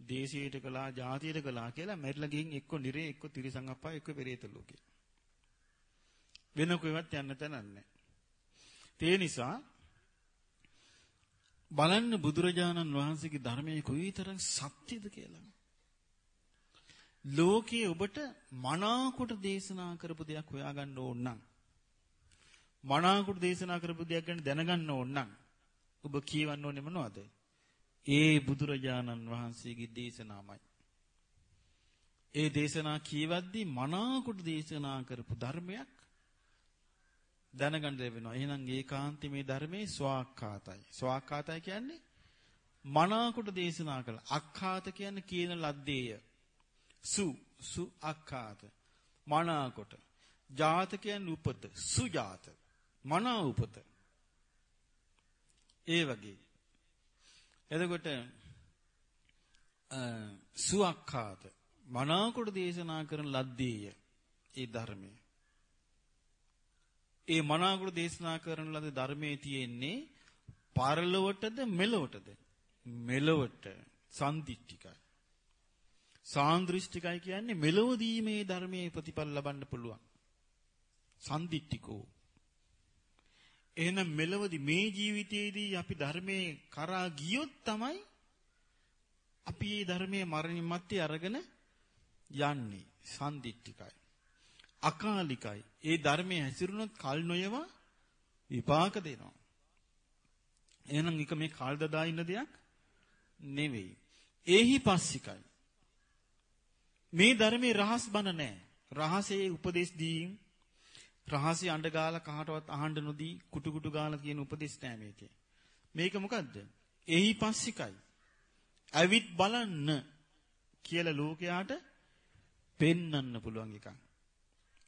දේශයට කළා ජාතියට කළා කියලා මැරිලා ගිහින් එක්ක නිරේ එක්ක තිරිසං අප්පා එක්ක පෙරේත ලෝකේ. වෙන කොහෙවත් යන්න තැනක් නැහැ. ඒ නිසා බලන්න බුදුරජාණන් වහන්සේගේ ධර්මයේ කොයිතරම් සත්‍යද කියලා. ලෝකයේ ඔබට මනාකොට දේශනා කරපු දෙයක් හොයාගන්න ඕන නම් මනාකොට දේශනා කරපු දෙයක් ගැන දැනගන්න ඕන නම් ඔබ කියවන්න ඕනේ මොනවද? ඒ බුදුරජාණන් වහන්සේගේ දේශනාමයි. ඒ දේශනා කියවද්දී මනාකොට දේශනා කරපු ධර්මයක් දැනගන්න ලැබෙනවා. එහෙනම් ඒකාන්ත මේ ධර්මයේ ස්වාක්ඛාතයි. ස්වාක්ඛාතයි කියන්නේ මනාකොට දේශනා කළ. අක්ඛාත කියන්නේ කියන ලද්දේය. සු සු අක්ඛාත. මනාකොට. ජාත කියන්නේ උපත. සුජාත. මනා උපත. ඒ වගේ. එතකොට සුවක්ඛාත මනාකොට දේශනා කරන ලද්දේය. ඒ ධර්මයේ ඒ මනාගුරු දේශනා කරන ලද ධර්මයේ තියෙන්නේ පරලොවටද මෙලොවටද මෙලොවට සම්දිත්තිකයි සාන්දෘෂ්ටිකයි කියන්නේ මෙලොවදී මේ ධර්මයේ ප්‍රතිඵල ලබන්න පුළුවන් සම්දිත්තිකෝ එහෙනම් මෙලොවදී මේ ජීවිතයේදී අපි ධර්මයේ කරා ගියොත් තමයි අපි මේ ධර්මයේ මරණින් මත්තේ අරගෙන යන්නේ සම්දිත්තිකයි අකාලිකයි. ඒ ධර්මයේ හැසිරුණොත් කල් නොයවා විපාක දෙනවා. එහෙනම් එක මේ කල් දදා ඉන්න දෙයක් නෙවෙයි. ඒහි පස්සිකයි. මේ ධර්මයේ රහස් බන නැහැ. රහසේ උපදේශ දීම් රහසේ අඬ ගාලා කහටවත් අහන්න නොදී කුටු කුටු ගාලා කියන උපදේශ නෑ මේකේ. මේක මොකද්ද? එහි පස්සිකයි. ඇවිත් බලන්න කියලා ලෝකයාට පෙන්වන්න පුළුවන් එකක්.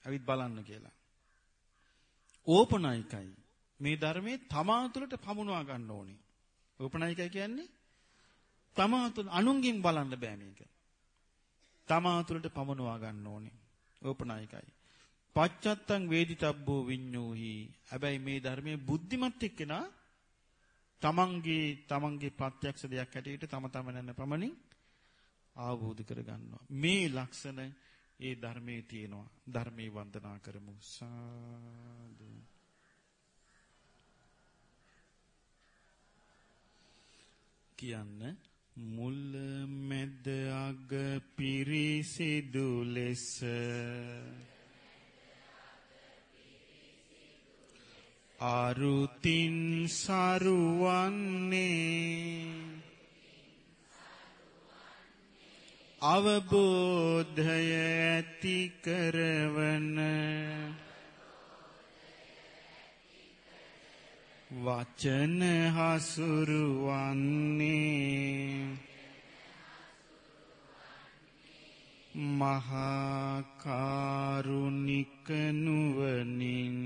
ඇවිත් බලන්න කියලා. ඕපනයිකයි. මේ ධර්මයේ තමා තුළට පමුණවා ගන්න ඕනේ. ඕපනයිකයි කියන්නේ තමා තුළ අනුන්ගෙන් බලන්න බෑ මේක. තමා තුළට පමුණවා ගන්න ඕනේ. ඕපනයිකයි. පච්චත්තං වේදිතබ්බෝ විඤ්ඤෝහි. හැබැයි මේ ධර්මයේ බුද්ධිමත් එක්කෙනා තමන්ගේ තමන්ගේ ප්‍රත්‍යක්ෂ දෙයක් හැටියට තම තම නැන පමණින් ආවෝද කරගන්නවා. මේ ලක්ෂණ ඒ ධර්මයේ තියෙනවා. ධර්මයේ වන්දනා කරමු. සාදු. කියන්න මුල් මැද අග පිරිසිදු ලෙස අරුතින් සරුවන්නේ අවබෝධය ඇති කරවන වචන හසුරුවන්නේ මහා කරුණික නුවණින්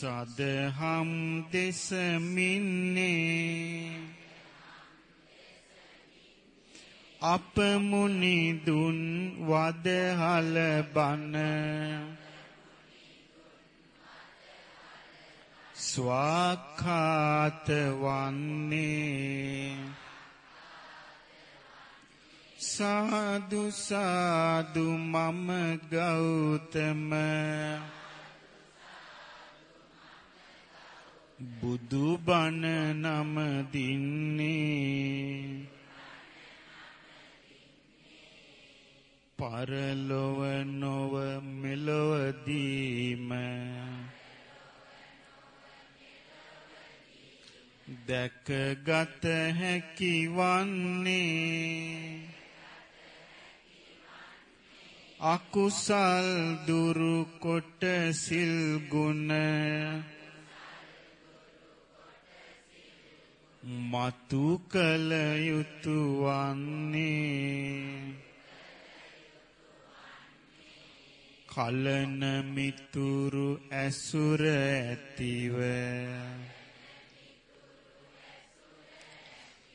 සදහම් දෙසමින්නේ අප මුනි දුන් වදහල බන. ස්වාඛාත වන්නේ. සාදු සාදු මම ගෞතම. බුදු බණ නම දින්නේ. පරලොව නොව මෙලොවදීම දැකගත හැකි වන්නේ අකුසල් දුරු කොට සිල් ගුණ. මතු කල යුතු වන්නේ. කලන මිතුරු ඇසුර ඇතිව.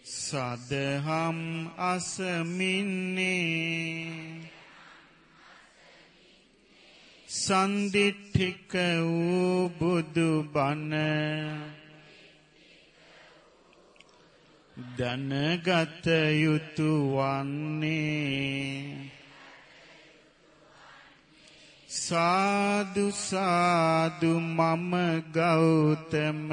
සදහම් අසමින්නේ. සන්දිට්ඨික වූ බුදු බණ. දැනගත යුතු වන්නේ. සාදු සාදු මම ගෞතම.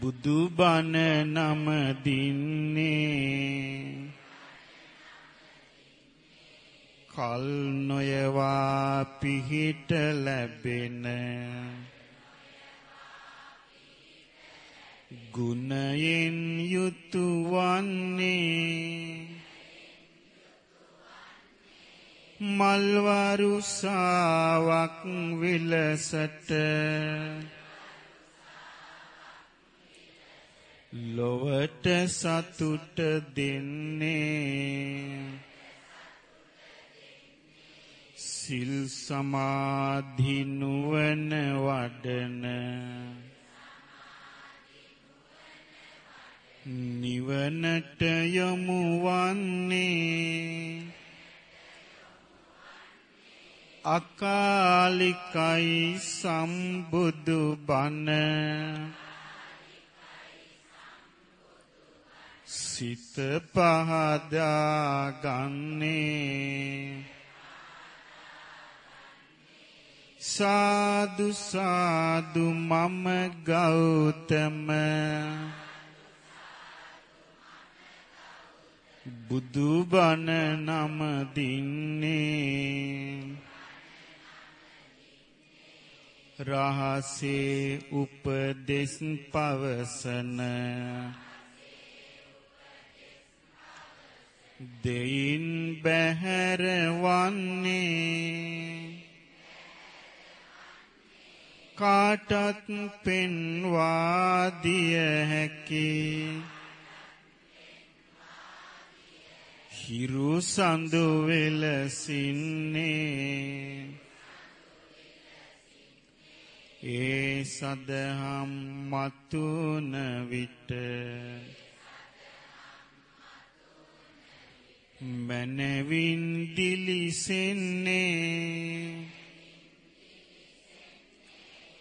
බුදු බණ නම දින්නේ. කල් නොයවා පිහිට ලැබෙන ගුණයෙන් යුතු වන්නේ මල්වරුසාවක් විලසට ලොවට සතුට දෙන්නේ සිල් සමාධි නුවණ වඩන නිවනට යමු වන්නේ අකාලිකයි සම්බුදු බණ. සිත පහදා ගන්නේ. සාදු සාදු මම ගෞතම. බුදු බණ නම දින්නේ. රහසේ උපදෙස් පවසන. දෙයින් බැහැර වන්නේ. කාටත් පෙන්වා දිය හැකි. හිරු සඳු වෙලසින්නේ. ඒ සදහම් මතුන විට මනවින් දිලිසෙන්නේ.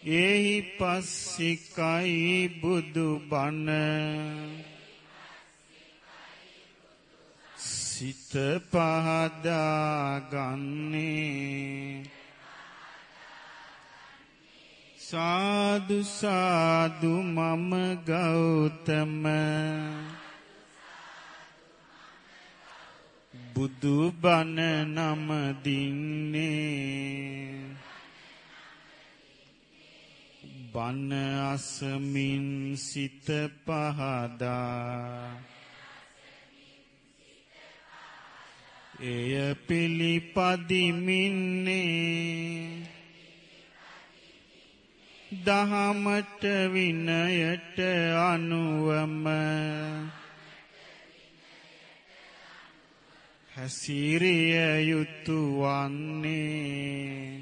එහි පස්සිකයි බුදු බණ. සිත පහදාගන්නේ. සාදු සාදු මම ගෞතම. බුදු බණ නම දින්නේ. බන අසමින් සිත පහදා. එය පිළිපදිමින්නේ දහමට විනයට අනුවම හැසිරිය යුතු වන්නේ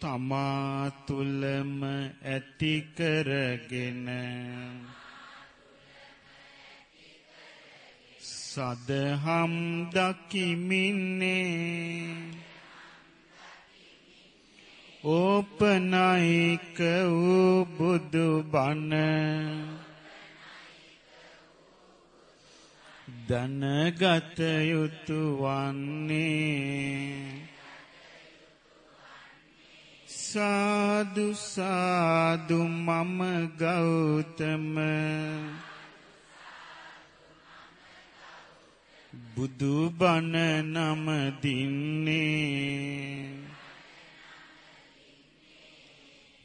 තමා තුලම ඇති කරගෙන සදහම් දකිමින්නේ. ඕපනයික වූ බුදු බණ. දනගත යුතු වන්නේ. සාදු සාදු මම ගෞතම. බුදු බණ නම දින්නේ.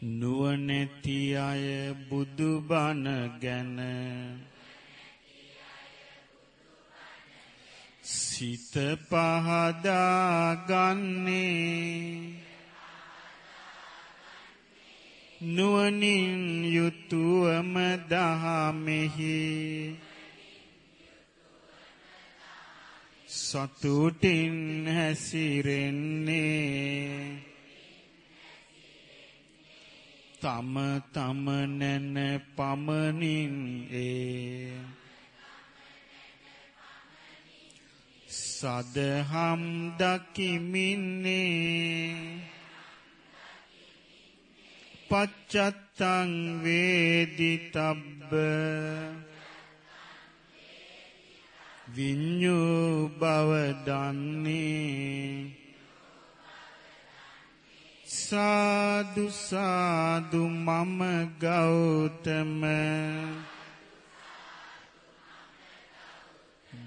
නුවණැති අය බුදු බණ ගැන සිත පහදා ගන්නේ. නුවණින් යුතුවම දහමෙහි සතුටින් හැසිරෙන්නේ. තම තම නැන පමණින් ඒ. සදහම් දකිමින්නේ. පච්චත්තං වේදිතබ්බ. විඤ්ඤු බව දන්නේ. සාදු සාදු මම ගෞතම.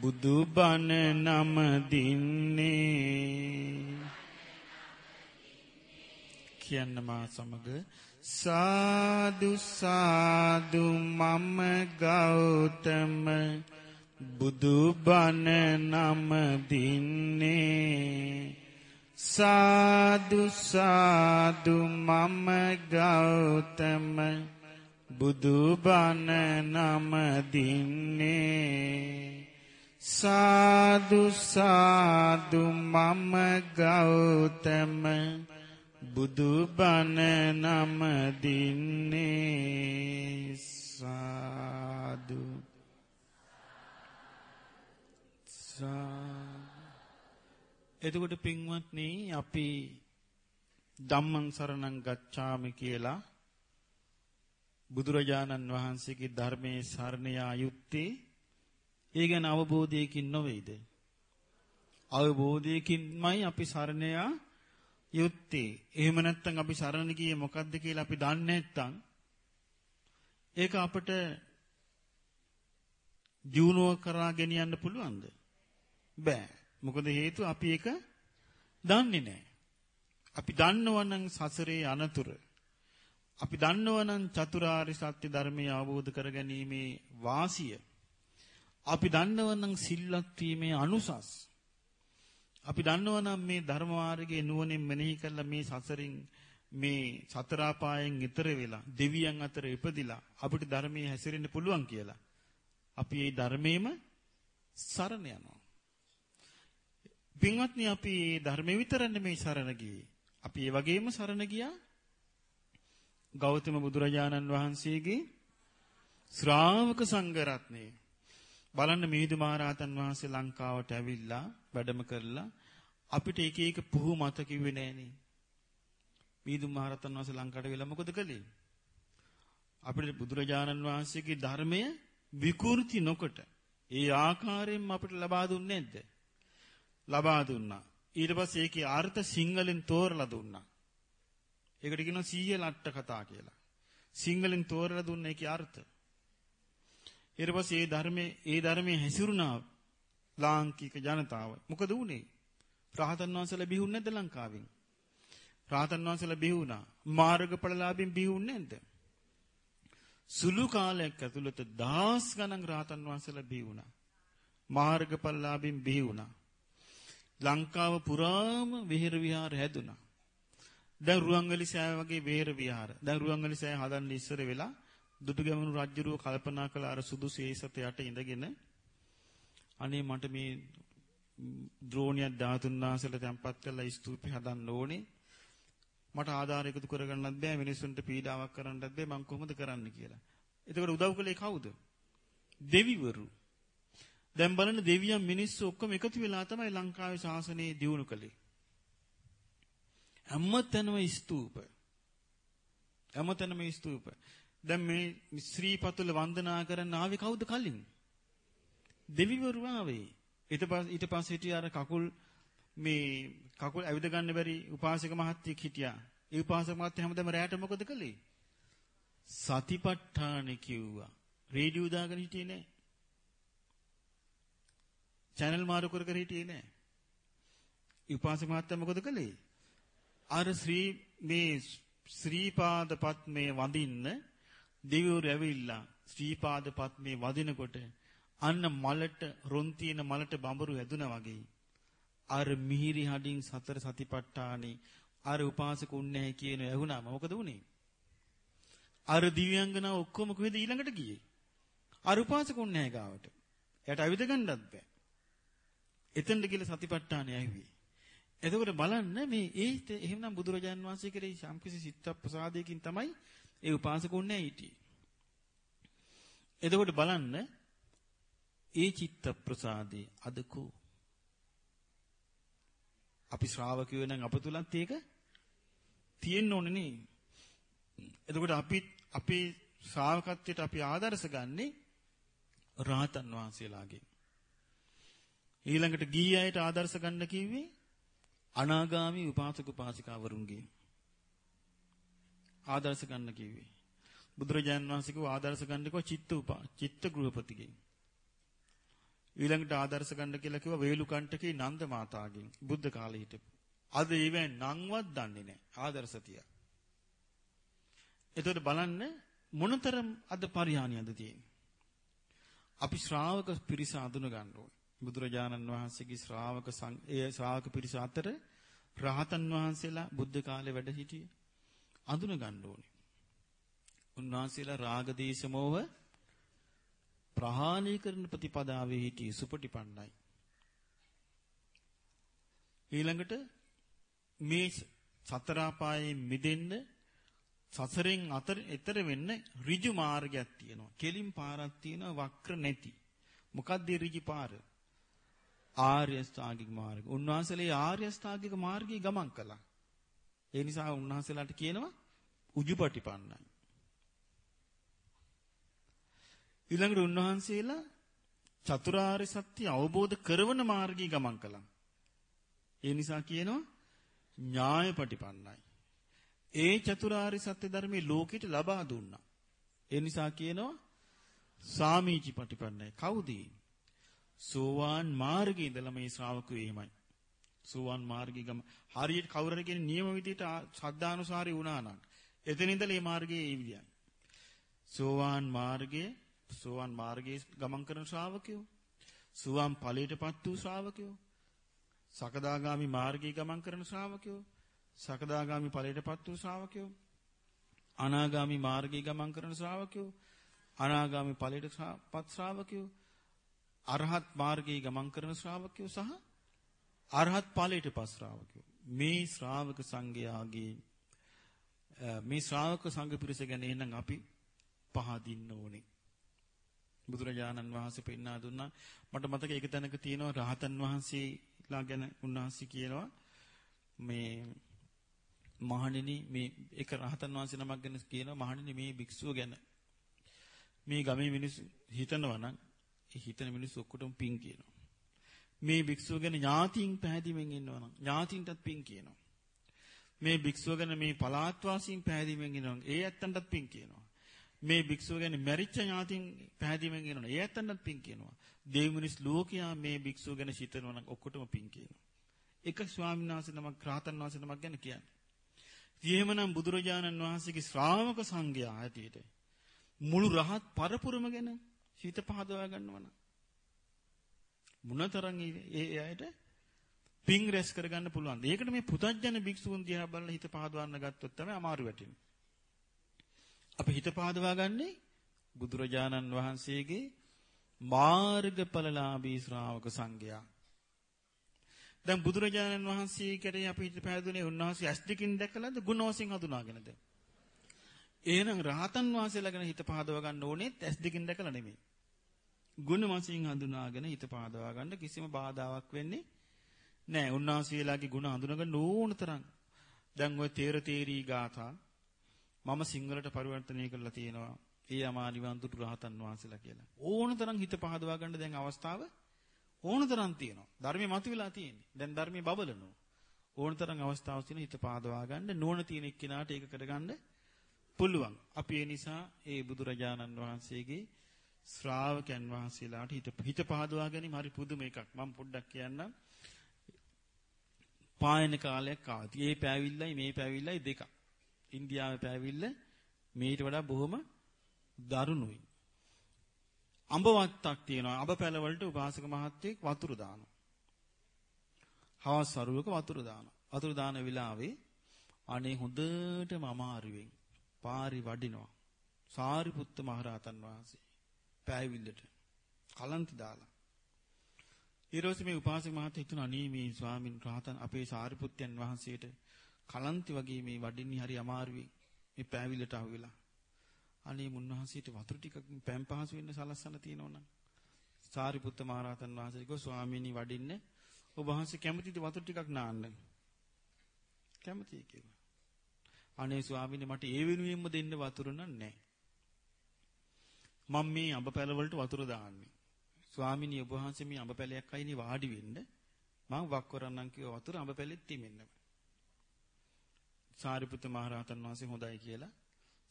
බුදු බණ නම දින්නේ. කියන්න මා සමග. සාදු සාදු මම ගෞතම. බුදු බණ නම දින්නේ. සාදු සාදු මම ගෞතම. බුදු බණ නම දින්නේ. සාදු සාදු මම ගෞතම. බුදු බණ නම දින්නේ. සාදු. එතකොට පින්වත්නි අපි ධම්මං සරණං ගච්ඡාමි කියලා බුදුරජාණන් වහන්සේගේ ධර්මයේ සරණ යා යුත්තේ ඒ ගැන අවබෝධයකින් නොවේද අවබෝධයකින්මයි අපි සරණ යා යුත්තේ. එහෙම නැත්නම් අපි සරණ ගියේ මොකද්ද කියලා අපි දන්නේ නැත්නම් ඒක අපට ජීවණව කරා ගෙනියන්න පුළුවන්ද? බෑ. මොකද හේතුව අපි ඒක දන්නේ නැහැ. අපි දන්නවනම් සසරේ අනතුර අපි දන්නවනම් චතුරාර්ය සත්‍ය ධර්මය අවබෝධ කරගැනීමේ වාසිය අපි දන්නවනම් සිල්වත් වීමේ අනුසස් අපි දන්නවා නම් මේ ධර්ම මාර්ගයේ නුවණින් මෙනෙහි කළා මේ සසරින් මේ සතර අපායෙන් ඈතර වෙලා දෙවියන් අතර ඉපදිලා අපිට ධර්මයේ හැසිරෙන්න පුළුවන් කියලා. අපි මේ ධර්මයේම සරණ යනවා. පින්වත්නි අපි මේ ධර්මෙ විතරන්නේ මේ සරණ ගියේ. අපි ඒ වගේම සරණ ගියා ගෞතම බුදුරජාණන් වහන්සේගේ ශ්‍රාවක සංඝ රත්නයේ බලන්න මිහිඳු මහරහතන් වහන්සේ ලංකාවට ඇවිල්ලා වැඩම කරලා අපිට එක එක පුහු මත කිව්වේ නෑනේ. මිහිඳු මහරහතන් වහන්සේ ලංකාවට වෙලා මොකද කළේ? අපිට බුදුරජාණන් වහන්සේගේ ධර්මය විකෘති නොකොට ඒ ආකාරයෙන්ම අපිට ලබා දුන්නේ නැද්ද? ලබා දුන්නා. ඊට පස්සේ ඒකේ අර්ථ සිංහලෙන් තෝරලා දුන්නා. ඒකට කියනවා සීය ලට්ට කතා කියලා. සිංහලෙන් තෝරලා දුන්න ඒකේ අර්ථ. ඊට පස්සේ ඒ ධර්මයේ ඒ ධර්මයේ හැසිරුණා ලාංකික ජනතාව. මොකද උනේ? රහතන් වහන්සේලා බිහුන්නේ නැද්ද ලංකාවෙන්? රහතන් වහන්සේලා බිහුණා. මාර්ගඵලලාභින් බිහුන්නේ නැද්ද? සුළු කාලයක් ඇතුළත දහස් ගණන් රහතන් වහන්සේලා බිහි වුණා. මාර්ගඵලලාභින් බිහි වුණා. ලංකාව පුරාම විහෙර විහාර හැදුනා. දැන් රුවන්වැලි සෑය වගේ විහෙර විහාර. දැන් රුවන්වැලි සෑය හදන්න ඉස්සර වෙලා දුටුගැමුණු රජුරුව කල්පනා කළ අර සුදු සේසත යට ඉඳගෙන අනේ මට මේ ද්‍රෝණියක් ධාතුන් වහන්සේලා තැම්පත් කරලා ස්තූපي හදන්න ඕනේ. මට ආධාර එකතු කරගන්නත් බෑ මිනිස්සුන්ට පීඩාවක් කරන්නත් බෑ මං කොහොමද කරන්න කියලා. එතකොට උදව් කළේ කවුද? දෙවිවරු. දැන් බලන්න දෙවියන් මිනිස්සු ඔක්කොම එකතු වෙලා තමයි ලංකාවේ ශාසනය දියුණු කළේ. හැමතැනම ස්තූප. හැමතැනම ස්තූප. දැන් මේ ශ්‍රීපතුල වන්දනා කරන්න ආවේ කවුද කලින්? දෙවිවරු ආවේ. ඊට පස්සේ ඊට පස්සේ හිටිය අර කකුල් මේ කකුල් ඇවිද ගන්න බැරි උපාසක මහත්තයෙක් හිටියා. ඒ උපාසක මහත්තයා හැමදාම රැයට මොකද කළේ? සතිපට්ඨාන කිව්වා. රේඩියෝ දාගෙන හිටියේ නෑ. Channel මාරු කර කර හිටියේ නෑ. උපාසක මහත්තයා මොකද කළේ? අර ශ්‍රී මේ ශ්‍රීපාද පත්මේ වඳින්න දෙවිවරු ඇවිල්ලා ශ්‍රීපාද පත්මේ වදිනකොට අන්න මලට රොන් තියෙන මලට බඹරු ඇදුනා වගේ අර මිහිරි හඩින් සතර සතිපට්ඨානේ අර උපාසක උන්නේ කියන ඇහුණාම මොකද වුනේ? අර දිව්‍යංගනා ඔක්කොම කොහෙද ඊළඟට ගියේ? අර උපාසක උන්නේ ගාවට. එයාට අවිද ගන්නත් බෑ. එතනට ගිහලා සතිපට්ඨානේ ඇහුවේ එතකොට බලන්න මේ ඒ එහෙමනම් බුදුරජාන් වහන්සේ කෙරෙහි සම්කිසි සිත් ප්‍රසාදයකින් තමයි ඒ උපාසකුන්නේ හිටියේ. එතකොට බලන්න ඒ චිත්ත ප්‍රසාදේ අදකෝ අපි ශ්‍රාවකයෝ නම් අප තුලත් ඒක තියෙන්න ඕනේ නේ. එතකොට අපි අපේ ශ්‍රාවකත්වයට අපි ආදර්ශ ගන්නේ රාතන් වහන්සේලාගෙන්. ඊළඟට ගිහි අයට ආදර්ශ ගන්න කිව්වේ අනාගාමී උපාසක උපාසිකාවරුන්ගේ ආදර්ශ ගන්න කිව්වේ. බුදුරජාන් වහන්සේ කිව්ව ආදර්ශ ගන්න කිව්ව චිත්ත උපා චිත්ත ගෘහපතිගෙන්. ඊළඟට ආදර්ශ ගන්න කියලා කිව්ව වේලුකණ්ඨකේ නන්ද මාතාගෙන් බුද්ධ කාලේ හිටපු. අද ඒවෙන් නම්වත් දන්නේ නැහැ ආදර්ශතිය. එතකොට බලන්න මොනතරම් අද පරිහානියද තියෙන්නේ. අපි ශ්‍රාවක පිරිස අඳුන ගන්න ඕනේ. බුදුරජාණන් වහන්සේගේ ශ්‍රාවක ඒ ශ්‍රාවක පිරිස අතර රහතන් වහන්සේලා බුද්ධ කාලේ වැඩ සිටියේ අඳුන ගන්න ඕනේ. උන්වහන්සේලා රාග දේශ මොහ ප්‍රහාණය කරන ප්‍රතිපදාවේ හිටි සුපටිපන්නයි. ඊළඟට මේ සතර ආපායෙන් මිදෙන්න සසරෙන් අතර ඈතර වෙන්න ඍජු මාර්ගයක් තියෙනවා. කෙලින් පාරක් තියෙනවා වක්‍ර නැති. මොකක්ද ඍජු පාර? ආර්ය ස්ථාගික මාර්ගය. උන්වහන්සේලා ආර්ය ස්ථාගික මාර්ගයේ ගමන් කළා. ඒ නිසා උන්වහන්සේලාට කියනවා උජුපටිපන්නයි. ඊළඟට උන්වහන්සේලා චතුරාර්ය සත්‍ය අවබෝධ කරවන මාර්ගී ගමන් කළා. ඒ නිසා කියනවා ඥායපටිපන්නයි. ඒ චතුරාර්ය සත්‍ය ධර්මයේ ලෝකෙට ලබා දුන්නා. ඒ නිසා කියනවා සාමීචි පටිපන්නයි. කවුද? සෝවාන් මාර්ගයේ ඉඳලා මේ ශ්‍රාවකයෝ එහෙමයි. සෝවාන් මාර්ගී ගම හරියට කවුරු හරි කියන නියම විදිහට ශ්‍රද්ධානුසාරී වුණා නම් එතන ඉඳලා මේ මාර්ගයේ ඉවියන්. සෝවාන් මාර්ගයේ සෝවාන් මාර්ගයේ ගමන් කරන ශ්‍රාවකයෝ සෝවාන් ඵලයටපත් වූ ශ්‍රාවකයෝ සකදාගාමි මාර්ගයේ ගමන් කරන ශ්‍රාවකයෝ සකදාගාමි ඵලයටපත් වූ ශ්‍රාවකයෝ අනාගාමි මාර්ගයේ ගමන් කරන ශ්‍රාවකයෝ අනාගාමි ඵලයටපත් ශ්‍රාවකයෝ අරහත් මාර්ගයේ ගමන් කරන ශ්‍රාවකයෝ සහ අරහත් ඵලයටපත් ශ්‍රාවකයෝ මේ ශ්‍රාවක සංඝයාගේ මේ ශ්‍රාවක සංඝ පිරිස ගැන එහෙනම් අපි පහදින්න ඕනේ. බුදුරජාණන් වහන්සේ පෙන්වා දුන්නා. මට මතක ඒක තැනක තියෙනවා රහතන් වහන්සේලා ගැන උන්වහන්සේ කියනවා මේ මහණෙනි මේ එක රහතන් වහන්සේ නමක් ගැන කියනවා මහණෙනි මේ භික්ෂුව ගැන මේ ගමේ මිනිස්සු හිතනවා නම් ඒ හිතන මිනිස්සු ඔක්කොටම පිං කියනවා. මේ භික්ෂුව ගැන ඥාතියින් පැහැදිලිවෙන් ඉන්නවා නම් ඥාතියින්ටත් පිං කියනවා. මේ භික්ෂුව ගැන මේ පලාත් වාසීන් පැහැදිලිවෙන් ඉන්නවා. ඒ ඇත්තන්ටත් පිං කියනවා. මේ භික්ෂුව ගැන මැරිච්ච ඥාතියින් පැහැදිලිවෙන් ඉන්නවා. ඒ ඇත්තන්ටත් පිං කියනවා. දෙව් මිනිස් ලෝකයා මේ භික්ෂුව ගැන හිතනවා නම් ඔක්කොටම පිං කියනවා. එක ස්වාමීන් වහන්සේ නමක් රාතන් වහන්සේ නමක් ගැන කියන්නේ. එහෙමනම් බුදුරජාණන් වහන්සේගේ ශ්‍රාවක සංඝයා ඇටියට මුළු රහත් පරපුරම ගැන හිත පහදවා ගන්නවනම් මොනතරම් ඒ අයට පිං රැස් කරගන්න පුළුවන්. ඒකට මේ පුතඥ භික්ෂුන් දිහා බලලා හිත පහදවන්න ගත්තොත් තමයි අමාරු වෙටින්නේ. අපි හිත පහදවා ගන්නේ බුදුරජාණන් වහන්සේගේ මාර්ගඵලලාභී ශ්‍රාවක සංඝයා. දැන් බුදුරජාණන් වහන්සේ කෙරෙහි අපි හිත පහදුනේ උන්වහන්සේ ඇස් දෙකින් දැකලාද ගුණ වශයෙන් හඳුනාගෙනද? එහෙනම් රහතන් වහන්සේලා ගැන හිත පහදව ගන්න ඕනේ ඇස් දෙකින් දැකලා නෙමෙයි. ගුණ වශයෙන් හඳුනාගෙන හිත පහදවා ගන්න කිසිම බාධාවක් වෙන්නේ නැහැ. උන්වහන්සේලාගේ ගුණ හඳුනගන්න ඕන තරම්. දැන් ওই තේර තේරී ගාථා මම සිංහලට පරිවර්තනය කරලා තියෙනවා. ඒ අමා නිවන් දුටු රහතන් වහන්සේලා කියලා. ඕන තරම් හිත පහදවා ගන්න දැන් අවස්ථාව ඕන තරම් තියෙනවා. ධර්මයේ මතුවලා තියෙන්නේ. දැන් ධර්මයේ බබලනවා. ඕන තරම් අවස්ථාවක් තියෙන හිත පහදවා ගන්න නුවණ තියෙන එක්කිනාට ඒක කරගන්න පුළුවන්. අපි ඒ නිසා ඒ බුදුරජාණන් වහන්සේගේ ශ්‍රාවකයන් වහන්සේලාට හිත හිත පහදවා ගැනීම හරි පුදුම එකක්. මම පොඩ්ඩක් කියන්නම්. පායන කාලයක් ආවා. ඒ පෑවිල්ලයි මේ පෑවිල්ලයි දෙකක්. ඉන්දියාවේ පෑවිල්ල මේට වඩා බොහොම දරුණුයි. අඹ වත්තක් තියෙනවා. අඹ පැල වලට උපාසක මහත්තයෙක් වතුර දානවා. හවස් සරුවක වතුර දානවා. වතුර දාන වෙලාවේ අනේ හොඳටම අමාරුවෙන් පාරි වඩිනවා. සාරිපුත්ත මහරහතන් වහන්සේ පෑවිල්ලට කලන්ති දාලා. ඊළඟට මේ උපාසක මහත්තයා හිතන අනේ මේ ස්වාමින් රහතන් අපේ සාරිපුත්යන් වහන්සේට කලන්ති වගේ මේ වඩින්නේ හරි අමාරුයි මේ පෑවිල්ලට අහුවෙලා. අනේ මුන්නහන්සේට වතුර ටිකක් පෑම් පහසු වෙන්න සලස්සන තියෙනවනම්. සාරිපුත්ත මහරහතන් වහන්සේ කිව්වා ස්වාමීනි වඩින්න ඔබ වහන්සේ කැමතිද වතුර ටිකක් නාන්න? කැමතියි කිව්වා. අනේ ස්වාමීනි මට ඒ වෙනුවෙන්ම දෙන්න වතුර නෑ. මම මේ අඹ පැල වලට වතුර දාන්නේ. ස්වාමීනි ඔබ වහන්සේ මේ අඹ පැලයක් අයිනේ වාඩි වෙන්න මම වක් කරන්නම් කිව්ව වතුර අඹ පැලෙත් තිමෙන්න. සාරිපුත්ත මහරහතන් වහන්සේ හොඳයි කියලා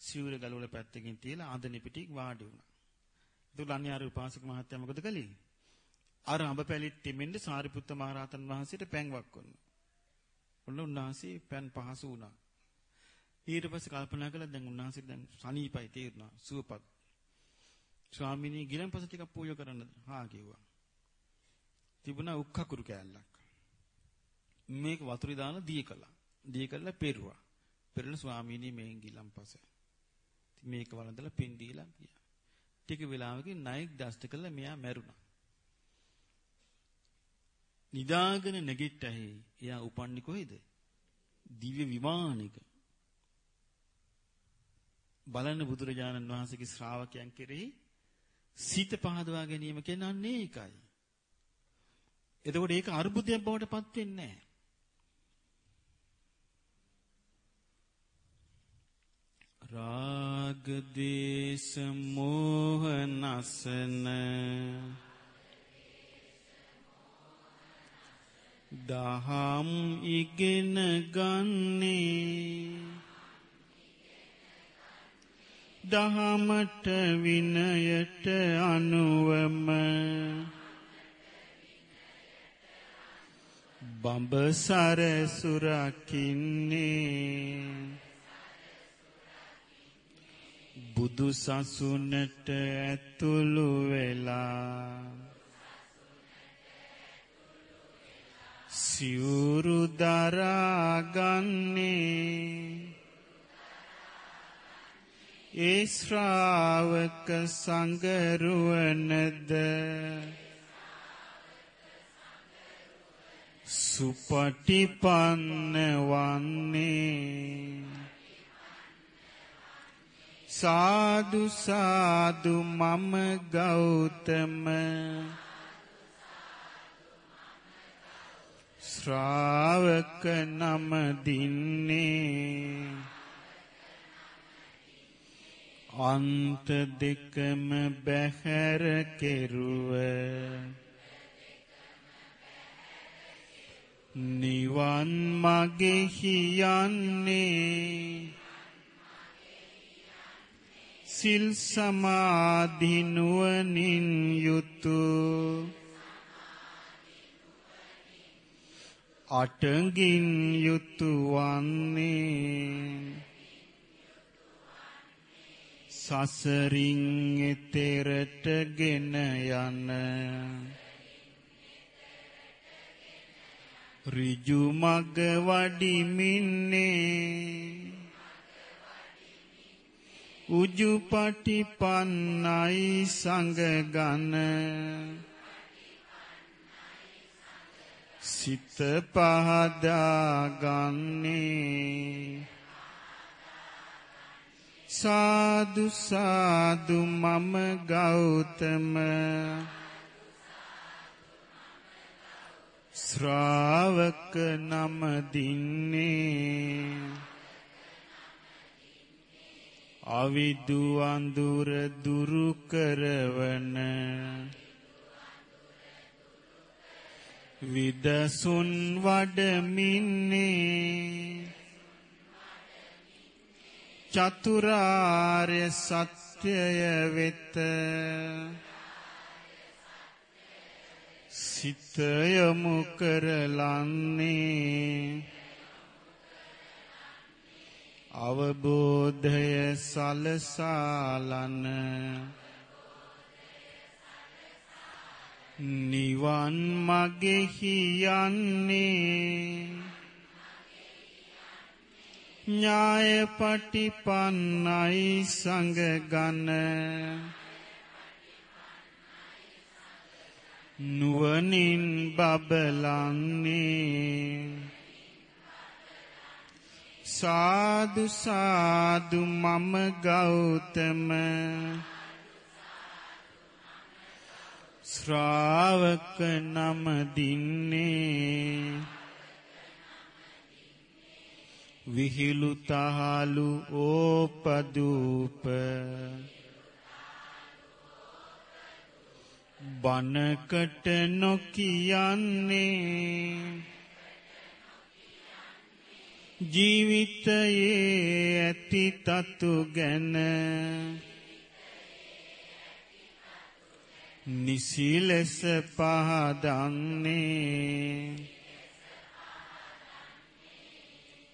සිවුර ගලවල පැත්තකින් තියලා ආදනි පිටින් වාඩි වුණා. ඒතුළු අන්‍ය ආර උපාසක මහත්තයා මොකද කළේ? අර අඹ පැලෙත් තිමෙන්න සාරිපුත්ත මහරහතන් වහන්සේට පෑන් වක් කරනවා. ඔන්න උන්වහන්සේ පෑන් පහසු වුණා. ඊට පස්සේ කල්පනා කළා දැන් උන්වහන්සේ දැන් සනීපයි තේරුණා සුවපත් ස්වාමීනි ගිලන්පස ටිකක් පූජා කරන්න හා කිව්වා. තිබුණා උක්කකුරු කෑල්ලක්. මේක වතුරේ දාලා දී කළා. දී කළා පෙරුවා. පෙරණ ස්වාමීනි මේන් ගිලන්පස. මේක වළඳලා පින් දීලා ගියා. ටික වෙලාවකින් නයික් දෂ්ට කළා මෙයා මැරුණා. නිදාගෙන නැගිට්ටහේ එයා උපන්නේ කොහෙද? දිව්‍ය විමානයක. බලන්න බුදුරජාණන් වහන්සේගේ ශ්‍රාවකයන් කෙරෙහි සිත පහදවා ගැනීම කියන්නේ ඒකයි. එතකොට ඒක අර්බුදයක් බවට පත් වෙන්නේ නැහැ. රාග දේශ මොහ නසන දහම් ඉගෙන ගන්නේ දහමට විනයට අනුවම බඹ සරසුරකින්නේ බුදු සසුනට ඇතුළු වෙලා සිවුරු දරාගන්නේ ඒ ශ්‍රාවක සංගරුවනද සුපටිපන්න වන්නේ සාදු සාදු මම ගෞතම. ශ්‍රාවක නම දින්නේ. අන්ත දෙකම බැහැර කෙරුව. නිවන් මගෙහි යන්නේ. සිල් සමාධි නුවණින් යුතුය අටඟින් යුතු වන්නේ සසරින් එතරට ගෙන යන ඍජු මග වඩිමින්නේ. උජුපටිපන්නයි සංගගන සිත පහදාගන්නේ සාදු සාදු මම ගෞතම. ශ්‍රාවක නම දින්නේ. අවිදු අඳුර දුරු කරවන. විදසුන් වඩමින්නේ. චතුරාර්ය සත්‍යය වෙත සිත යොමු කරලන්නේ අවබෝධය සලසාලන නිවන් මගෙහි යන්නේ ඥාය පටිපන්නයි සංගගන නුවණින් බබලන්නේ. සාදු සාදු මම ගෞතම. ශ්‍රාවක නම දින්නේ. විහිලු තහලු ඕපදූප බනකට නොකියන්නේ ජීවිතයේ ඇති තතු ගැන නිසිලෙස පහදන්නේ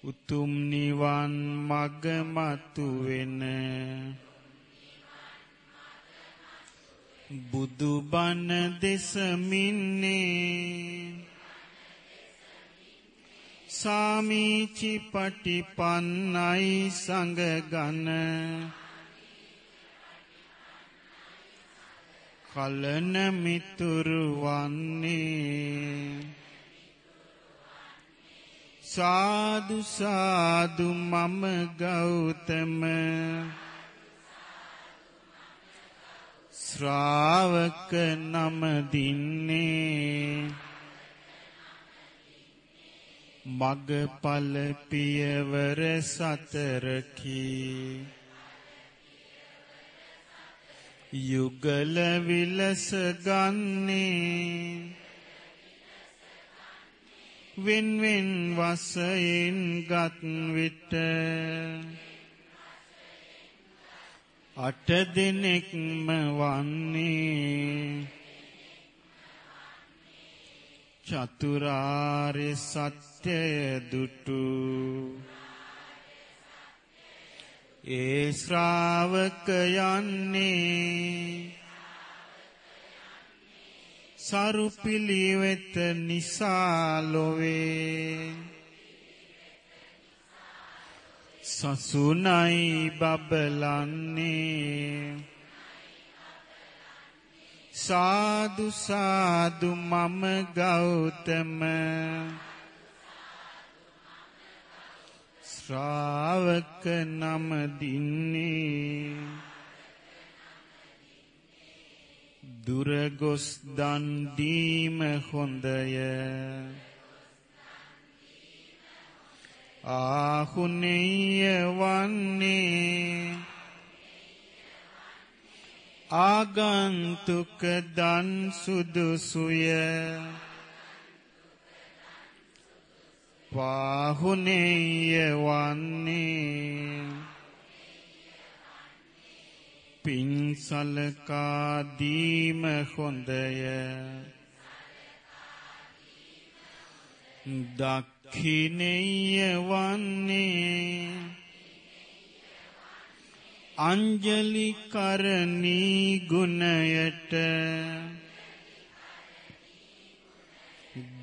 උතුම් නිවන් මග මතු වෙන. බුදු බණ දෙසමින්නේ සාමීචි පටිපන්නයි සංගගන කලන මිතුරු වන්නේ. සාදු සාදු මම ගෞතම. ශ්‍රාවක නම දින්නේ. මගපල පියවර සතරකී. යුගල විලස ගන්නේ. වෙන්වෙන් වසයෙන් ගත් විට අට දෙනෙක්ම වන්නේ චතුරාර්ය සත්‍යය දුටු. ඒ ශ්‍රාවක යන්නේ සරු පිළිවෙත නිසා ලොවේ. සසුනයි බබලන්නේ. සාදු සාදු මම ගෞතම. ශ්‍රාවක නම දින්නේ. දුර ගොස් දන් දීම හොඳය. ආහුනේය වන්නේ. ආගන්තුක දන් සුදුසුය. පාහුනේය වන්නේ. පින්සලකා දීම හොඳය. දක්ඛිනේය වන්නේ අංජලි කරණී ගුණයට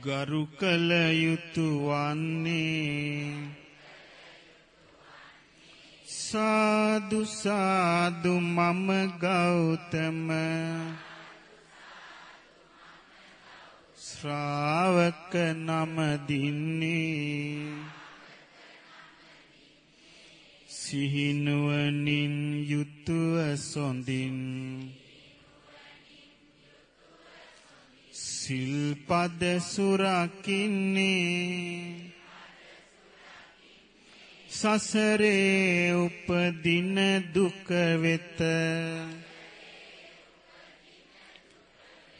ගරු කළ යුතු වන්නේ. සාදු සාදු මම ගෞතම. ශ්‍රාවක නම දින්නේ. සිහිනුවනින් යුතුව සොඳින්. සිල්පද සුරකින්නේ. සසරේ උපදින දුක වෙත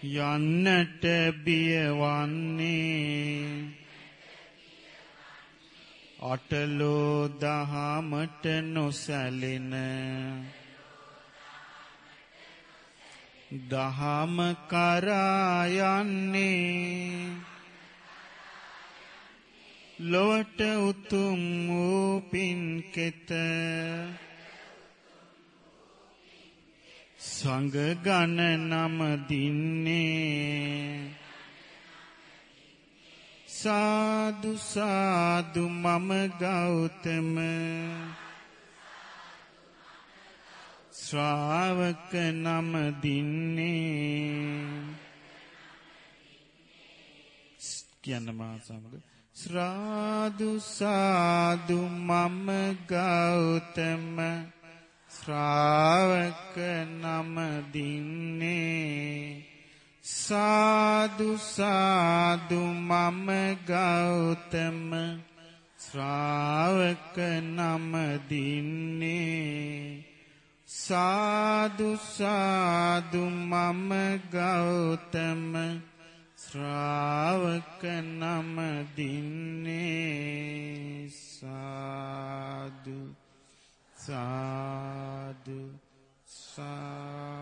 යන්නට බියවන්නේ අටලෝ දහමට නොසැලෙන දහම කරා යන්නේ ලොවට උතුම් වූ පින්කෙත සංඝ ගණ නම දින්නේ. සාදු සාදු මම ගෞතම. ශ්‍රාවක නම දින්නේ. කියන්න මා සමග. ශ්‍රාදු සාදු මම ගෞතම ශ්‍රාවක නම දින්නේ. සාදු සාදු මම ගෞතම ශ්‍රාවක නම දින්නේ. සාදු සාදු මම ගෞතම ශ්‍රාවක නම දින්නේ සාදු සාදු සා